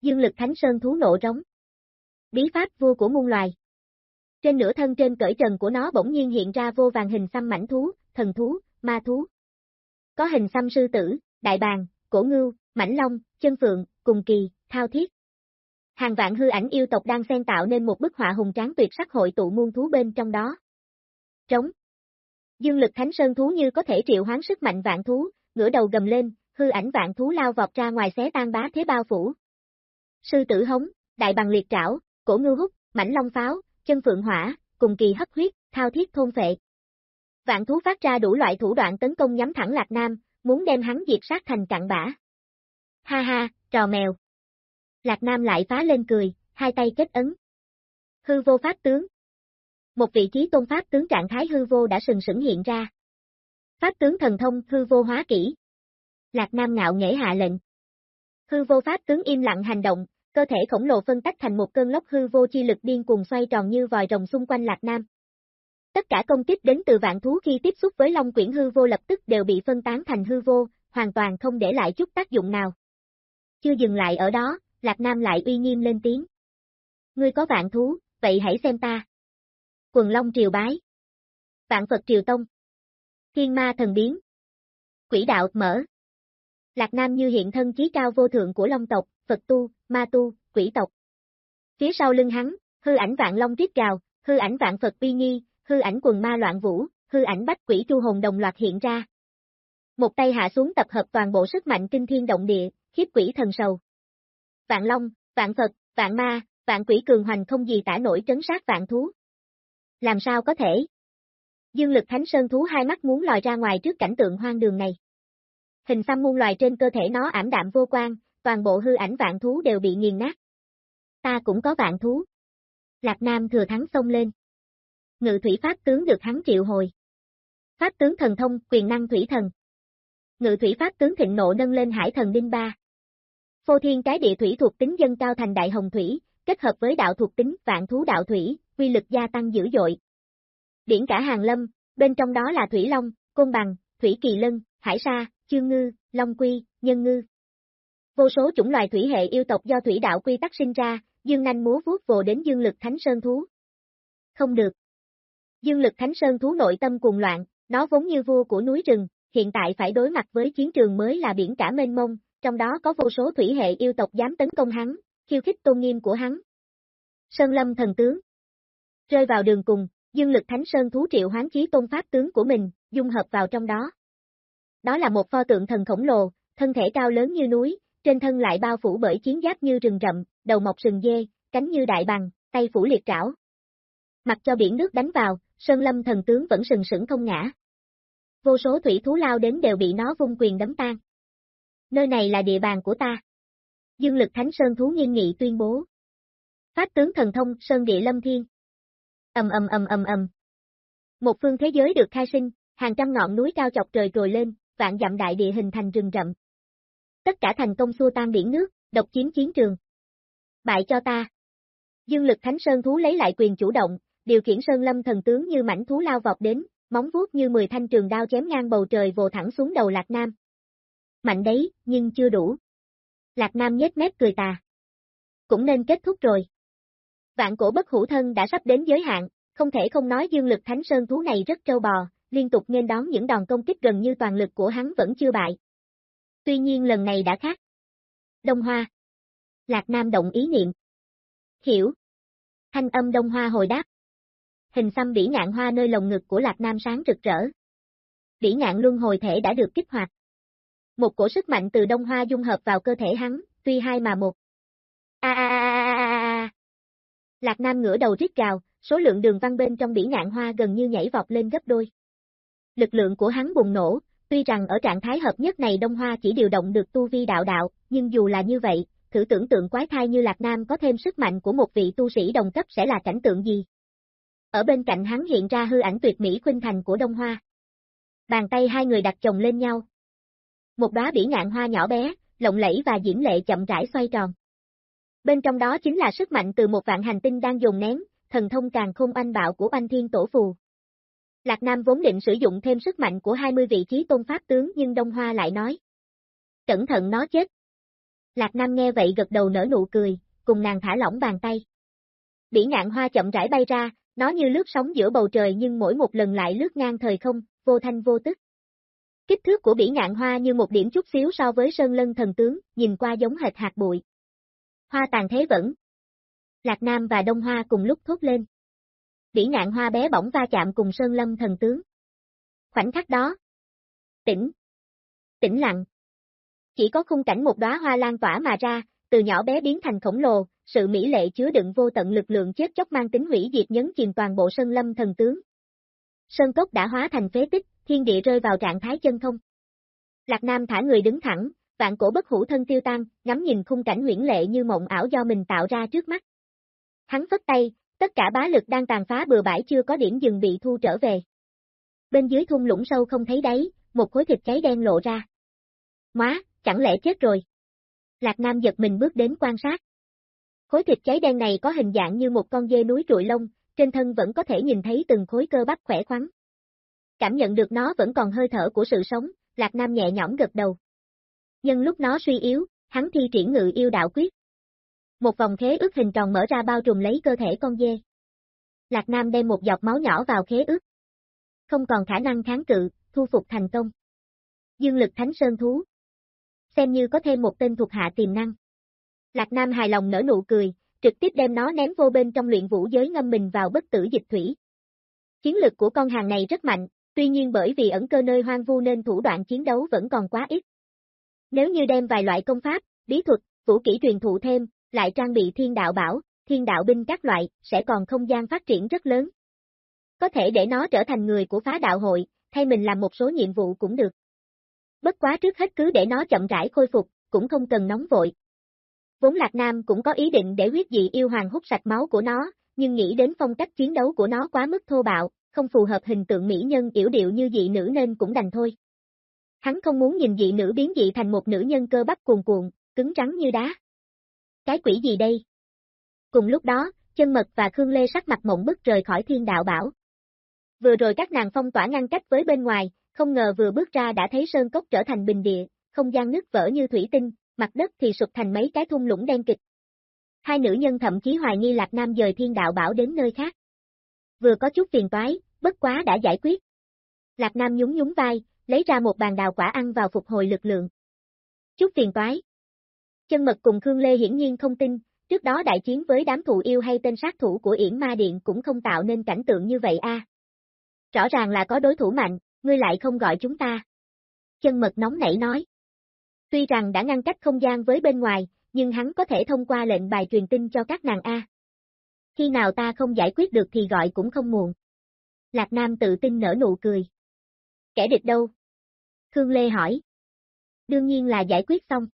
Dương lực thánh sơn thú nộ trống. Bí pháp vua của muôn loài. Trên nửa thân trên cởi trần của nó bỗng nhiên hiện ra vô vàng hình xăm mảnh thú, thần thú, ma thú. Có hình xăm sư tử, đại bàng, cổ ngưu, mảnh long, chân phượng, cùng kỳ, thao thiết. Hàng vạn hư ảnh yêu tộc đang xen tạo nên một bức họa hùng tráng tuyệt sắc hội tụ muôn thú bên trong đó. Trống. Dương lực thánh sơn thú như có thể triệu hoán sức mạnh vạn thú, ngửa đầu gầm lên, hư ảnh vạn thú lao vọt ra ngoài xé tan bá thế bao phủ. Sư tử hống, đại bằng liệt trảo, cổ ngưu hút, mảnh long pháo, chân phượng hỏa, cùng kỳ hấp huyết, thao thiết thôn phệ. Vạn thú phát ra đủ loại thủ đoạn tấn công nhắm thẳng Lạc Nam, muốn đem hắn diệt sát thành cặn bã. Ha ha, trò mèo. Lạc Nam lại phá lên cười, hai tay kết ấn. Hư vô pháp tướng. Một vị trí tôn pháp tướng trạng thái hư vô đã sừng sững hiện ra. Pháp tướng thần thông hư vô hóa kỹ. Lạc Nam ngạo nghễ hạ lệnh. Hư vô pháp tướng im lặng hành động, cơ thể khổng lồ phân tách thành một cơn lốc hư vô chi lực điên cuồng xoay tròn như vòi rồng xung quanh Lạc Nam. Tất cả công kích đến từ vạn thú khi tiếp xúc với Long Quyển hư vô lập tức đều bị phân tán thành hư vô, hoàn toàn không để lại chút tác dụng nào. Chưa dừng lại ở đó, Lạc Nam lại uy nghiêm lên tiếng. Ngươi có vạn thú, vậy hãy xem ta. Quần Long triều bái. Vạn Phật Triều Tông. Thiên ma thần biến. Quỷ đạo mở. Lạc Nam như hiện thân chí cao vô thượng của Long tộc, Phật tu, ma tu, quỷ tộc. Phía sau lưng hắn, hư ảnh vạn long rít gào, hư ảnh vạn Phật uy nghi, hư ảnh quần ma loạn vũ, hư ảnh bách quỷ chu hồn đồng loạt hiện ra. Một tay hạ xuống tập hợp toàn bộ sức mạnh kinh thiên động địa, khiếp quỷ thần sầu. Vạn long, vạn Phật, vạn ma, vạn quỷ cường hoành không gì tả nổi trấn sát vạn thú. Làm sao có thể? Dương lực thánh sơn thú hai mắt muốn lòi ra ngoài trước cảnh tượng hoang đường này. Hình xăm muôn loài trên cơ thể nó ảm đạm vô quan, toàn bộ hư ảnh vạn thú đều bị nghiền nát. Ta cũng có vạn thú. Lạc Nam thừa thắng xông lên. Ngự thủy pháp tướng được hắn triệu hồi. Pháp tướng thần thông, quyền năng thủy thần. Ngự thủy pháp tướng thịnh nộ nâng lên hải thần đinh ba. Phô thiên cái địa thủy thuộc tính dân cao thành đại hồng thủy, kết hợp với đạo thuộc tính vạn thú đạo thủy, quy lực gia tăng dữ dội. Điển cả hàng lâm, bên trong đó là thủy long, côn bằng, thủy kỳ lân, hải sa, chương ngư, long quy, nhân ngư. Vô số chủng loài thủy hệ yêu tộc do thủy đạo quy tắc sinh ra, dương nanh múa vuốt vồ đến dương lực thánh sơn thú. Không được. Dương lực thánh sơn thú nội tâm cuồng loạn, nó vốn như vua của núi rừng, hiện tại phải đối mặt với chiến trường mới là biển cả mênh mông, trong đó có vô số thủy hệ yêu tộc dám tấn công hắn, khiêu khích tôn nghiêm của hắn. Sơn Lâm thần tướng Rơi vào đường cùng, dương lực thánh sơn thú triệu hoán chí tôn pháp tướng của mình, dung hợp vào trong đó. Đó là một pho tượng thần khổng lồ, thân thể cao lớn như núi, trên thân lại bao phủ bởi chiến giáp như rừng rậm, đầu mọc sừng dê, cánh như đại bằng, tay phủ liệt trảo. Mặc cho biển nước đánh vào, Sơn Lâm thần tướng vẫn sừng sững không ngã. Vô số thủy thú lao đến đều bị nó vung quyền đấm tan. Nơi này là địa bàn của ta. Dương lực Thánh Sơn thú nghiêm nghị tuyên bố. Pháp tướng thần thông Sơn Địa Lâm Thiên. Ầm ầm ầm ầm ầm. Một phương thế giới được khai sinh, hàng trăm ngọn núi cao chọc trời trồi lên, vạn dặm đại địa hình thành rừng rậm. Tất cả thành công xua tan biển nước, độc chiếm chiến trường. Bại cho ta. Dương lực Thánh Sơn thú lấy lại quyền chủ động, điều khiển Sơn Lâm thần tướng như mảnh thú lao vọt đến, móng vuốt như 10 thanh trường đao chém ngang bầu trời vồ thẳng xuống đầu Lạc Nam. Mạnh đấy, nhưng chưa đủ. Lạc Nam nhếch mép cười tà. Cũng nên kết thúc rồi. Vạn cổ bất hữu thân đã sắp đến giới hạn, không thể không nói dương lực thánh sơn thú này rất trâu bò, liên tục nên đón những đòn công kích gần như toàn lực của hắn vẫn chưa bại. Tuy nhiên lần này đã khác. Đông Hoa. Lạc Nam động ý niệm. Hiểu. Thanh âm Đông Hoa hồi đáp. Hình xăm bỉ ngạn hoa nơi lồng ngực của Lạc Nam sáng rực rỡ. Bỉ ngạn luân hồi thể đã được kích hoạt. Một cổ sức mạnh từ Đông Hoa dung hợp vào cơ thể hắn, tuy hai mà một. A a a a a a. Lạc Nam ngửa đầu rít gào, số lượng đường văn bên trong bỉ ngạn hoa gần như nhảy vọt lên gấp đôi. Lực lượng của hắn bùng nổ, tuy rằng ở trạng thái hợp nhất này Đông Hoa chỉ điều động được tu vi đạo đạo, nhưng dù là như vậy, thử tưởng tượng quái thai như Lạc Nam có thêm sức mạnh của một vị tu sĩ đồng cấp sẽ là cảnh tượng gì. Ở bên cạnh hắn hiện ra hư ảnh tuyệt mỹ khuynh thành của Đông Hoa. Bàn tay hai người đặt chồng lên nhau. Một đóa bỉ ngạn hoa nhỏ bé, lộng lẫy và diễm lệ chậm rãi xoay tròn. Bên trong đó chính là sức mạnh từ một vạn hành tinh đang dùng nén, thần thông càng không anh bạo của anh thiên tổ phù. Lạc Nam vốn định sử dụng thêm sức mạnh của 20 vị trí tôn pháp tướng nhưng Đông Hoa lại nói. Cẩn thận nó chết. Lạc Nam nghe vậy gật đầu nở nụ cười, cùng nàng thả lỏng bàn tay. Bỉ ngạn hoa chậm rãi bay ra, nó như lướt sóng giữa bầu trời nhưng mỗi một lần lại lướt ngang thời không, vô thanh vô tức. Kích thước của bỉ ngạn hoa như một điểm chút xíu so với sơn lân thần tướng, nhìn qua giống hệt hạt bụi. Hoa tàn thế vẫn. Lạc Nam và Đông Hoa cùng lúc thốt lên. Bỉ ngạn hoa bé bỏng va chạm cùng sơn lâm thần tướng. Khoảnh khắc đó. Tỉnh. Tĩnh lặng. Chỉ có khung cảnh một đóa hoa lan tỏa mà ra, từ nhỏ bé biến thành khổng lồ, sự mỹ lệ chứa đựng vô tận lực lượng chết chóc mang tính hủy diệt nhấn chìm toàn bộ sơn lâm thần tướng. Sơn cốc đã hóa thành phế tích, thiên địa rơi vào trạng thái chân không. Lạc Nam thả người đứng thẳng, vạn cổ bất hủ thân tiêu tan, ngắm nhìn khung cảnh huyễn lệ như mộng ảo do mình tạo ra trước mắt. Hắn phất tay, tất cả bá lực đang tàn phá bừa bãi chưa có điểm dừng bị thu trở về. Bên dưới thung lũng sâu không thấy đáy, một khối thịt cháy đen lộ ra. Má, chẳng lẽ chết rồi? Lạc Nam giật mình bước đến quan sát. Khối thịt cháy đen này có hình dạng như một con dê núi trụi lông, trên thân vẫn có thể nhìn thấy từng khối cơ bắp khỏe khoắn. Cảm nhận được nó vẫn còn hơi thở của sự sống, Lạc Nam nhẹ nhõm gật đầu. Nhân lúc nó suy yếu, hắn thi triển ngự yêu đạo quyết. Một vòng khế ước hình tròn mở ra bao trùm lấy cơ thể con dê. Lạc Nam đem một giọt máu nhỏ vào khế ước. không còn khả năng kháng cự, thu phục thành công. Dương lực Thánh Sơn Thú Xem như có thêm một tên thuộc hạ tiềm năng. Lạc Nam hài lòng nở nụ cười, trực tiếp đem nó ném vô bên trong luyện vũ giới ngâm mình vào bất tử dịch thủy. Chiến lực của con hàng này rất mạnh, tuy nhiên bởi vì ẩn cơ nơi hoang vu nên thủ đoạn chiến đấu vẫn còn quá ít. Nếu như đem vài loại công pháp, bí thuật, vũ kỹ truyền thụ thêm, lại trang bị thiên đạo bảo, thiên đạo binh các loại, sẽ còn không gian phát triển rất lớn. Có thể để nó trở thành người của phá đạo hội, thay mình làm một số nhiệm vụ cũng được. Bất quá trước hết cứ để nó chậm rãi khôi phục, cũng không cần nóng vội. Vốn Lạc Nam cũng có ý định để huyết dị yêu hoàng hút sạch máu của nó, nhưng nghĩ đến phong cách chiến đấu của nó quá mức thô bạo, không phù hợp hình tượng mỹ nhân yểu điệu như dị nữ nên cũng đành thôi. Hắn không muốn nhìn dị nữ biến dị thành một nữ nhân cơ bắp cuồn cuộn, cứng rắn như đá. Cái quỷ gì đây? Cùng lúc đó, chân mật và Khương Lê sắc mặt mộng bức rời khỏi thiên đạo bảo. Vừa rồi các nàng phong tỏa ngăn cách với bên ngoài, không ngờ vừa bước ra đã thấy sơn cốc trở thành bình địa, không gian nứt vỡ như thủy tinh, mặt đất thì sụp thành mấy cái thung lũng đen kịch. Hai nữ nhân thậm chí hoài nghi Lạc Nam dời thiên đạo bảo đến nơi khác. Vừa có chút phiền toái, bất quá đã giải quyết. Lạc Nam nhún nhún vai, lấy ra một bàn đào quả ăn vào phục hồi lực lượng. Chút phiền toái. Chân mật cùng Khương Lê hiển nhiên không tin, trước đó đại chiến với đám thụ yêu hay tên sát thủ của Yển Ma Điện cũng không tạo nên cảnh tượng như vậy a. À. Rõ ràng là có đối thủ mạnh, ngươi lại không gọi chúng ta. Chân mật nóng nảy nói. Tuy rằng đã ngăn cách không gian với bên ngoài, nhưng hắn có thể thông qua lệnh bài truyền tin cho các nàng A. À. Khi nào ta không giải quyết được thì gọi cũng không muộn. Lạc Nam tự tin nở nụ cười. Kẻ địch đâu? Khương Lê hỏi. Đương nhiên là giải quyết xong.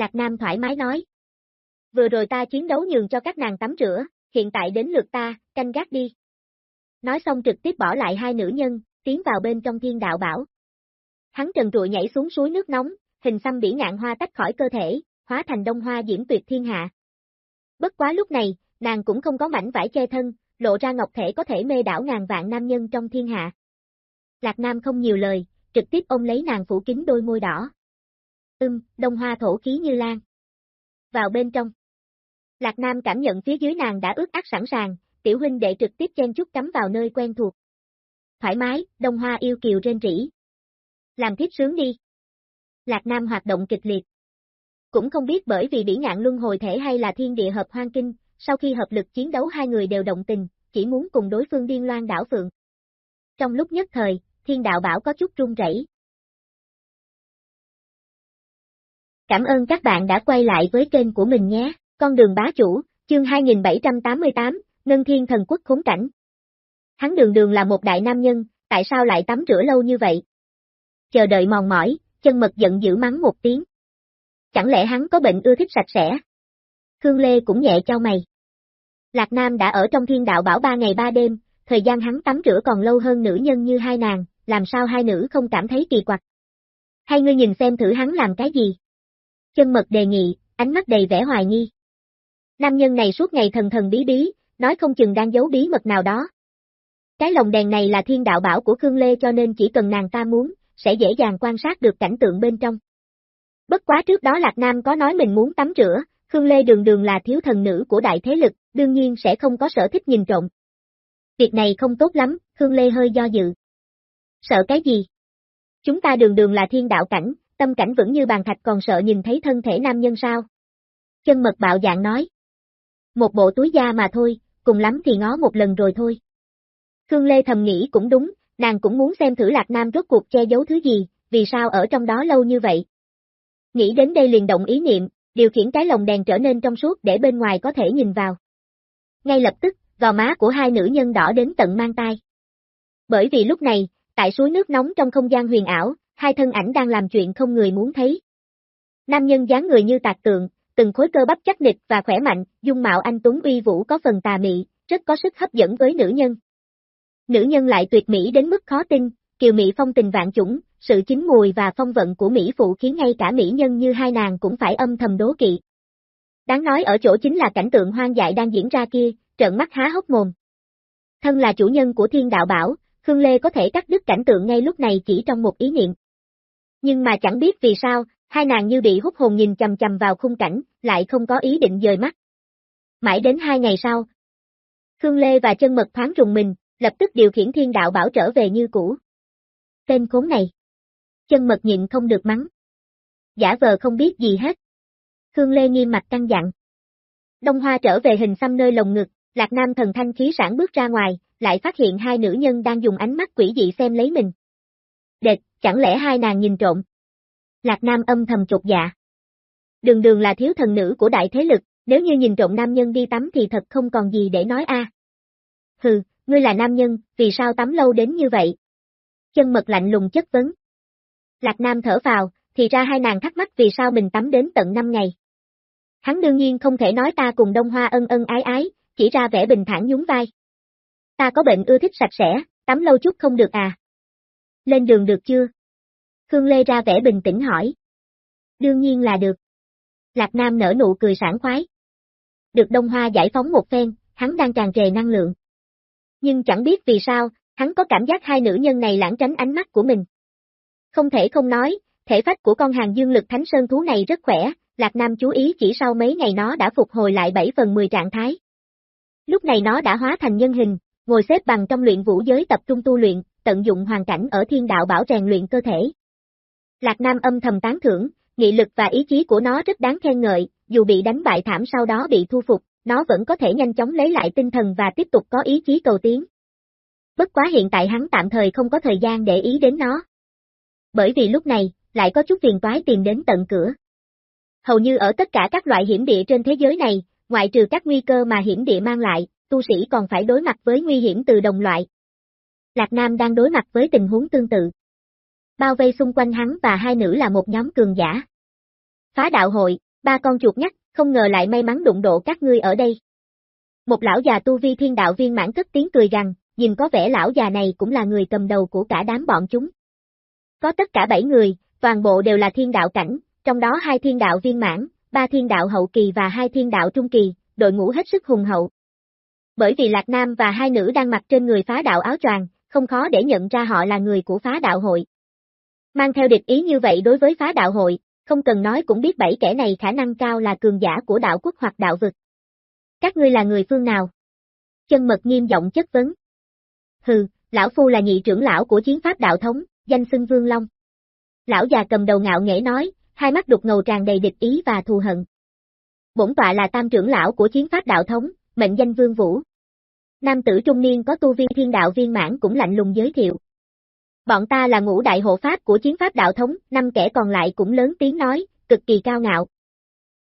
Lạc Nam thoải mái nói. Vừa rồi ta chiến đấu nhường cho các nàng tắm rửa, hiện tại đến lượt ta, canh gác đi. Nói xong trực tiếp bỏ lại hai nữ nhân, tiến vào bên trong thiên đạo bảo. Hắn trần trụi nhảy xuống suối nước nóng, hình xăm bỉ ngạn hoa tách khỏi cơ thể, hóa thành đông hoa diễm tuyệt thiên hạ. Bất quá lúc này, nàng cũng không có mảnh vải che thân, lộ ra ngọc thể có thể mê đảo ngàn vạn nam nhân trong thiên hạ. Lạc Nam không nhiều lời, trực tiếp ôm lấy nàng phủ kín đôi môi đỏ. Ưm, đông hoa thổ khí như lan. Vào bên trong. Lạc Nam cảm nhận phía dưới nàng đã ướt át sẵn sàng, tiểu huynh đệ trực tiếp chen chút cắm vào nơi quen thuộc. Thoải mái, đông hoa yêu kiều trên rỉ. Làm thiếp sướng đi. Lạc Nam hoạt động kịch liệt. Cũng không biết bởi vì bỉ ngạn luân hồi thể hay là thiên địa hợp hoang kinh, sau khi hợp lực chiến đấu hai người đều động tình, chỉ muốn cùng đối phương điên loan đảo phượng. Trong lúc nhất thời, thiên đạo bảo có chút run rẩy. Cảm ơn các bạn đã quay lại với kênh của mình nhé, con đường bá chủ, chương 2788, Ngân Thiên Thần Quốc khốn cảnh. Hắn đường đường là một đại nam nhân, tại sao lại tắm rửa lâu như vậy? Chờ đợi mòn mỏi, chân mật giận dữ mắng một tiếng. Chẳng lẽ hắn có bệnh ưa thích sạch sẽ? Khương Lê cũng nhẹ cho mày. Lạc Nam đã ở trong thiên đạo bảo ba ngày ba đêm, thời gian hắn tắm rửa còn lâu hơn nữ nhân như hai nàng, làm sao hai nữ không cảm thấy kỳ quặc. Hay ngươi nhìn xem thử hắn làm cái gì? Chân mật đề nghị, ánh mắt đầy vẻ hoài nghi. Nam nhân này suốt ngày thần thần bí bí, nói không chừng đang giấu bí mật nào đó. Cái lồng đèn này là thiên đạo bảo của Khương Lê cho nên chỉ cần nàng ta muốn, sẽ dễ dàng quan sát được cảnh tượng bên trong. Bất quá trước đó Lạc Nam có nói mình muốn tắm rửa, Khương Lê đường đường là thiếu thần nữ của đại thế lực, đương nhiên sẽ không có sở thích nhìn trộm. Việc này không tốt lắm, Khương Lê hơi do dự. Sợ cái gì? Chúng ta đường đường là thiên đạo cảnh, tâm cảnh vững như bàn thạch còn sợ nhìn thấy thân thể nam nhân sao? Chân mật bạo dạng nói. Một bộ túi da mà thôi, cùng lắm thì ngó một lần rồi thôi. Khương Lê thầm nghĩ cũng đúng, nàng cũng muốn xem thử Lạc Nam rốt cuộc che giấu thứ gì, vì sao ở trong đó lâu như vậy. Nghĩ đến đây liền động ý niệm, điều khiển cái lồng đèn trở nên trong suốt để bên ngoài có thể nhìn vào. Ngay lập tức, gò má của hai nữ nhân đỏ đến tận mang tai. Bởi vì lúc này, tại suối nước nóng trong không gian huyền ảo, hai thân ảnh đang làm chuyện không người muốn thấy. Nam nhân dáng người như tạc tượng, từng khối cơ bắp chắc nịch và khỏe mạnh, dung mạo anh Tuấn uy vũ có phần tà mị, rất có sức hấp dẫn với nữ nhân. Nữ nhân lại tuyệt mỹ đến mức khó tin, kiều mỹ phong tình vạn chủng, sự chính mùi và phong vận của mỹ phụ khiến ngay cả mỹ nhân như hai nàng cũng phải âm thầm đố kỵ. Đáng nói ở chỗ chính là cảnh tượng hoang dại đang diễn ra kia, trợn mắt há hốc mồm. Thân là chủ nhân của thiên đạo bảo, Khương Lê có thể cắt đứt cảnh tượng ngay lúc này chỉ trong một ý niệm. Nhưng mà chẳng biết vì sao, hai nàng như bị hút hồn nhìn chầm chầm vào khung cảnh, lại không có ý định dời mắt. Mãi đến hai ngày sau, Khương Lê và chân mật thoáng rùng mình, lập tức điều khiển thiên đạo bảo trở về như cũ. Tên khốn này. Chân mật nhịn không được mắng. Giả vờ không biết gì hết. Khương Lê nghiêm mặt căng dặn. Đông Hoa trở về hình xăm nơi lồng ngực, Lạc Nam thần thanh khí sản bước ra ngoài, lại phát hiện hai nữ nhân đang dùng ánh mắt quỷ dị xem lấy mình. Đệt, chẳng lẽ hai nàng nhìn trộm? Lạc Nam âm thầm chột dạ. Đường đường là thiếu thần nữ của đại thế lực, nếu như nhìn trộm nam nhân đi tắm thì thật không còn gì để nói a. Hừ, ngươi là nam nhân, vì sao tắm lâu đến như vậy? Chân mật lạnh lùng chất vấn. Lạc Nam thở vào, thì ra hai nàng thắc mắc vì sao mình tắm đến tận 5 ngày. Hắn đương nhiên không thể nói ta cùng Đông Hoa ân ân ái ái, chỉ ra vẻ bình thản nhún vai. Ta có bệnh ưa thích sạch sẽ, tắm lâu chút không được à? Lên đường được chưa? Khương Lê ra vẻ bình tĩnh hỏi. Đương nhiên là được. Lạc Nam nở nụ cười sảng khoái. Được Đông Hoa giải phóng một phen, hắn đang tràn trề năng lượng. Nhưng chẳng biết vì sao, hắn có cảm giác hai nữ nhân này lãng tránh ánh mắt của mình. Không thể không nói, thể phách của con hàng dương lực thánh sơn thú này rất khỏe, Lạc Nam chú ý chỉ sau mấy ngày nó đã phục hồi lại 7 phần 10 trạng thái. Lúc này nó đã hóa thành nhân hình, ngồi xếp bằng trong luyện vũ giới tập trung tu luyện, tận dụng hoàn cảnh ở thiên đạo bảo rèn luyện cơ thể. Lạc Nam âm thầm tán thưởng, nghị lực và ý chí của nó rất đáng khen ngợi, dù bị đánh bại thảm sau đó bị thu phục, nó vẫn có thể nhanh chóng lấy lại tinh thần và tiếp tục có ý chí cầu tiến. Bất quá hiện tại hắn tạm thời không có thời gian để ý đến nó. Bởi vì lúc này, lại có chút phiền toái tìm đến tận cửa. Hầu như ở tất cả các loại hiểm địa trên thế giới này, ngoại trừ các nguy cơ mà hiểm địa mang lại, tu sĩ còn phải đối mặt với nguy hiểm từ đồng loại. Lạc Nam đang đối mặt với tình huống tương tự. Bao vây xung quanh hắn và hai nữ là một nhóm cường giả. Phá đạo hội, ba con chuột nhắt, không ngờ lại may mắn đụng độ các ngươi ở đây. Một lão già tu vi thiên đạo viên mãn cất tiếng cười rằng, nhìn có vẻ lão già này cũng là người cầm đầu của cả đám bọn chúng. Có tất cả bảy người, toàn bộ đều là thiên đạo cảnh, trong đó hai thiên đạo viên mãn, ba thiên đạo hậu kỳ và hai thiên đạo trung kỳ, đội ngũ hết sức hùng hậu. Bởi vì Lạc Nam và hai nữ đang mặc trên người phá đạo áo choàng, không khó để nhận ra họ là người của phá đạo hội. Mang theo địch ý như vậy đối với phá đạo hội, không cần nói cũng biết bảy kẻ này khả năng cao là cường giả của đạo quốc hoặc đạo vực. Các ngươi là người phương nào? Chân mật nghiêm giọng chất vấn. Hừ, lão phu là nhị trưởng lão của chiến pháp đạo thống, danh xưng Vương Long. Lão già cầm đầu ngạo nghễ nói, hai mắt đục ngầu tràn đầy địch ý và thù hận. Bổn tọa là tam trưởng lão của chiến pháp đạo thống, mệnh danh Vương Vũ. Nam tử trung niên có tu vi thiên đạo viên mãn cũng lạnh lùng giới thiệu. Bọn ta là ngũ đại hộ pháp của chiến pháp đạo thống, năm kẻ còn lại cũng lớn tiếng nói, cực kỳ cao ngạo.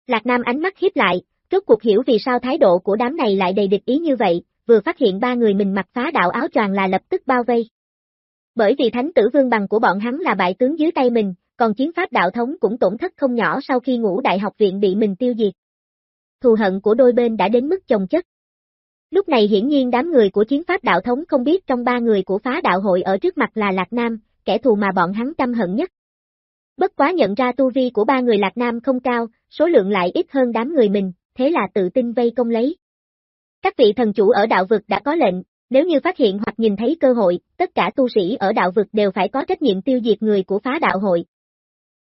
Lạc Nam ánh mắt hiếp lại, rốt cuộc hiểu vì sao thái độ của đám này lại đầy địch ý như vậy, vừa phát hiện ba người mình mặc phá đạo áo choàng là lập tức bao vây. Bởi vì thánh tử vương bằng của bọn hắn là bại tướng dưới tay mình, còn chiến pháp đạo thống cũng tổn thất không nhỏ sau khi ngũ đại học viện bị mình tiêu diệt. Thù hận của đôi bên đã đến mức chồng chất. Lúc này hiển nhiên đám người của chiến pháp đạo thống không biết trong ba người của phá đạo hội ở trước mặt là Lạc Nam, kẻ thù mà bọn hắn căm hận nhất. Bất quá nhận ra tu vi của ba người Lạc Nam không cao, số lượng lại ít hơn đám người mình, thế là tự tin vây công lấy. Các vị thần chủ ở đạo vực đã có lệnh, nếu như phát hiện hoặc nhìn thấy cơ hội, tất cả tu sĩ ở đạo vực đều phải có trách nhiệm tiêu diệt người của phá đạo hội.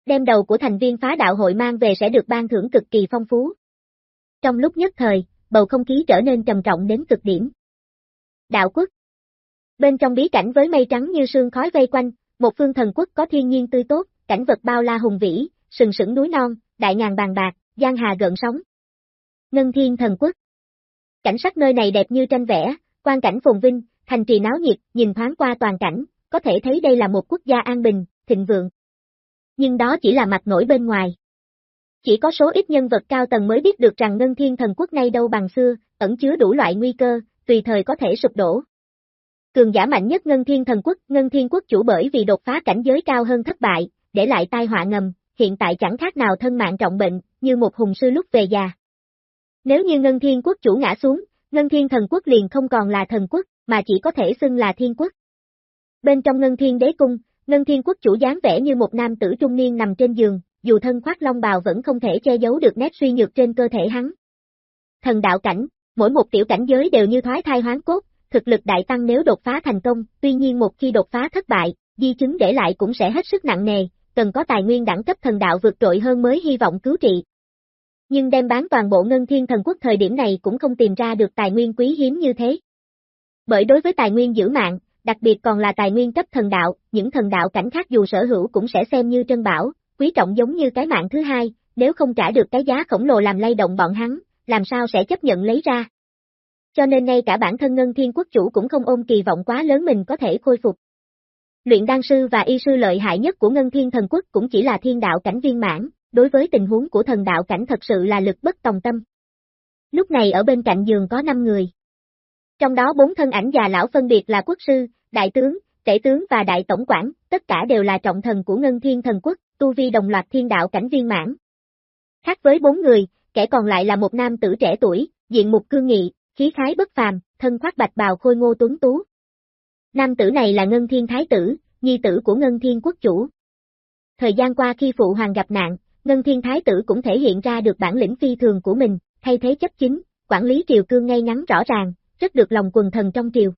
Đem đầu của thành viên phá đạo hội mang về sẽ được ban thưởng cực kỳ phong phú. Trong lúc nhất thời, bầu không khí trở nên trầm trọng đến cực điểm. Đạo quốc Bên trong bí cảnh với mây trắng như sương khói vây quanh, một phương thần quốc có thiên nhiên tươi tốt, cảnh vật bao la hùng vĩ, sừng sững núi non, đại ngàn bàn bạc, giang hà gợn sóng. Ngân thiên thần quốc Cảnh sắc nơi này đẹp như tranh vẽ, quan cảnh phồn vinh, thành trì náo nhiệt, nhìn thoáng qua toàn cảnh, có thể thấy đây là một quốc gia an bình, thịnh vượng. Nhưng đó chỉ là mặt nổi bên ngoài. Chỉ có số ít nhân vật cao tầng mới biết được rằng Ngân Thiên Thần Quốc nay đâu bằng xưa, ẩn chứa đủ loại nguy cơ, tùy thời có thể sụp đổ. Cường giả mạnh nhất Ngân Thiên Thần Quốc, Ngân Thiên Quốc chủ bởi vì đột phá cảnh giới cao hơn thất bại, để lại tai họa ngầm, hiện tại chẳng khác nào thân mạng trọng bệnh, như một hùng sư lúc về già. Nếu như Ngân Thiên Quốc chủ ngã xuống, Ngân Thiên Thần Quốc liền không còn là thần quốc, mà chỉ có thể xưng là thiên quốc. Bên trong Ngân Thiên Đế Cung, Ngân Thiên Quốc chủ dáng vẻ như một nam tử trung niên nằm trên giường, dù thân khoác long bào vẫn không thể che giấu được nét suy nhược trên cơ thể hắn. Thần đạo cảnh, mỗi một tiểu cảnh giới đều như thoái thai hoán cốt, thực lực đại tăng nếu đột phá thành công, tuy nhiên một khi đột phá thất bại, di chứng để lại cũng sẽ hết sức nặng nề, cần có tài nguyên đẳng cấp thần đạo vượt trội hơn mới hy vọng cứu trị. Nhưng đem bán toàn bộ ngân thiên thần quốc thời điểm này cũng không tìm ra được tài nguyên quý hiếm như thế. Bởi đối với tài nguyên giữ mạng, đặc biệt còn là tài nguyên cấp thần đạo, những thần đạo cảnh khác dù sở hữu cũng sẽ xem như trân bảo, quý trọng giống như cái mạng thứ hai, nếu không trả được cái giá khổng lồ làm lay động bọn hắn, làm sao sẽ chấp nhận lấy ra. Cho nên ngay cả bản thân Ngân Thiên Quốc chủ cũng không ôm kỳ vọng quá lớn mình có thể khôi phục. Luyện đan sư và y sư lợi hại nhất của Ngân Thiên Thần Quốc cũng chỉ là thiên đạo cảnh viên mãn, đối với tình huống của thần đạo cảnh thật sự là lực bất tòng tâm. Lúc này ở bên cạnh giường có 5 người. Trong đó bốn thân ảnh già lão phân biệt là quốc sư, đại tướng, tể tướng và đại tổng quản, tất cả đều là trọng thần của Ngân Thiên Thần Quốc, tu vi đồng loạt thiên đạo cảnh viên mãn. Khác với bốn người, kẻ còn lại là một nam tử trẻ tuổi, diện mục cương nghị, khí khái bất phàm, thân khoác bạch bào khôi ngô tuấn tú. Nam tử này là Ngân Thiên Thái tử, nhi tử của Ngân Thiên Quốc chủ. Thời gian qua khi phụ hoàng gặp nạn, Ngân Thiên Thái tử cũng thể hiện ra được bản lĩnh phi thường của mình, thay thế chấp chính, quản lý triều cương ngay ngắn rõ ràng, rất được lòng quần thần trong triều.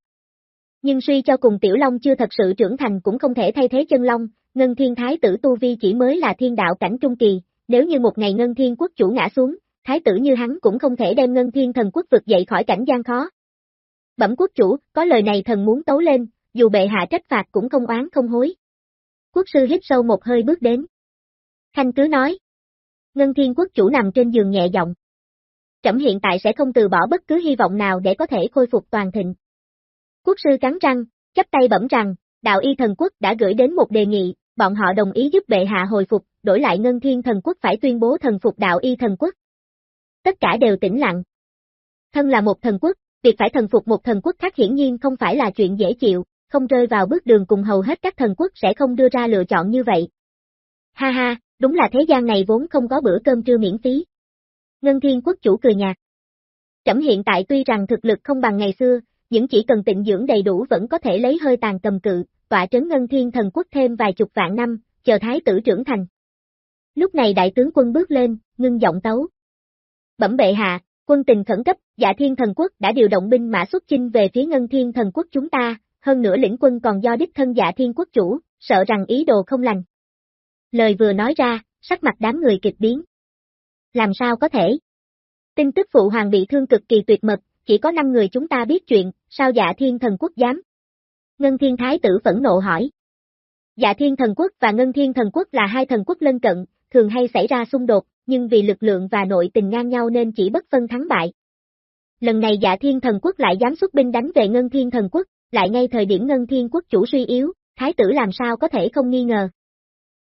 Nhưng suy cho cùng Tiểu Long chưa thật sự trưởng thành cũng không thể thay thế chân Long, Ngân Thiên Thái tử Tu Vi chỉ mới là thiên đạo cảnh trung kỳ, nếu như một ngày Ngân Thiên Quốc chủ ngã xuống, Thái tử như hắn cũng không thể đem Ngân Thiên thần quốc vực dậy khỏi cảnh gian khó. Bẩm quốc chủ, có lời này thần muốn tấu lên, dù bệ hạ trách phạt cũng không oán không hối. Quốc sư hít sâu một hơi bước đến. Khanh cứ nói. Ngân Thiên quốc chủ nằm trên giường nhẹ giọng. Trẫm hiện tại sẽ không từ bỏ bất cứ hy vọng nào để có thể khôi phục toàn thịnh. Quốc sư cắn răng, chấp tay bẩm rằng, đạo y thần quốc đã gửi đến một đề nghị, bọn họ đồng ý giúp bệ hạ hồi phục, đổi lại ngân thiên thần quốc phải tuyên bố thần phục đạo y thần quốc. Tất cả đều tĩnh lặng. Thân là một thần quốc, việc phải thần phục một thần quốc khác hiển nhiên không phải là chuyện dễ chịu, không rơi vào bước đường cùng hầu hết các thần quốc sẽ không đưa ra lựa chọn như vậy. Ha ha, đúng là thế gian này vốn không có bữa cơm trưa miễn phí. Ngân Thiên Quốc chủ cười nhạt. Trẫm hiện tại tuy rằng thực lực không bằng ngày xưa, những chỉ cần tịnh dưỡng đầy đủ vẫn có thể lấy hơi tàn cầm cự, tọa trấn Ngân Thiên Thần Quốc thêm vài chục vạn năm, chờ thái tử trưởng thành. Lúc này đại tướng quân bước lên, ngưng giọng tấu. Bẩm bệ hạ, quân tình khẩn cấp, dạ thiên thần quốc đã điều động binh mã xuất chinh về phía Ngân Thiên Thần Quốc chúng ta, hơn nữa lĩnh quân còn do đích thân dạ thiên quốc chủ, sợ rằng ý đồ không lành. Lời vừa nói ra, sắc mặt đám người kịch biến. Làm sao có thể? Tin tức phụ hoàng bị thương cực kỳ tuyệt mật, chỉ có 5 người chúng ta biết chuyện, sao dạ thiên thần quốc dám? Ngân thiên thái tử phẫn nộ hỏi. Dạ thiên thần quốc và ngân thiên thần quốc là hai thần quốc lân cận, thường hay xảy ra xung đột, nhưng vì lực lượng và nội tình ngang nhau nên chỉ bất phân thắng bại. Lần này dạ thiên thần quốc lại dám xuất binh đánh về ngân thiên thần quốc, lại ngay thời điểm ngân thiên quốc chủ suy yếu, thái tử làm sao có thể không nghi ngờ.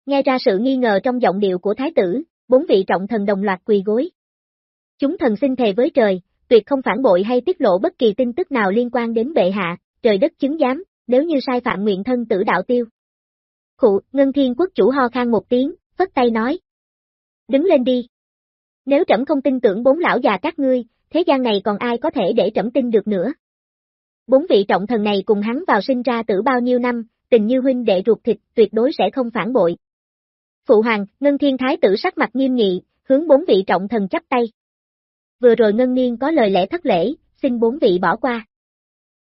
Nghe ra sự nghi ngờ trong giọng điệu của thái tử, bốn vị trọng thần đồng loạt quỳ gối. Chúng thần xin thề với trời, tuyệt không phản bội hay tiết lộ bất kỳ tin tức nào liên quan đến bệ hạ, trời đất chứng giám, nếu như sai phạm nguyện thân tử đạo tiêu. Khụ, Ngân Thiên Quốc chủ ho khan một tiếng, phất tay nói. Đứng lên đi. Nếu trẫm không tin tưởng bốn lão già các ngươi, thế gian này còn ai có thể để trẫm tin được nữa. Bốn vị trọng thần này cùng hắn vào sinh ra tử bao nhiêu năm, tình như huynh đệ ruột thịt, tuyệt đối sẽ không phản bội. Phụ hoàng, Ngân Thiên Thái tử sắc mặt nghiêm nghị, hướng bốn vị trọng thần chắp tay. Vừa rồi Ngân Niên có lời lẽ thất lễ, xin bốn vị bỏ qua.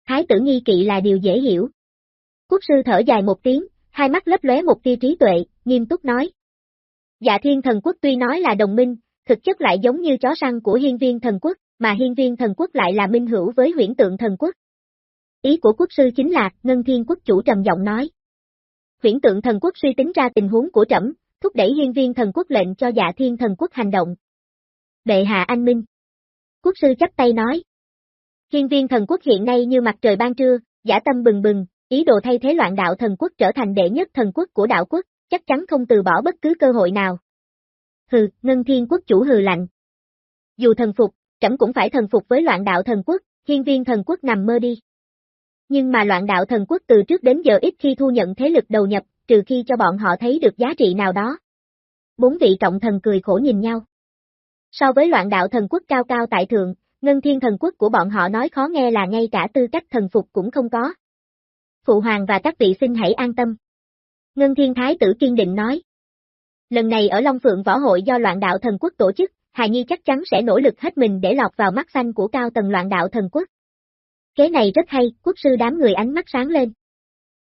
Thái tử nghi kỵ là điều dễ hiểu. Quốc sư thở dài một tiếng, hai mắt lấp lóe một tia trí tuệ, nghiêm túc nói. Dạ thiên thần quốc tuy nói là đồng minh, thực chất lại giống như chó săn của hiên viên thần quốc, mà hiên viên thần quốc lại là minh hữu với huyễn tượng thần quốc. Ý của quốc sư chính là, Ngân Thiên quốc chủ trầm giọng nói. Huyễn tượng thần quốc suy tính ra tình huống của trẫm, thúc đẩy hiên viên thần quốc lệnh cho dạ thiên thần quốc hành động. Bệ hạ anh minh. Quốc sư chắp tay nói. Hiên viên thần quốc hiện nay như mặt trời ban trưa, giả tâm bừng bừng, ý đồ thay thế loạn đạo thần quốc trở thành đệ nhất thần quốc của đạo quốc, chắc chắn không từ bỏ bất cứ cơ hội nào. Hừ, ngân thiên quốc chủ hừ lạnh. Dù thần phục, trẫm cũng phải thần phục với loạn đạo thần quốc, hiên viên thần quốc nằm mơ đi. Nhưng mà loạn đạo thần quốc từ trước đến giờ ít khi thu nhận thế lực đầu nhập, trừ khi cho bọn họ thấy được giá trị nào đó. Bốn vị trọng thần cười khổ nhìn nhau. So với loạn đạo thần quốc cao cao tại thượng, ngân thiên thần quốc của bọn họ nói khó nghe là ngay cả tư cách thần phục cũng không có. Phụ hoàng và các vị xin hãy an tâm. Ngân thiên thái tử kiên định nói. Lần này ở Long Phượng Võ hội do loạn đạo thần quốc tổ chức, Hà Nhi chắc chắn sẽ nỗ lực hết mình để lọt vào mắt xanh của cao tầng loạn đạo thần quốc. Kế này rất hay, quốc sư đám người ánh mắt sáng lên.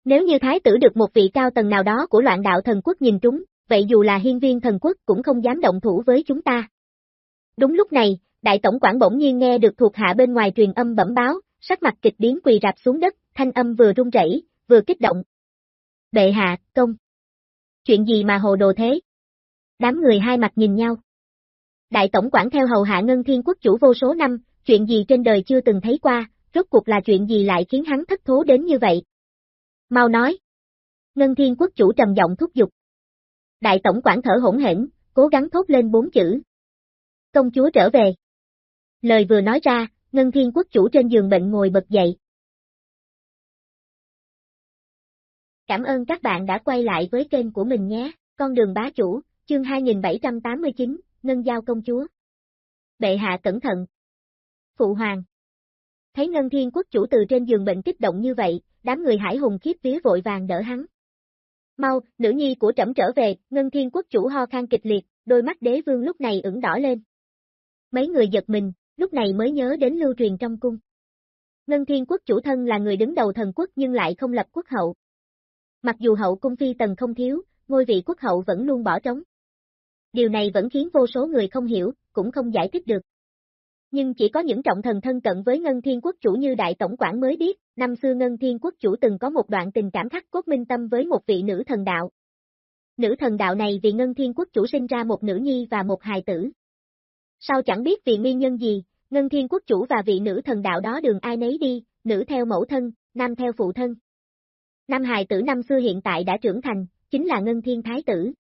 Nếu như thái tử được một vị cao tầng nào đó của loạn đạo thần quốc nhìn trúng, vậy dù là hiên viên thần quốc cũng không dám động thủ với chúng ta. Đúng lúc này, đại tổng quản bỗng nhiên nghe được thuộc hạ bên ngoài truyền âm bẩm báo, sắc mặt kịch biến quỳ rạp xuống đất, thanh âm vừa run rẩy, vừa kích động. Bệ hạ, công. Chuyện gì mà hồ đồ thế? Đám người hai mặt nhìn nhau. Đại tổng quản theo hầu hạ ngân thiên quốc chủ vô số năm, chuyện gì trên đời chưa từng thấy qua, rốt cuộc là chuyện gì lại khiến hắn thất thố đến như vậy? Mau nói. Ngân thiên quốc chủ trầm giọng thúc giục. Đại tổng quản thở hỗn hển, cố gắng thốt lên bốn chữ. Công chúa trở về. Lời vừa nói ra, Ngân Thiên Quốc chủ trên giường bệnh ngồi bật dậy. Cảm ơn các bạn đã quay lại với kênh của mình nhé, con đường bá chủ, chương 2789, Ngân Giao Công Chúa. Bệ hạ cẩn thận. Phụ Hoàng. Thấy Ngân Thiên Quốc chủ từ trên giường bệnh kích động như vậy, đám người hải hùng khiếp vía vội vàng đỡ hắn. Mau, nữ nhi của trẫm trở về, Ngân Thiên Quốc chủ ho khan kịch liệt, đôi mắt đế vương lúc này ửng đỏ lên. Mấy người giật mình, lúc này mới nhớ đến lưu truyền trong cung. Ngân Thiên Quốc chủ thân là người đứng đầu thần quốc nhưng lại không lập quốc hậu. Mặc dù hậu cung phi tần không thiếu, ngôi vị quốc hậu vẫn luôn bỏ trống. Điều này vẫn khiến vô số người không hiểu, cũng không giải thích được. Nhưng chỉ có những trọng thần thân cận với Ngân Thiên Quốc chủ như Đại Tổng quản mới biết, năm xưa Ngân Thiên Quốc chủ từng có một đoạn tình cảm khắc cốt minh tâm với một vị nữ thần đạo. Nữ thần đạo này vì Ngân Thiên Quốc chủ sinh ra một nữ nhi và một hài tử. Sao chẳng biết vì nguyên nhân gì, Ngân Thiên Quốc chủ và vị nữ thần đạo đó đường ai nấy đi, nữ theo mẫu thân, nam theo phụ thân. Nam hài tử năm xưa hiện tại đã trưởng thành, chính là Ngân Thiên Thái tử.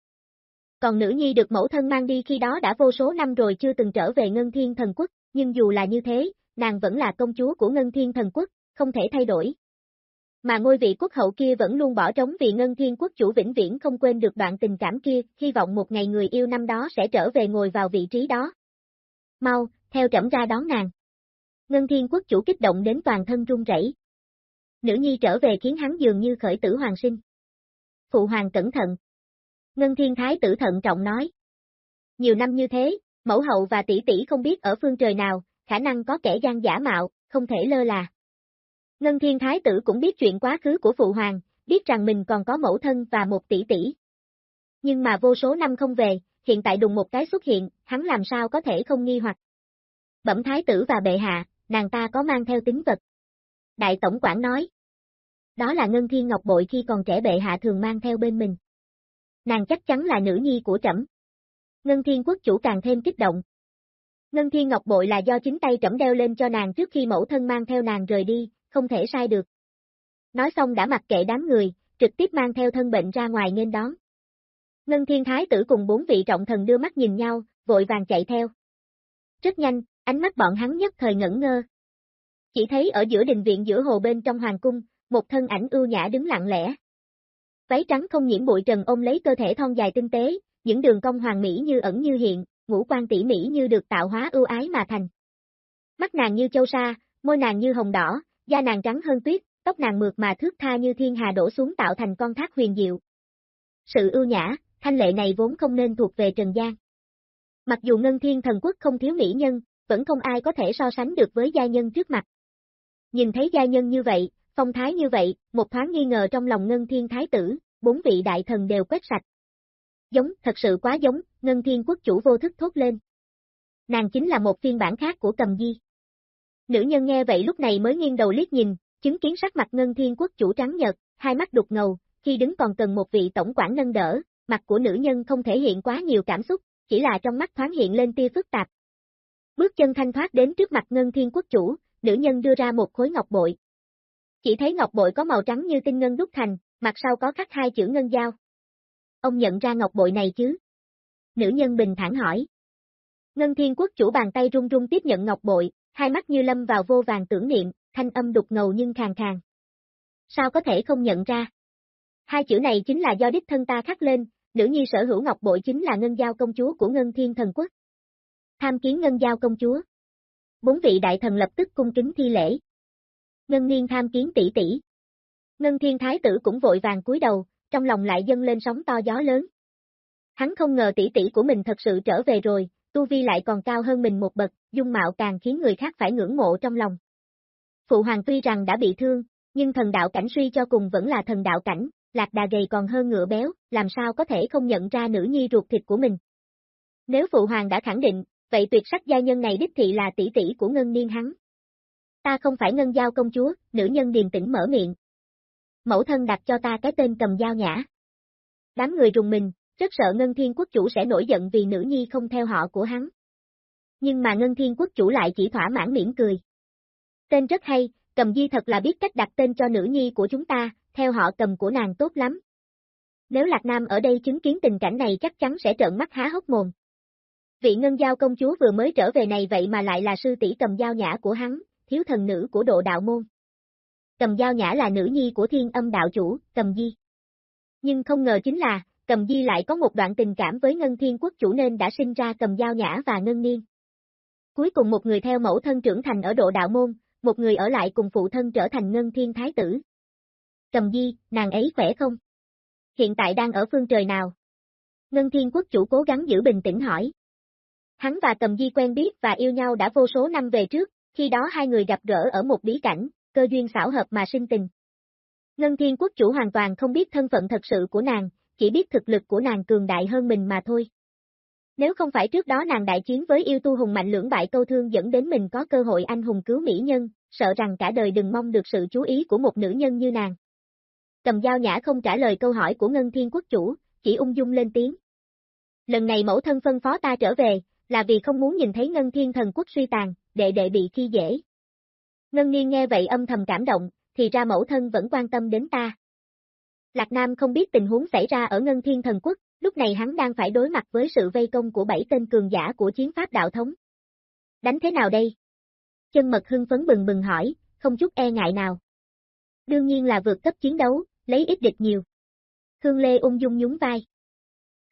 Còn nữ nhi được mẫu thân mang đi khi đó đã vô số năm rồi chưa từng trở về Ngân Thiên Thần Quốc, nhưng dù là như thế, nàng vẫn là công chúa của Ngân Thiên Thần Quốc, không thể thay đổi. Mà ngôi vị quốc hậu kia vẫn luôn bỏ trống vì Ngân Thiên Quốc chủ vĩnh viễn không quên được đoạn tình cảm kia, hy vọng một ngày người yêu năm đó sẽ trở về ngồi vào vị trí đó. Mau, theo trẫm ra đón nàng. Ngân Thiên Quốc chủ kích động đến toàn thân run rẩy. Nữ nhi trở về khiến hắn dường như khởi tử hoàng sinh. Phụ hoàng cẩn thận. Ngân Thiên Thái tử thận trọng nói. Nhiều năm như thế, mẫu hậu và tỷ tỷ không biết ở phương trời nào, khả năng có kẻ gian giả mạo, không thể lơ là. Ngân Thiên Thái tử cũng biết chuyện quá khứ của phụ hoàng, biết rằng mình còn có mẫu thân và một tỷ tỷ. Nhưng mà vô số năm không về, hiện tại đùng một cái xuất hiện, hắn làm sao có thể không nghi hoặc. Bẩm thái tử và bệ hạ, nàng ta có mang theo tính vật. Đại tổng quản nói. Đó là Ngân Thiên Ngọc Bội khi còn trẻ bệ hạ thường mang theo bên mình. Nàng chắc chắn là nữ nhi của trẫm. Ngân Thiên quốc chủ càng thêm kích động. Ngân Thiên Ngọc Bội là do chính tay trẫm đeo lên cho nàng trước khi mẫu thân mang theo nàng rời đi, không thể sai được. Nói xong đã mặc kệ đám người, trực tiếp mang theo thân bệnh ra ngoài nên đón. Ngân Thiên Thái tử cùng bốn vị trọng thần đưa mắt nhìn nhau, vội vàng chạy theo. Rất nhanh, ánh mắt bọn hắn nhất thời ngẩn ngơ. Chỉ thấy ở giữa đình viện giữa hồ bên trong hoàng cung, một thân ảnh ưu nhã đứng lặng lẽ. Váy trắng không nhiễm bụi trần ôm lấy cơ thể thon dài tinh tế, những đường cong hoàng mỹ như ẩn như hiện, ngũ quan tỉ mỹ như được tạo hóa ưu ái mà thành. Mắt nàng như châu sa, môi nàng như hồng đỏ, da nàng trắng hơn tuyết, tóc nàng mượt mà thước tha như thiên hà đổ xuống tạo thành con thác huyền diệu. Sự ưu nhã, thanh lệ này vốn không nên thuộc về Trần gian. Mặc dù Ngân Thiên Thần Quốc không thiếu mỹ nhân, vẫn không ai có thể so sánh được với gia nhân trước mặt. Nhìn thấy gia nhân như vậy, phong thái như vậy, một thoáng nghi ngờ trong lòng Ngân Thiên Thái tử, bốn vị đại thần đều quét sạch. Giống, thật sự quá giống, Ngân Thiên Quốc chủ vô thức thốt lên. Nàng chính là một phiên bản khác của cầm di. Nữ nhân nghe vậy lúc này mới nghiêng đầu liếc nhìn, chứng kiến sắc mặt Ngân Thiên Quốc chủ trắng nhợt, hai mắt đục ngầu, khi đứng còn cần một vị tổng quản nâng đỡ, mặt của nữ nhân không thể hiện quá nhiều cảm xúc, chỉ là trong mắt thoáng hiện lên tia phức tạp. Bước chân thanh thoát đến trước mặt Ngân Thiên Quốc chủ, nữ nhân đưa ra một khối ngọc bội. Chỉ thấy ngọc bội có màu trắng như tinh ngân đúc thành, mặt sau có khắc hai chữ ngân giao. Ông nhận ra ngọc bội này chứ? Nữ nhân bình thản hỏi. Ngân Thiên Quốc chủ bàn tay run run tiếp nhận ngọc bội, hai mắt như lâm vào vô vàng tưởng niệm, thanh âm đục ngầu nhưng khàn khàn. Sao có thể không nhận ra? Hai chữ này chính là do đích thân ta khắc lên, nữ nhi sở hữu ngọc bội chính là ngân giao công chúa của ngân thiên thần quốc. Tham kiến ngân giao công chúa. Bốn vị đại thần lập tức cung kính thi lễ. Ngân niên tham kiến tỷ tỷ. Ngân thiên thái tử cũng vội vàng cúi đầu, trong lòng lại dâng lên sóng to gió lớn. Hắn không ngờ tỷ tỷ của mình thật sự trở về rồi, tu vi lại còn cao hơn mình một bậc, dung mạo càng khiến người khác phải ngưỡng mộ trong lòng. Phụ hoàng tuy rằng đã bị thương, nhưng thần đạo cảnh suy cho cùng vẫn là thần đạo cảnh, lạc đà gầy còn hơn ngựa béo, làm sao có thể không nhận ra nữ nhi ruột thịt của mình. Nếu phụ hoàng đã khẳng định, vậy tuyệt sắc gia nhân này đích thị là tỷ tỷ của ngân niên hắn. Ta không phải ngân giao công chúa, nữ nhân điềm tĩnh mở miệng. Mẫu thân đặt cho ta cái tên cầm dao nhã. Đám người rùng mình, rất sợ Ngân Thiên Quốc chủ sẽ nổi giận vì nữ nhi không theo họ của hắn. Nhưng mà Ngân Thiên Quốc chủ lại chỉ thỏa mãn mỉm cười. Tên rất hay, cầm di thật là biết cách đặt tên cho nữ nhi của chúng ta, theo họ cầm của nàng tốt lắm. Nếu Lạc Nam ở đây chứng kiến tình cảnh này chắc chắn sẽ trợn mắt há hốc mồm. Vị ngân giao công chúa vừa mới trở về này vậy mà lại là sư tỷ cầm dao nhã của hắn, thiếu thần nữ của độ đạo môn. Cầm dao nhã là nữ nhi của thiên âm đạo chủ, cầm di. Nhưng không ngờ chính là, cầm di lại có một đoạn tình cảm với ngân thiên quốc chủ nên đã sinh ra cầm dao nhã và ngân niên. Cuối cùng một người theo mẫu thân trưởng thành ở độ đạo môn, một người ở lại cùng phụ thân trở thành ngân thiên thái tử. Cầm di, nàng ấy khỏe không? Hiện tại đang ở phương trời nào? Ngân thiên quốc chủ cố gắng giữ bình tĩnh hỏi. Hắn và Cầm Di quen biết và yêu nhau đã vô số năm về trước, khi đó hai người gặp gỡ ở một bí cảnh, cơ duyên xảo hợp mà sinh tình. Ngân Thiên Quốc chủ hoàn toàn không biết thân phận thật sự của nàng, chỉ biết thực lực của nàng cường đại hơn mình mà thôi. Nếu không phải trước đó nàng đại chiến với yêu tu hùng mạnh lưỡng bại câu thương dẫn đến mình có cơ hội anh hùng cứu mỹ nhân, sợ rằng cả đời đừng mong được sự chú ý của một nữ nhân như nàng. Cầm dao nhã không trả lời câu hỏi của Ngân Thiên Quốc chủ, chỉ ung dung lên tiếng. Lần này mẫu thân phân phó ta trở về, là vì không muốn nhìn thấy Ngân Thiên Thần Quốc suy tàn, đệ đệ bị khi dễ. Ngân Niên nghe vậy âm thầm cảm động, thì ra mẫu thân vẫn quan tâm đến ta. Lạc Nam không biết tình huống xảy ra ở Ngân Thiên Thần Quốc, lúc này hắn đang phải đối mặt với sự vây công của bảy tên cường giả của chiến pháp đạo thống. Đánh thế nào đây? Chân mật hưng phấn bừng bừng hỏi, không chút e ngại nào. Đương nhiên là vượt cấp chiến đấu, lấy ít địch nhiều. Hương Lê ung dung nhún vai.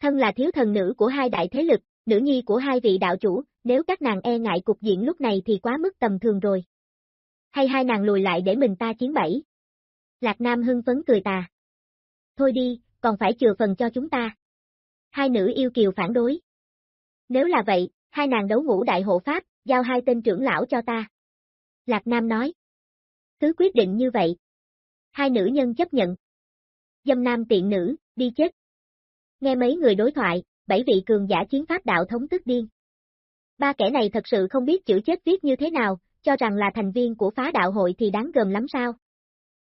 Thân là thiếu thần nữ của hai đại thế lực, nữ nhi của hai vị đạo chủ, nếu các nàng e ngại cục diện lúc này thì quá mức tầm thường rồi. Hay hai nàng lùi lại để mình ta chiến bẫy. Lạc Nam hưng phấn cười tà. Thôi đi, còn phải chừa phần cho chúng ta. Hai nữ yêu kiều phản đối. Nếu là vậy, hai nàng đấu ngũ đại hộ pháp, giao hai tên trưởng lão cho ta. Lạc Nam nói. Cứ quyết định như vậy. Hai nữ nhân chấp nhận. Dâm nam tiện nữ, đi chết. Nghe mấy người đối thoại, bảy vị cường giả chiến pháp đạo thống tức điên. Ba kẻ này thật sự không biết chữ chết viết như thế nào, cho rằng là thành viên của phá đạo hội thì đáng gờm lắm sao.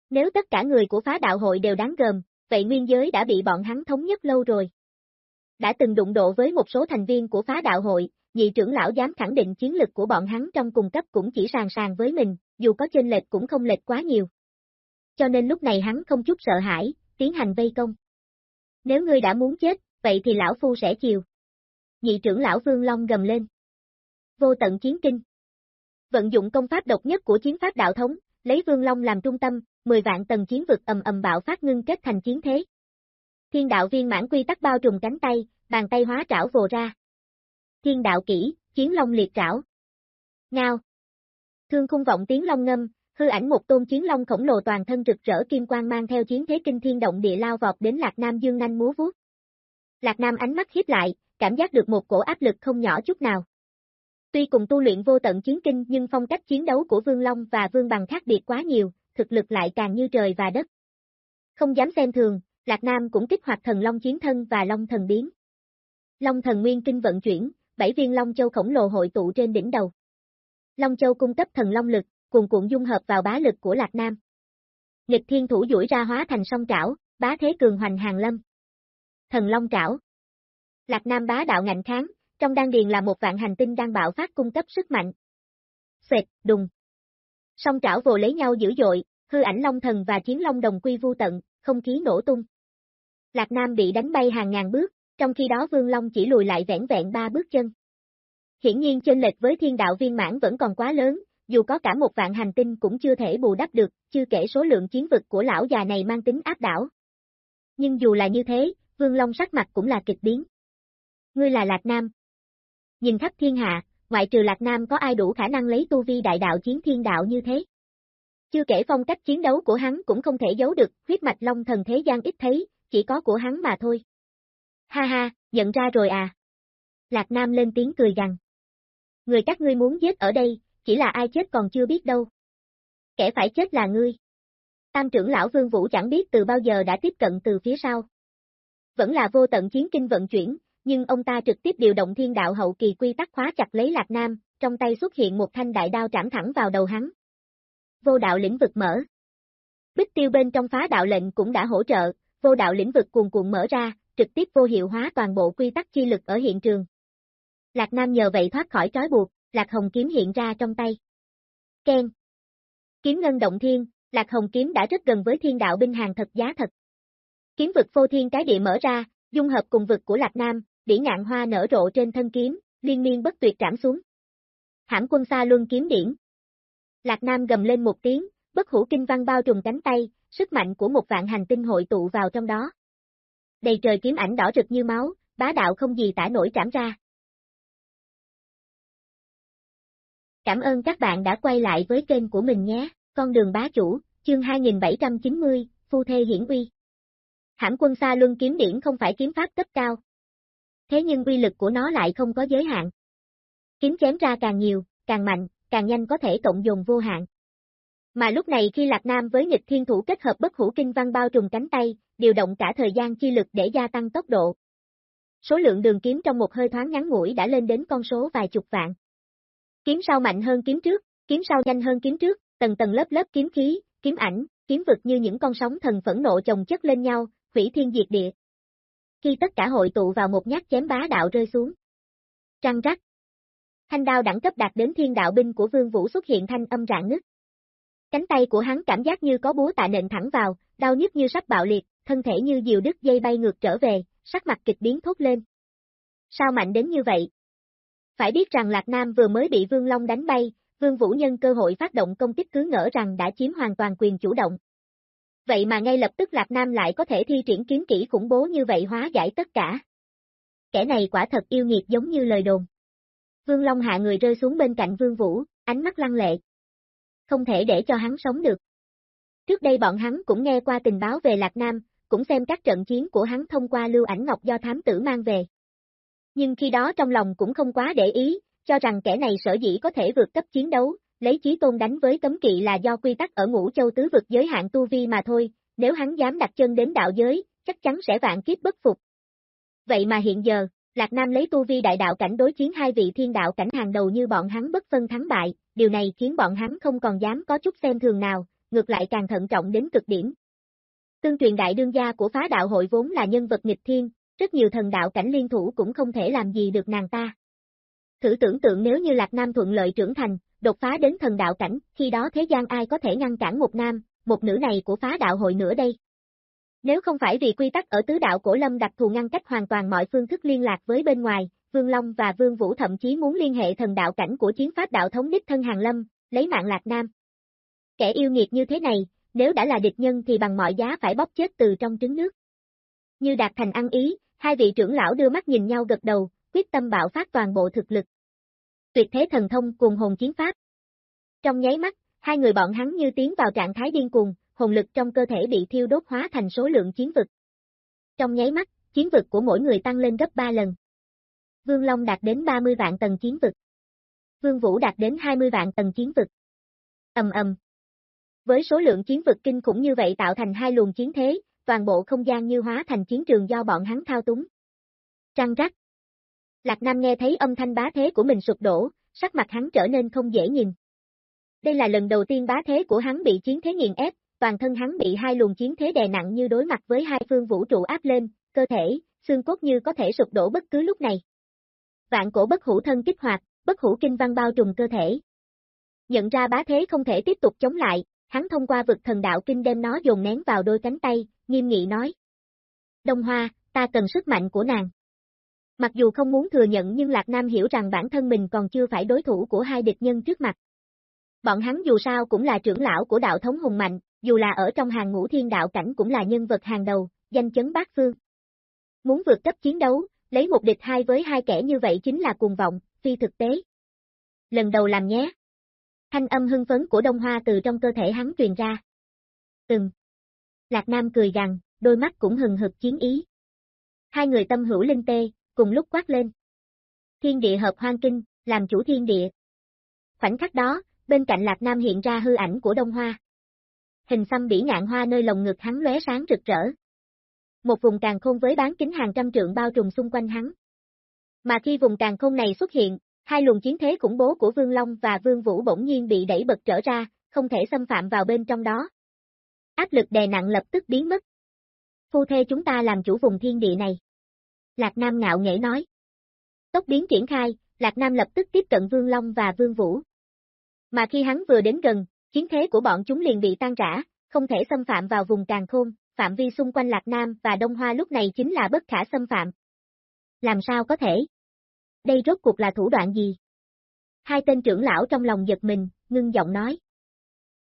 Nếu tất cả người của phá đạo hội đều đáng gờm, vậy nguyên giới đã bị bọn hắn thống nhất lâu rồi. Đã từng đụng độ với một số thành viên của phá đạo hội, nhị trưởng lão dám khẳng định chiến lực của bọn hắn trong cùng cấp cũng chỉ sàng sàng với mình, dù có chênh lệch cũng không lệch quá nhiều. Cho nên lúc này hắn không chút sợ hãi, tiến hành vây công. Nếu ngươi đã muốn chết, vậy thì lão phu sẽ chiều. Nhị trưởng lão Vương Long gầm lên. Vô tận chiến kinh. Vận dụng công pháp độc nhất của chiến pháp đạo thống, lấy Vương Long làm trung tâm, 10 vạn tầng chiến vực ầm ầm bạo phát ngưng kết thành chiến thế. Thiên đạo viên mãn quy tắc bao trùm cánh tay, bàn tay hóa trảo vồ ra. Thiên đạo kỹ, chiến long liệt trảo. Ngao. Thương khung vọng tiếng long ngâm, hư ảnh một tôn chiến long khổng lồ toàn thân rực rỡ kim quang mang theo chiến thế kinh thiên động địa lao vọt đến Lạc Nam dương nanh múa vuốt. Lạc Nam ánh mắt hiếp lại, cảm giác được một cổ áp lực không nhỏ chút nào. Tuy cùng tu luyện vô tận chiến kinh nhưng phong cách chiến đấu của Vương Long và Vương Bằng khác biệt quá nhiều, thực lực lại càng như trời và đất. Không dám xem thường, Lạc Nam cũng kích hoạt thần Long chiến thân và Long thần biến. Long thần nguyên kinh vận chuyển, bảy viên Long châu khổng lồ hội tụ trên đỉnh đầu. Long châu cung cấp thần Long lực, cuồn cuộn dung hợp vào bá lực của Lạc Nam. Nghịch thiên thủ duỗi ra hóa thành song trảo, bá thế cường hoành hàng lâm thần long trảo. Lạc Nam bá đạo ngạnh kháng, trong đan điền là một vạn hành tinh đang bạo phát cung cấp sức mạnh. Xệt, đùng. Song trảo vồ lấy nhau dữ dội, hư ảnh long thần và chiến long đồng quy vu tận, không khí nổ tung. Lạc Nam bị đánh bay hàng ngàn bước, trong khi đó Vương Long chỉ lùi lại vẻn vẹn ba bước chân. Hiển nhiên chênh lệch với thiên đạo viên mãn vẫn còn quá lớn, dù có cả một vạn hành tinh cũng chưa thể bù đắp được, chưa kể số lượng chiến vực của lão già này mang tính áp đảo. Nhưng dù là như thế, Vương Long sắc mặt cũng là kịch biến. Ngươi là Lạc Nam. Nhìn khắp thiên hạ, ngoại trừ Lạc Nam có ai đủ khả năng lấy tu vi đại đạo chiến thiên đạo như thế. Chưa kể phong cách chiến đấu của hắn cũng không thể giấu được, huyết mạch long thần thế gian ít thấy, chỉ có của hắn mà thôi. Ha ha, nhận ra rồi à. Lạc Nam lên tiếng cười gằn. Người các ngươi muốn giết ở đây, chỉ là ai chết còn chưa biết đâu. Kẻ phải chết là ngươi. Tam trưởng lão Vương Vũ chẳng biết từ bao giờ đã tiếp cận từ phía sau vẫn là vô tận chiến kinh vận chuyển, nhưng ông ta trực tiếp điều động thiên đạo hậu kỳ quy tắc khóa chặt lấy Lạc Nam, trong tay xuất hiện một thanh đại đao trảm thẳng vào đầu hắn. vô đạo lĩnh vực mở. Bích tiêu bên trong phá đạo lệnh cũng đã hỗ trợ, vô đạo lĩnh vực cuồn cuộn mở ra, trực tiếp vô hiệu hóa toàn bộ quy tắc chi lực ở hiện trường. Lạc Nam nhờ vậy thoát khỏi trói buộc, Lạc Hồng kiếm hiện ra trong tay. Ken. Kiếm ngân động thiên, Lạc Hồng kiếm đã rất gần với thiên đạo binh hàng thật giá thật. Kiếm vực phô thiên cái địa mở ra, dung hợp cùng vực của Lạc Nam, đỉ ngạn hoa nở rộ trên thân kiếm, liên miên bất tuyệt trảm xuống. Hãm quân xa luân kiếm điển. Lạc Nam gầm lên một tiếng, bất hủ kinh văn bao trùm cánh tay, sức mạnh của một vạn hành tinh hội tụ vào trong đó. Đầy trời kiếm ảnh đỏ rực như máu, bá đạo không gì tả nổi trảm ra. Cảm ơn các bạn đã quay lại với kênh của mình nhé, con đường bá chủ, chương 2790, Phu Thê Hiển Uy. Hãm quân xa luân kiếm điển không phải kiếm pháp cấp cao. Thế nhưng uy lực của nó lại không có giới hạn. Kiếm chém ra càng nhiều, càng mạnh, càng nhanh có thể cộng dồn vô hạn. Mà lúc này khi Lạc Nam với nghịch thiên thủ kết hợp bất hủ kinh văn bao trùm cánh tay, điều động cả thời gian chi lực để gia tăng tốc độ. Số lượng đường kiếm trong một hơi thoáng ngắn ngủi đã lên đến con số vài chục vạn. Kiếm sau mạnh hơn kiếm trước, kiếm sau nhanh hơn kiếm trước, tầng tầng lớp lớp kiếm khí, kiếm ảnh, kiếm vực như những con sóng thần phẫn nộ chồng chất lên nhau, hủy thiên diệt địa. Khi tất cả hội tụ vào một nhát chém bá đạo rơi xuống. Trăng rắc. Thanh đao đẳng cấp đạt đến thiên đạo binh của Vương Vũ xuất hiện thanh âm rạn nứt. Cánh tay của hắn cảm giác như có búa tạ nện thẳng vào, đau nhức như sắp bạo liệt, thân thể như diều đứt dây bay ngược trở về, sắc mặt kịch biến thốt lên. Sao mạnh đến như vậy? Phải biết rằng Lạc Nam vừa mới bị Vương Long đánh bay, Vương Vũ nhân cơ hội phát động công kích cứ ngỡ rằng đã chiếm hoàn toàn quyền chủ động. Vậy mà ngay lập tức Lạc Nam lại có thể thi triển kiếm kỹ khủng bố như vậy hóa giải tất cả. Kẻ này quả thật yêu nghiệt giống như lời đồn. Vương Long hạ người rơi xuống bên cạnh Vương Vũ, ánh mắt lăng lệ. Không thể để cho hắn sống được. Trước đây bọn hắn cũng nghe qua tình báo về Lạc Nam, cũng xem các trận chiến của hắn thông qua lưu ảnh ngọc do thám tử mang về. Nhưng khi đó trong lòng cũng không quá để ý, cho rằng kẻ này sở dĩ có thể vượt cấp chiến đấu, lấy chí tôn đánh với cấm kỵ là do quy tắc ở ngũ châu tứ vực giới hạn tu vi mà thôi, nếu hắn dám đặt chân đến đạo giới, chắc chắn sẽ vạn kiếp bất phục. Vậy mà hiện giờ, Lạc Nam lấy tu vi đại đạo cảnh đối chiến hai vị thiên đạo cảnh hàng đầu như bọn hắn bất phân thắng bại, điều này khiến bọn hắn không còn dám có chút xem thường nào, ngược lại càng thận trọng đến cực điểm. Tương truyền đại đương gia của phá đạo hội vốn là nhân vật nghịch thiên, rất nhiều thần đạo cảnh liên thủ cũng không thể làm gì được nàng ta. Thử tưởng tượng nếu như Lạc Nam thuận lợi trưởng thành, đột phá đến thần đạo cảnh, khi đó thế gian ai có thể ngăn cản một nam, một nữ này của phá đạo hội nữa đây. Nếu không phải vì quy tắc ở tứ đạo cổ lâm đặc thù ngăn cách hoàn toàn mọi phương thức liên lạc với bên ngoài, Vương Long và Vương Vũ thậm chí muốn liên hệ thần đạo cảnh của chiến pháp đạo thống đích thân hàng lâm, lấy mạng Lạc Nam. Kẻ yêu nghiệt như thế này, nếu đã là địch nhân thì bằng mọi giá phải bóp chết từ trong trứng nước. Như đạt thành ăn ý, hai vị trưởng lão đưa mắt nhìn nhau gật đầu, quyết tâm bạo phát toàn bộ thực lực. Tuyệt thế thần thông cùng hồn chiến pháp. Trong nháy mắt, hai người bọn hắn như tiến vào trạng thái điên cuồng, hồn lực trong cơ thể bị thiêu đốt hóa thành số lượng chiến vực. Trong nháy mắt, chiến vực của mỗi người tăng lên gấp 3 lần. Vương Long đạt đến 30 vạn tầng chiến vực. Vương Vũ đạt đến 20 vạn tầng chiến vực. Ầm ầm. Với số lượng chiến vực kinh khủng như vậy tạo thành hai luồng chiến thế, toàn bộ không gian như hóa thành chiến trường do bọn hắn thao túng. Trăng rắc. Lạc Nam nghe thấy âm thanh bá thế của mình sụp đổ, sắc mặt hắn trở nên không dễ nhìn. Đây là lần đầu tiên bá thế của hắn bị chiến thế nghiền ép, toàn thân hắn bị hai luồng chiến thế đè nặng như đối mặt với hai phương vũ trụ áp lên, cơ thể, xương cốt như có thể sụp đổ bất cứ lúc này. Vạn cổ bất hữu thân kích hoạt, bất hữu kinh văn bao trùm cơ thể. Nhận ra bá thế không thể tiếp tục chống lại, hắn thông qua vực thần đạo kinh đem nó dồn nén vào đôi cánh tay, nghiêm nghị nói. Đông Hoa, ta cần sức mạnh của nàng. Mặc dù không muốn thừa nhận nhưng Lạc Nam hiểu rằng bản thân mình còn chưa phải đối thủ của hai địch nhân trước mặt. Bọn hắn dù sao cũng là trưởng lão của đạo thống hùng mạnh, dù là ở trong hàng ngũ thiên đạo cảnh cũng là nhân vật hàng đầu, danh chấn bát phương. Muốn vượt cấp chiến đấu, lấy một địch hai với hai kẻ như vậy chính là cuồng vọng, phi thực tế. Lần đầu làm nhé. Thanh âm hưng phấn của Đông Hoa từ trong cơ thể hắn truyền ra. Từng. Lạc Nam cười gằn, đôi mắt cũng hừng hực chiến ý. Hai người tâm hữu linh tê, cùng lúc quát lên. Thiên địa hợp hoang kinh, làm chủ thiên địa. Khoảnh khắc đó, bên cạnh Lạc Nam hiện ra hư ảnh của Đông Hoa. Hình xăm bỉ ngạn hoa nơi lồng ngực hắn lóe sáng rực rỡ. Một vùng càng khôn với bán kính hàng trăm trượng bao trùm xung quanh hắn. Mà khi vùng càng khôn này xuất hiện, hai luồng chiến thế khủng bố của Vương Long và Vương Vũ bỗng nhiên bị đẩy bật trở ra, không thể xâm phạm vào bên trong đó. Áp lực đè nặng lập tức biến mất. Phu thê chúng ta làm chủ vùng thiên địa này. Lạc Nam ngạo nghễ nói. Tốc biến triển khai, Lạc Nam lập tức tiếp cận Vương Long và Vương Vũ. Mà khi hắn vừa đến gần, chiến thế của bọn chúng liền bị tan rã, không thể xâm phạm vào vùng càng khôn, phạm vi xung quanh Lạc Nam và Đông Hoa lúc này chính là bất khả xâm phạm. Làm sao có thể? Đây rốt cuộc là thủ đoạn gì? Hai tên trưởng lão trong lòng giật mình, ngưng giọng nói.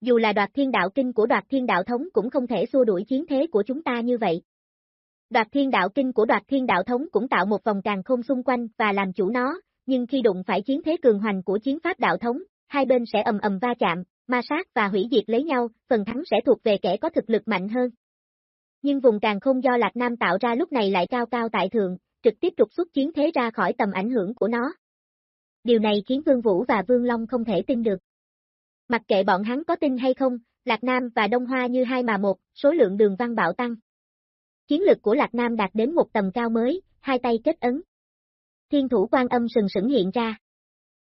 Dù là đoạt thiên đạo kinh của đoạt thiên đạo thống cũng không thể xua đuổi chiến thế của chúng ta như vậy. Đoạt thiên đạo kinh của đoạt thiên đạo thống cũng tạo một vòng càng không xung quanh và làm chủ nó, nhưng khi đụng phải chiến thế cường hoành của chiến pháp đạo thống, hai bên sẽ ầm ầm va chạm, ma sát và hủy diệt lấy nhau, phần thắng sẽ thuộc về kẻ có thực lực mạnh hơn. Nhưng vùng càng không do Lạc Nam tạo ra lúc này lại cao cao tại thượng, trực tiếp trục xuất chiến thế ra khỏi tầm ảnh hưởng của nó. Điều này khiến Vương Vũ và Vương Long không thể tin được. Mặc kệ bọn hắn có tin hay không, Lạc Nam và Đông Hoa như hai mà một, số lượng đường văn bạo tăng. Chiến lực của Lạc Nam đạt đến một tầm cao mới, hai tay kết ấn. Thiên thủ quan âm sừng sững hiện ra.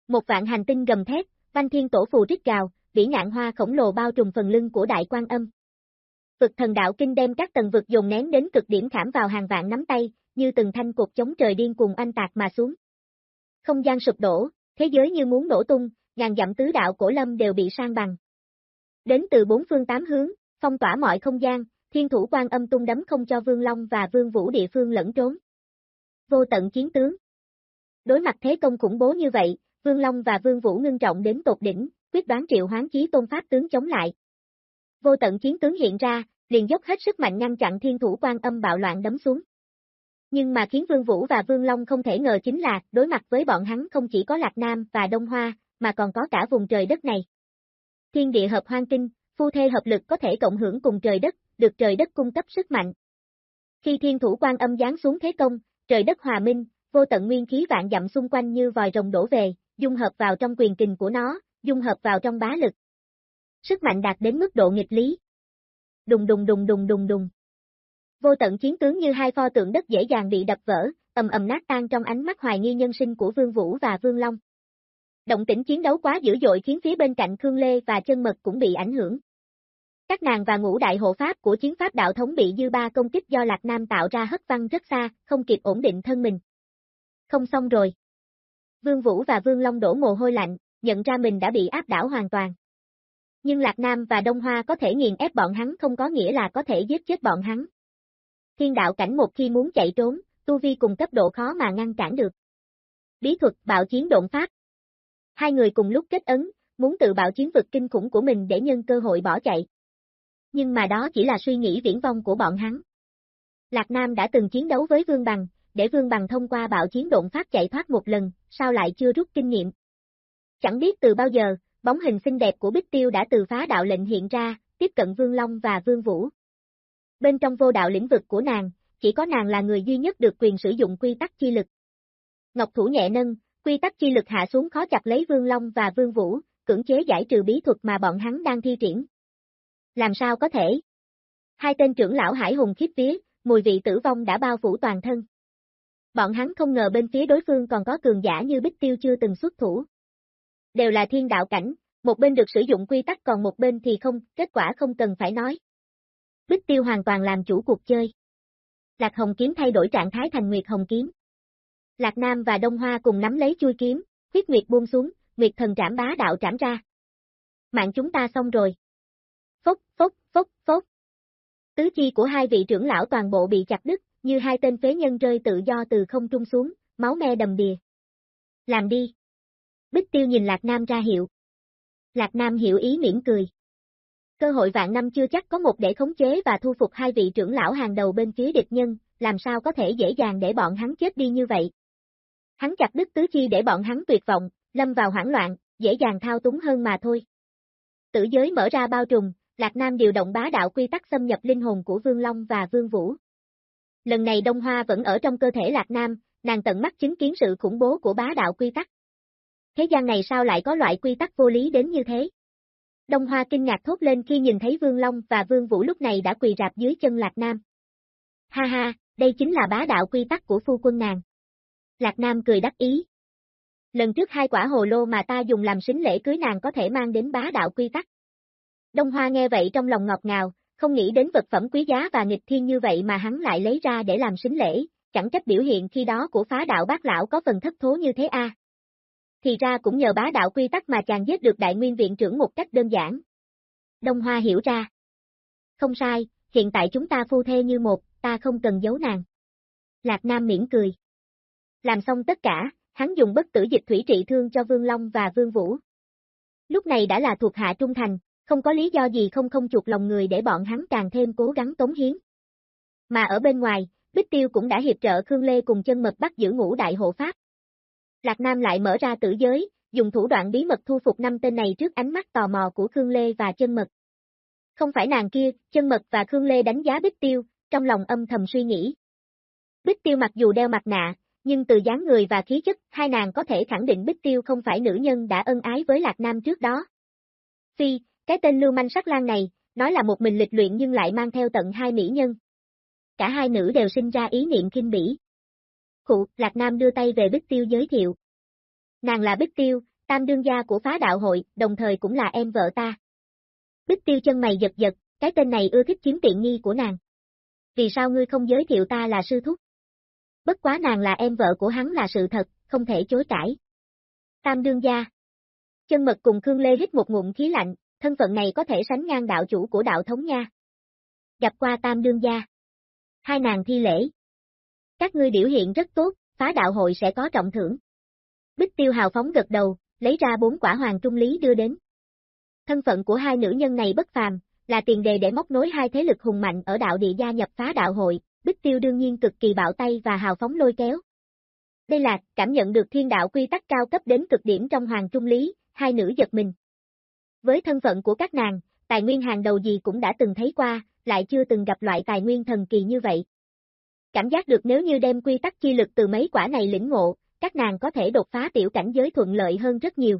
Một vạn hành tinh gầm thét, văn thiên tổ phù rít gào, vĩ ngạn hoa khổng lồ bao trùm phần lưng của đại quan âm. Vực thần đạo kinh đem các tầng vực dồn nén đến cực điểm khảm vào hàng vạn nắm tay, như từng thanh cục chống trời điên cùng anh tạc mà xuống. Không gian sụp đổ, thế giới như muốn nổ tung, ngàn dặm tứ đạo cổ lâm đều bị sang bằng. Đến từ bốn phương tám hướng, phong tỏa mọi không gian, thiên thủ quan âm tung đấm không cho Vương Long và Vương Vũ địa phương lẫn trốn. Vô tận chiến tướng. Đối mặt thế công khủng bố như vậy, Vương Long và Vương Vũ ngưng trọng đến tột đỉnh, quyết đoán triệu hoán chí tôn pháp tướng chống lại. Vô tận chiến tướng hiện ra, liền dốc hết sức mạnh ngăn chặn thiên thủ quan âm bạo loạn đấm xuống. Nhưng mà khiến Vương Vũ và Vương Long không thể ngờ chính là, đối mặt với bọn hắn không chỉ có Lạc Nam và Đông Hoa, mà còn có cả vùng trời đất này. Thiên địa hợp hoang tinh, phu thê hợp lực có thể cộng hưởng cùng trời đất, được trời đất cung cấp sức mạnh. Khi thiên thủ quan âm giáng xuống thế công, trời đất hòa minh, vô tận nguyên khí vạn dặm xung quanh như vòi rồng đổ về, dung hợp vào trong quyền kình của nó, dung hợp vào trong bá lực. Sức mạnh đạt đến mức độ nghịch lý. Đùng đùng đùng đùng đùng đùng. Vô tận chiến tướng như hai pho tượng đất dễ dàng bị đập vỡ, ầm ầm nát tan trong ánh mắt hoài nghi nhân sinh của Vương Vũ và Vương Long. Động tĩnh chiến đấu quá dữ dội khiến phía bên cạnh Khương Lê và chân mật cũng bị ảnh hưởng. Các nàng và ngũ đại hộ pháp của chiến pháp đạo thống bị dư ba công kích do Lạc Nam tạo ra hất văng rất xa, không kịp ổn định thân mình. Không xong rồi. Vương Vũ và Vương Long đổ mồ hôi lạnh, nhận ra mình đã bị áp đảo hoàn toàn. Nhưng Lạc Nam và Đông Hoa có thể nghiền ép bọn hắn không có nghĩa là có thể giết chết bọn hắn. Thiên đạo cảnh một khi muốn chạy trốn, tu vi cùng cấp độ khó mà ngăn cản được. Bí thuật bạo chiến độn pháp. Hai người cùng lúc kết ấn, muốn tự bạo chiến vực kinh khủng của mình để nhân cơ hội bỏ chạy. Nhưng mà đó chỉ là suy nghĩ viễn vong của bọn hắn. Lạc Nam đã từng chiến đấu với Vương Bằng, để Vương Bằng thông qua bạo chiến độn phát chạy thoát một lần, sao lại chưa rút kinh nghiệm. Chẳng biết từ bao giờ, bóng hình xinh đẹp của Bích Tiêu đã từ phá đạo lệnh hiện ra, tiếp cận Vương Long và Vương Vũ. Bên trong vô đạo lĩnh vực của nàng, chỉ có nàng là người duy nhất được quyền sử dụng quy tắc chi lực. Ngọc thủ nhẹ nâng, quy tắc chi lực hạ xuống khó chặt lấy Vương Long và Vương Vũ, cưỡng chế giải trừ bí thuật mà bọn hắn đang thi triển. Làm sao có thể? Hai tên trưởng lão hải hùng khiếp vía, mùi vị tử vong đã bao phủ toàn thân. Bọn hắn không ngờ bên phía đối phương còn có cường giả như Bích Tiêu chưa từng xuất thủ. Đều là thiên đạo cảnh, một bên được sử dụng quy tắc còn một bên thì không, kết quả không cần phải nói. Bích Tiêu hoàn toàn làm chủ cuộc chơi. Lạc Hồng Kiếm thay đổi trạng thái thành Nguyệt Hồng Kiếm. Lạc Nam và Đông Hoa cùng nắm lấy chui kiếm, huyết nguyệt buông xuống, Nguyệt thần trảm bá đạo trảm ra. Mạng chúng ta xong rồi. Phốc, phốc, phốc, phốc. Tứ chi của hai vị trưởng lão toàn bộ bị chặt đứt, như hai tên phế nhân rơi tự do từ không trung xuống, máu me đầm đìa. Làm đi. Bích tiêu nhìn Lạc Nam ra hiệu. Lạc Nam hiểu ý mỉm cười. Cơ hội vạn năm chưa chắc có một để khống chế và thu phục hai vị trưởng lão hàng đầu bên phía địch nhân, làm sao có thể dễ dàng để bọn hắn chết đi như vậy. Hắn chặt đứt tứ chi để bọn hắn tuyệt vọng, lâm vào hoảng loạn, dễ dàng thao túng hơn mà thôi. Tử giới mở ra bao trùm, Lạc Nam điều động bá đạo quy tắc xâm nhập linh hồn của Vương Long và Vương Vũ. Lần này Đông Hoa vẫn ở trong cơ thể Lạc Nam, nàng tận mắt chứng kiến sự khủng bố của bá đạo quy tắc. Thế gian này sao lại có loại quy tắc vô lý đến như thế? Đông Hoa kinh ngạc thốt lên khi nhìn thấy Vương Long và Vương Vũ lúc này đã quỳ rạp dưới chân Lạc Nam. Ha ha, đây chính là bá đạo quy tắc của phu quân nàng. Lạc Nam cười đắc ý. Lần trước hai quả hồ lô mà ta dùng làm sính lễ cưới nàng có thể mang đến bá đạo quy tắc. Đông Hoa nghe vậy trong lòng ngọt ngào, không nghĩ đến vật phẩm quý giá và nghịch thiên như vậy mà hắn lại lấy ra để làm sính lễ, chẳng trách biểu hiện khi đó của phá đạo bác lão có phần thất thố như thế a. Thì ra cũng nhờ bá đạo quy tắc mà chàng giết được đại nguyên viện trưởng một cách đơn giản. Đông Hoa hiểu ra. Không sai, hiện tại chúng ta phu thê như một, ta không cần giấu nàng. Lạc Nam miễn cười. Làm xong tất cả, hắn dùng bất tử dịch thủy trị thương cho Vương Long và Vương Vũ. Lúc này đã là thuộc hạ trung thành, không có lý do gì không không chuột lòng người để bọn hắn càng thêm cố gắng tống hiến. Mà ở bên ngoài, Bích Tiêu cũng đã hiệp trợ Khương Lê cùng chân mật bắt giữ ngũ đại hộ pháp. Lạc Nam lại mở ra tử giới, dùng thủ đoạn bí mật thu phục năm tên này trước ánh mắt tò mò của Khương Lê và chân mật. Không phải nàng kia, chân mật và Khương Lê đánh giá Bích Tiêu, trong lòng âm thầm suy nghĩ. Bích Tiêu mặc dù đeo mặt nạ, nhưng từ dáng người và khí chất, hai nàng có thể khẳng định Bích Tiêu không phải nữ nhân đã ân ái với Lạc Nam trước đó. Phi, cái tên lưu manh sắc lan này, nói là một mình lịch luyện nhưng lại mang theo tận hai mỹ nhân. Cả hai nữ đều sinh ra ý niệm kinh bỉ. Khụ, Lạc Nam đưa tay về Bích Tiêu giới thiệu. Nàng là Bích Tiêu, tam đương gia của phá đạo hội, đồng thời cũng là em vợ ta. Bích Tiêu chân mày giật giật, cái tên này ưa thích chiếm tiện nghi của nàng. Vì sao ngươi không giới thiệu ta là sư thúc? Bất quá nàng là em vợ của hắn là sự thật, không thể chối cãi. Tam đương gia. Chân mật cùng Khương Lê hít một ngụm khí lạnh, thân phận này có thể sánh ngang đạo chủ của đạo thống nha. Gặp qua tam đương gia. Hai nàng thi lễ. Các ngươi biểu hiện rất tốt, phá đạo hội sẽ có trọng thưởng. Bích tiêu hào phóng gật đầu, lấy ra bốn quả hoàng trung lý đưa đến. Thân phận của hai nữ nhân này bất phàm, là tiền đề để móc nối hai thế lực hùng mạnh ở đạo địa gia nhập phá đạo hội, Bích Tiêu đương nhiên cực kỳ bạo tay và hào phóng lôi kéo. Đây là, cảm nhận được thiên đạo quy tắc cao cấp đến cực điểm trong hoàng trung lý, hai nữ giật mình. Với thân phận của các nàng, tài nguyên hàng đầu gì cũng đã từng thấy qua, lại chưa từng gặp loại tài nguyên thần kỳ như vậy. Cảm giác được nếu như đem quy tắc chi lực từ mấy quả này lĩnh ngộ, các nàng có thể đột phá tiểu cảnh giới thuận lợi hơn rất nhiều.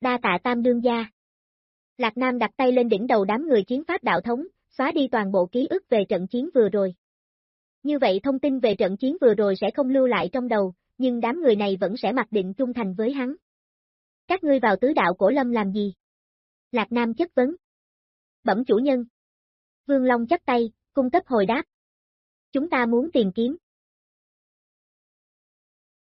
Đa tạ tam đương gia. Lạc Nam đặt tay lên đỉnh đầu đám người chiến pháp đạo thống, xóa đi toàn bộ ký ức về trận chiến vừa rồi. Như vậy thông tin về trận chiến vừa rồi sẽ không lưu lại trong đầu, nhưng đám người này vẫn sẽ mặc định trung thành với hắn. Các ngươi vào tứ đạo cổ lâm làm gì? Lạc Nam chất vấn. Bẩm chủ nhân. Vương Long chấp tay, cung cấp hồi đáp. Chúng ta muốn tìm kiếm.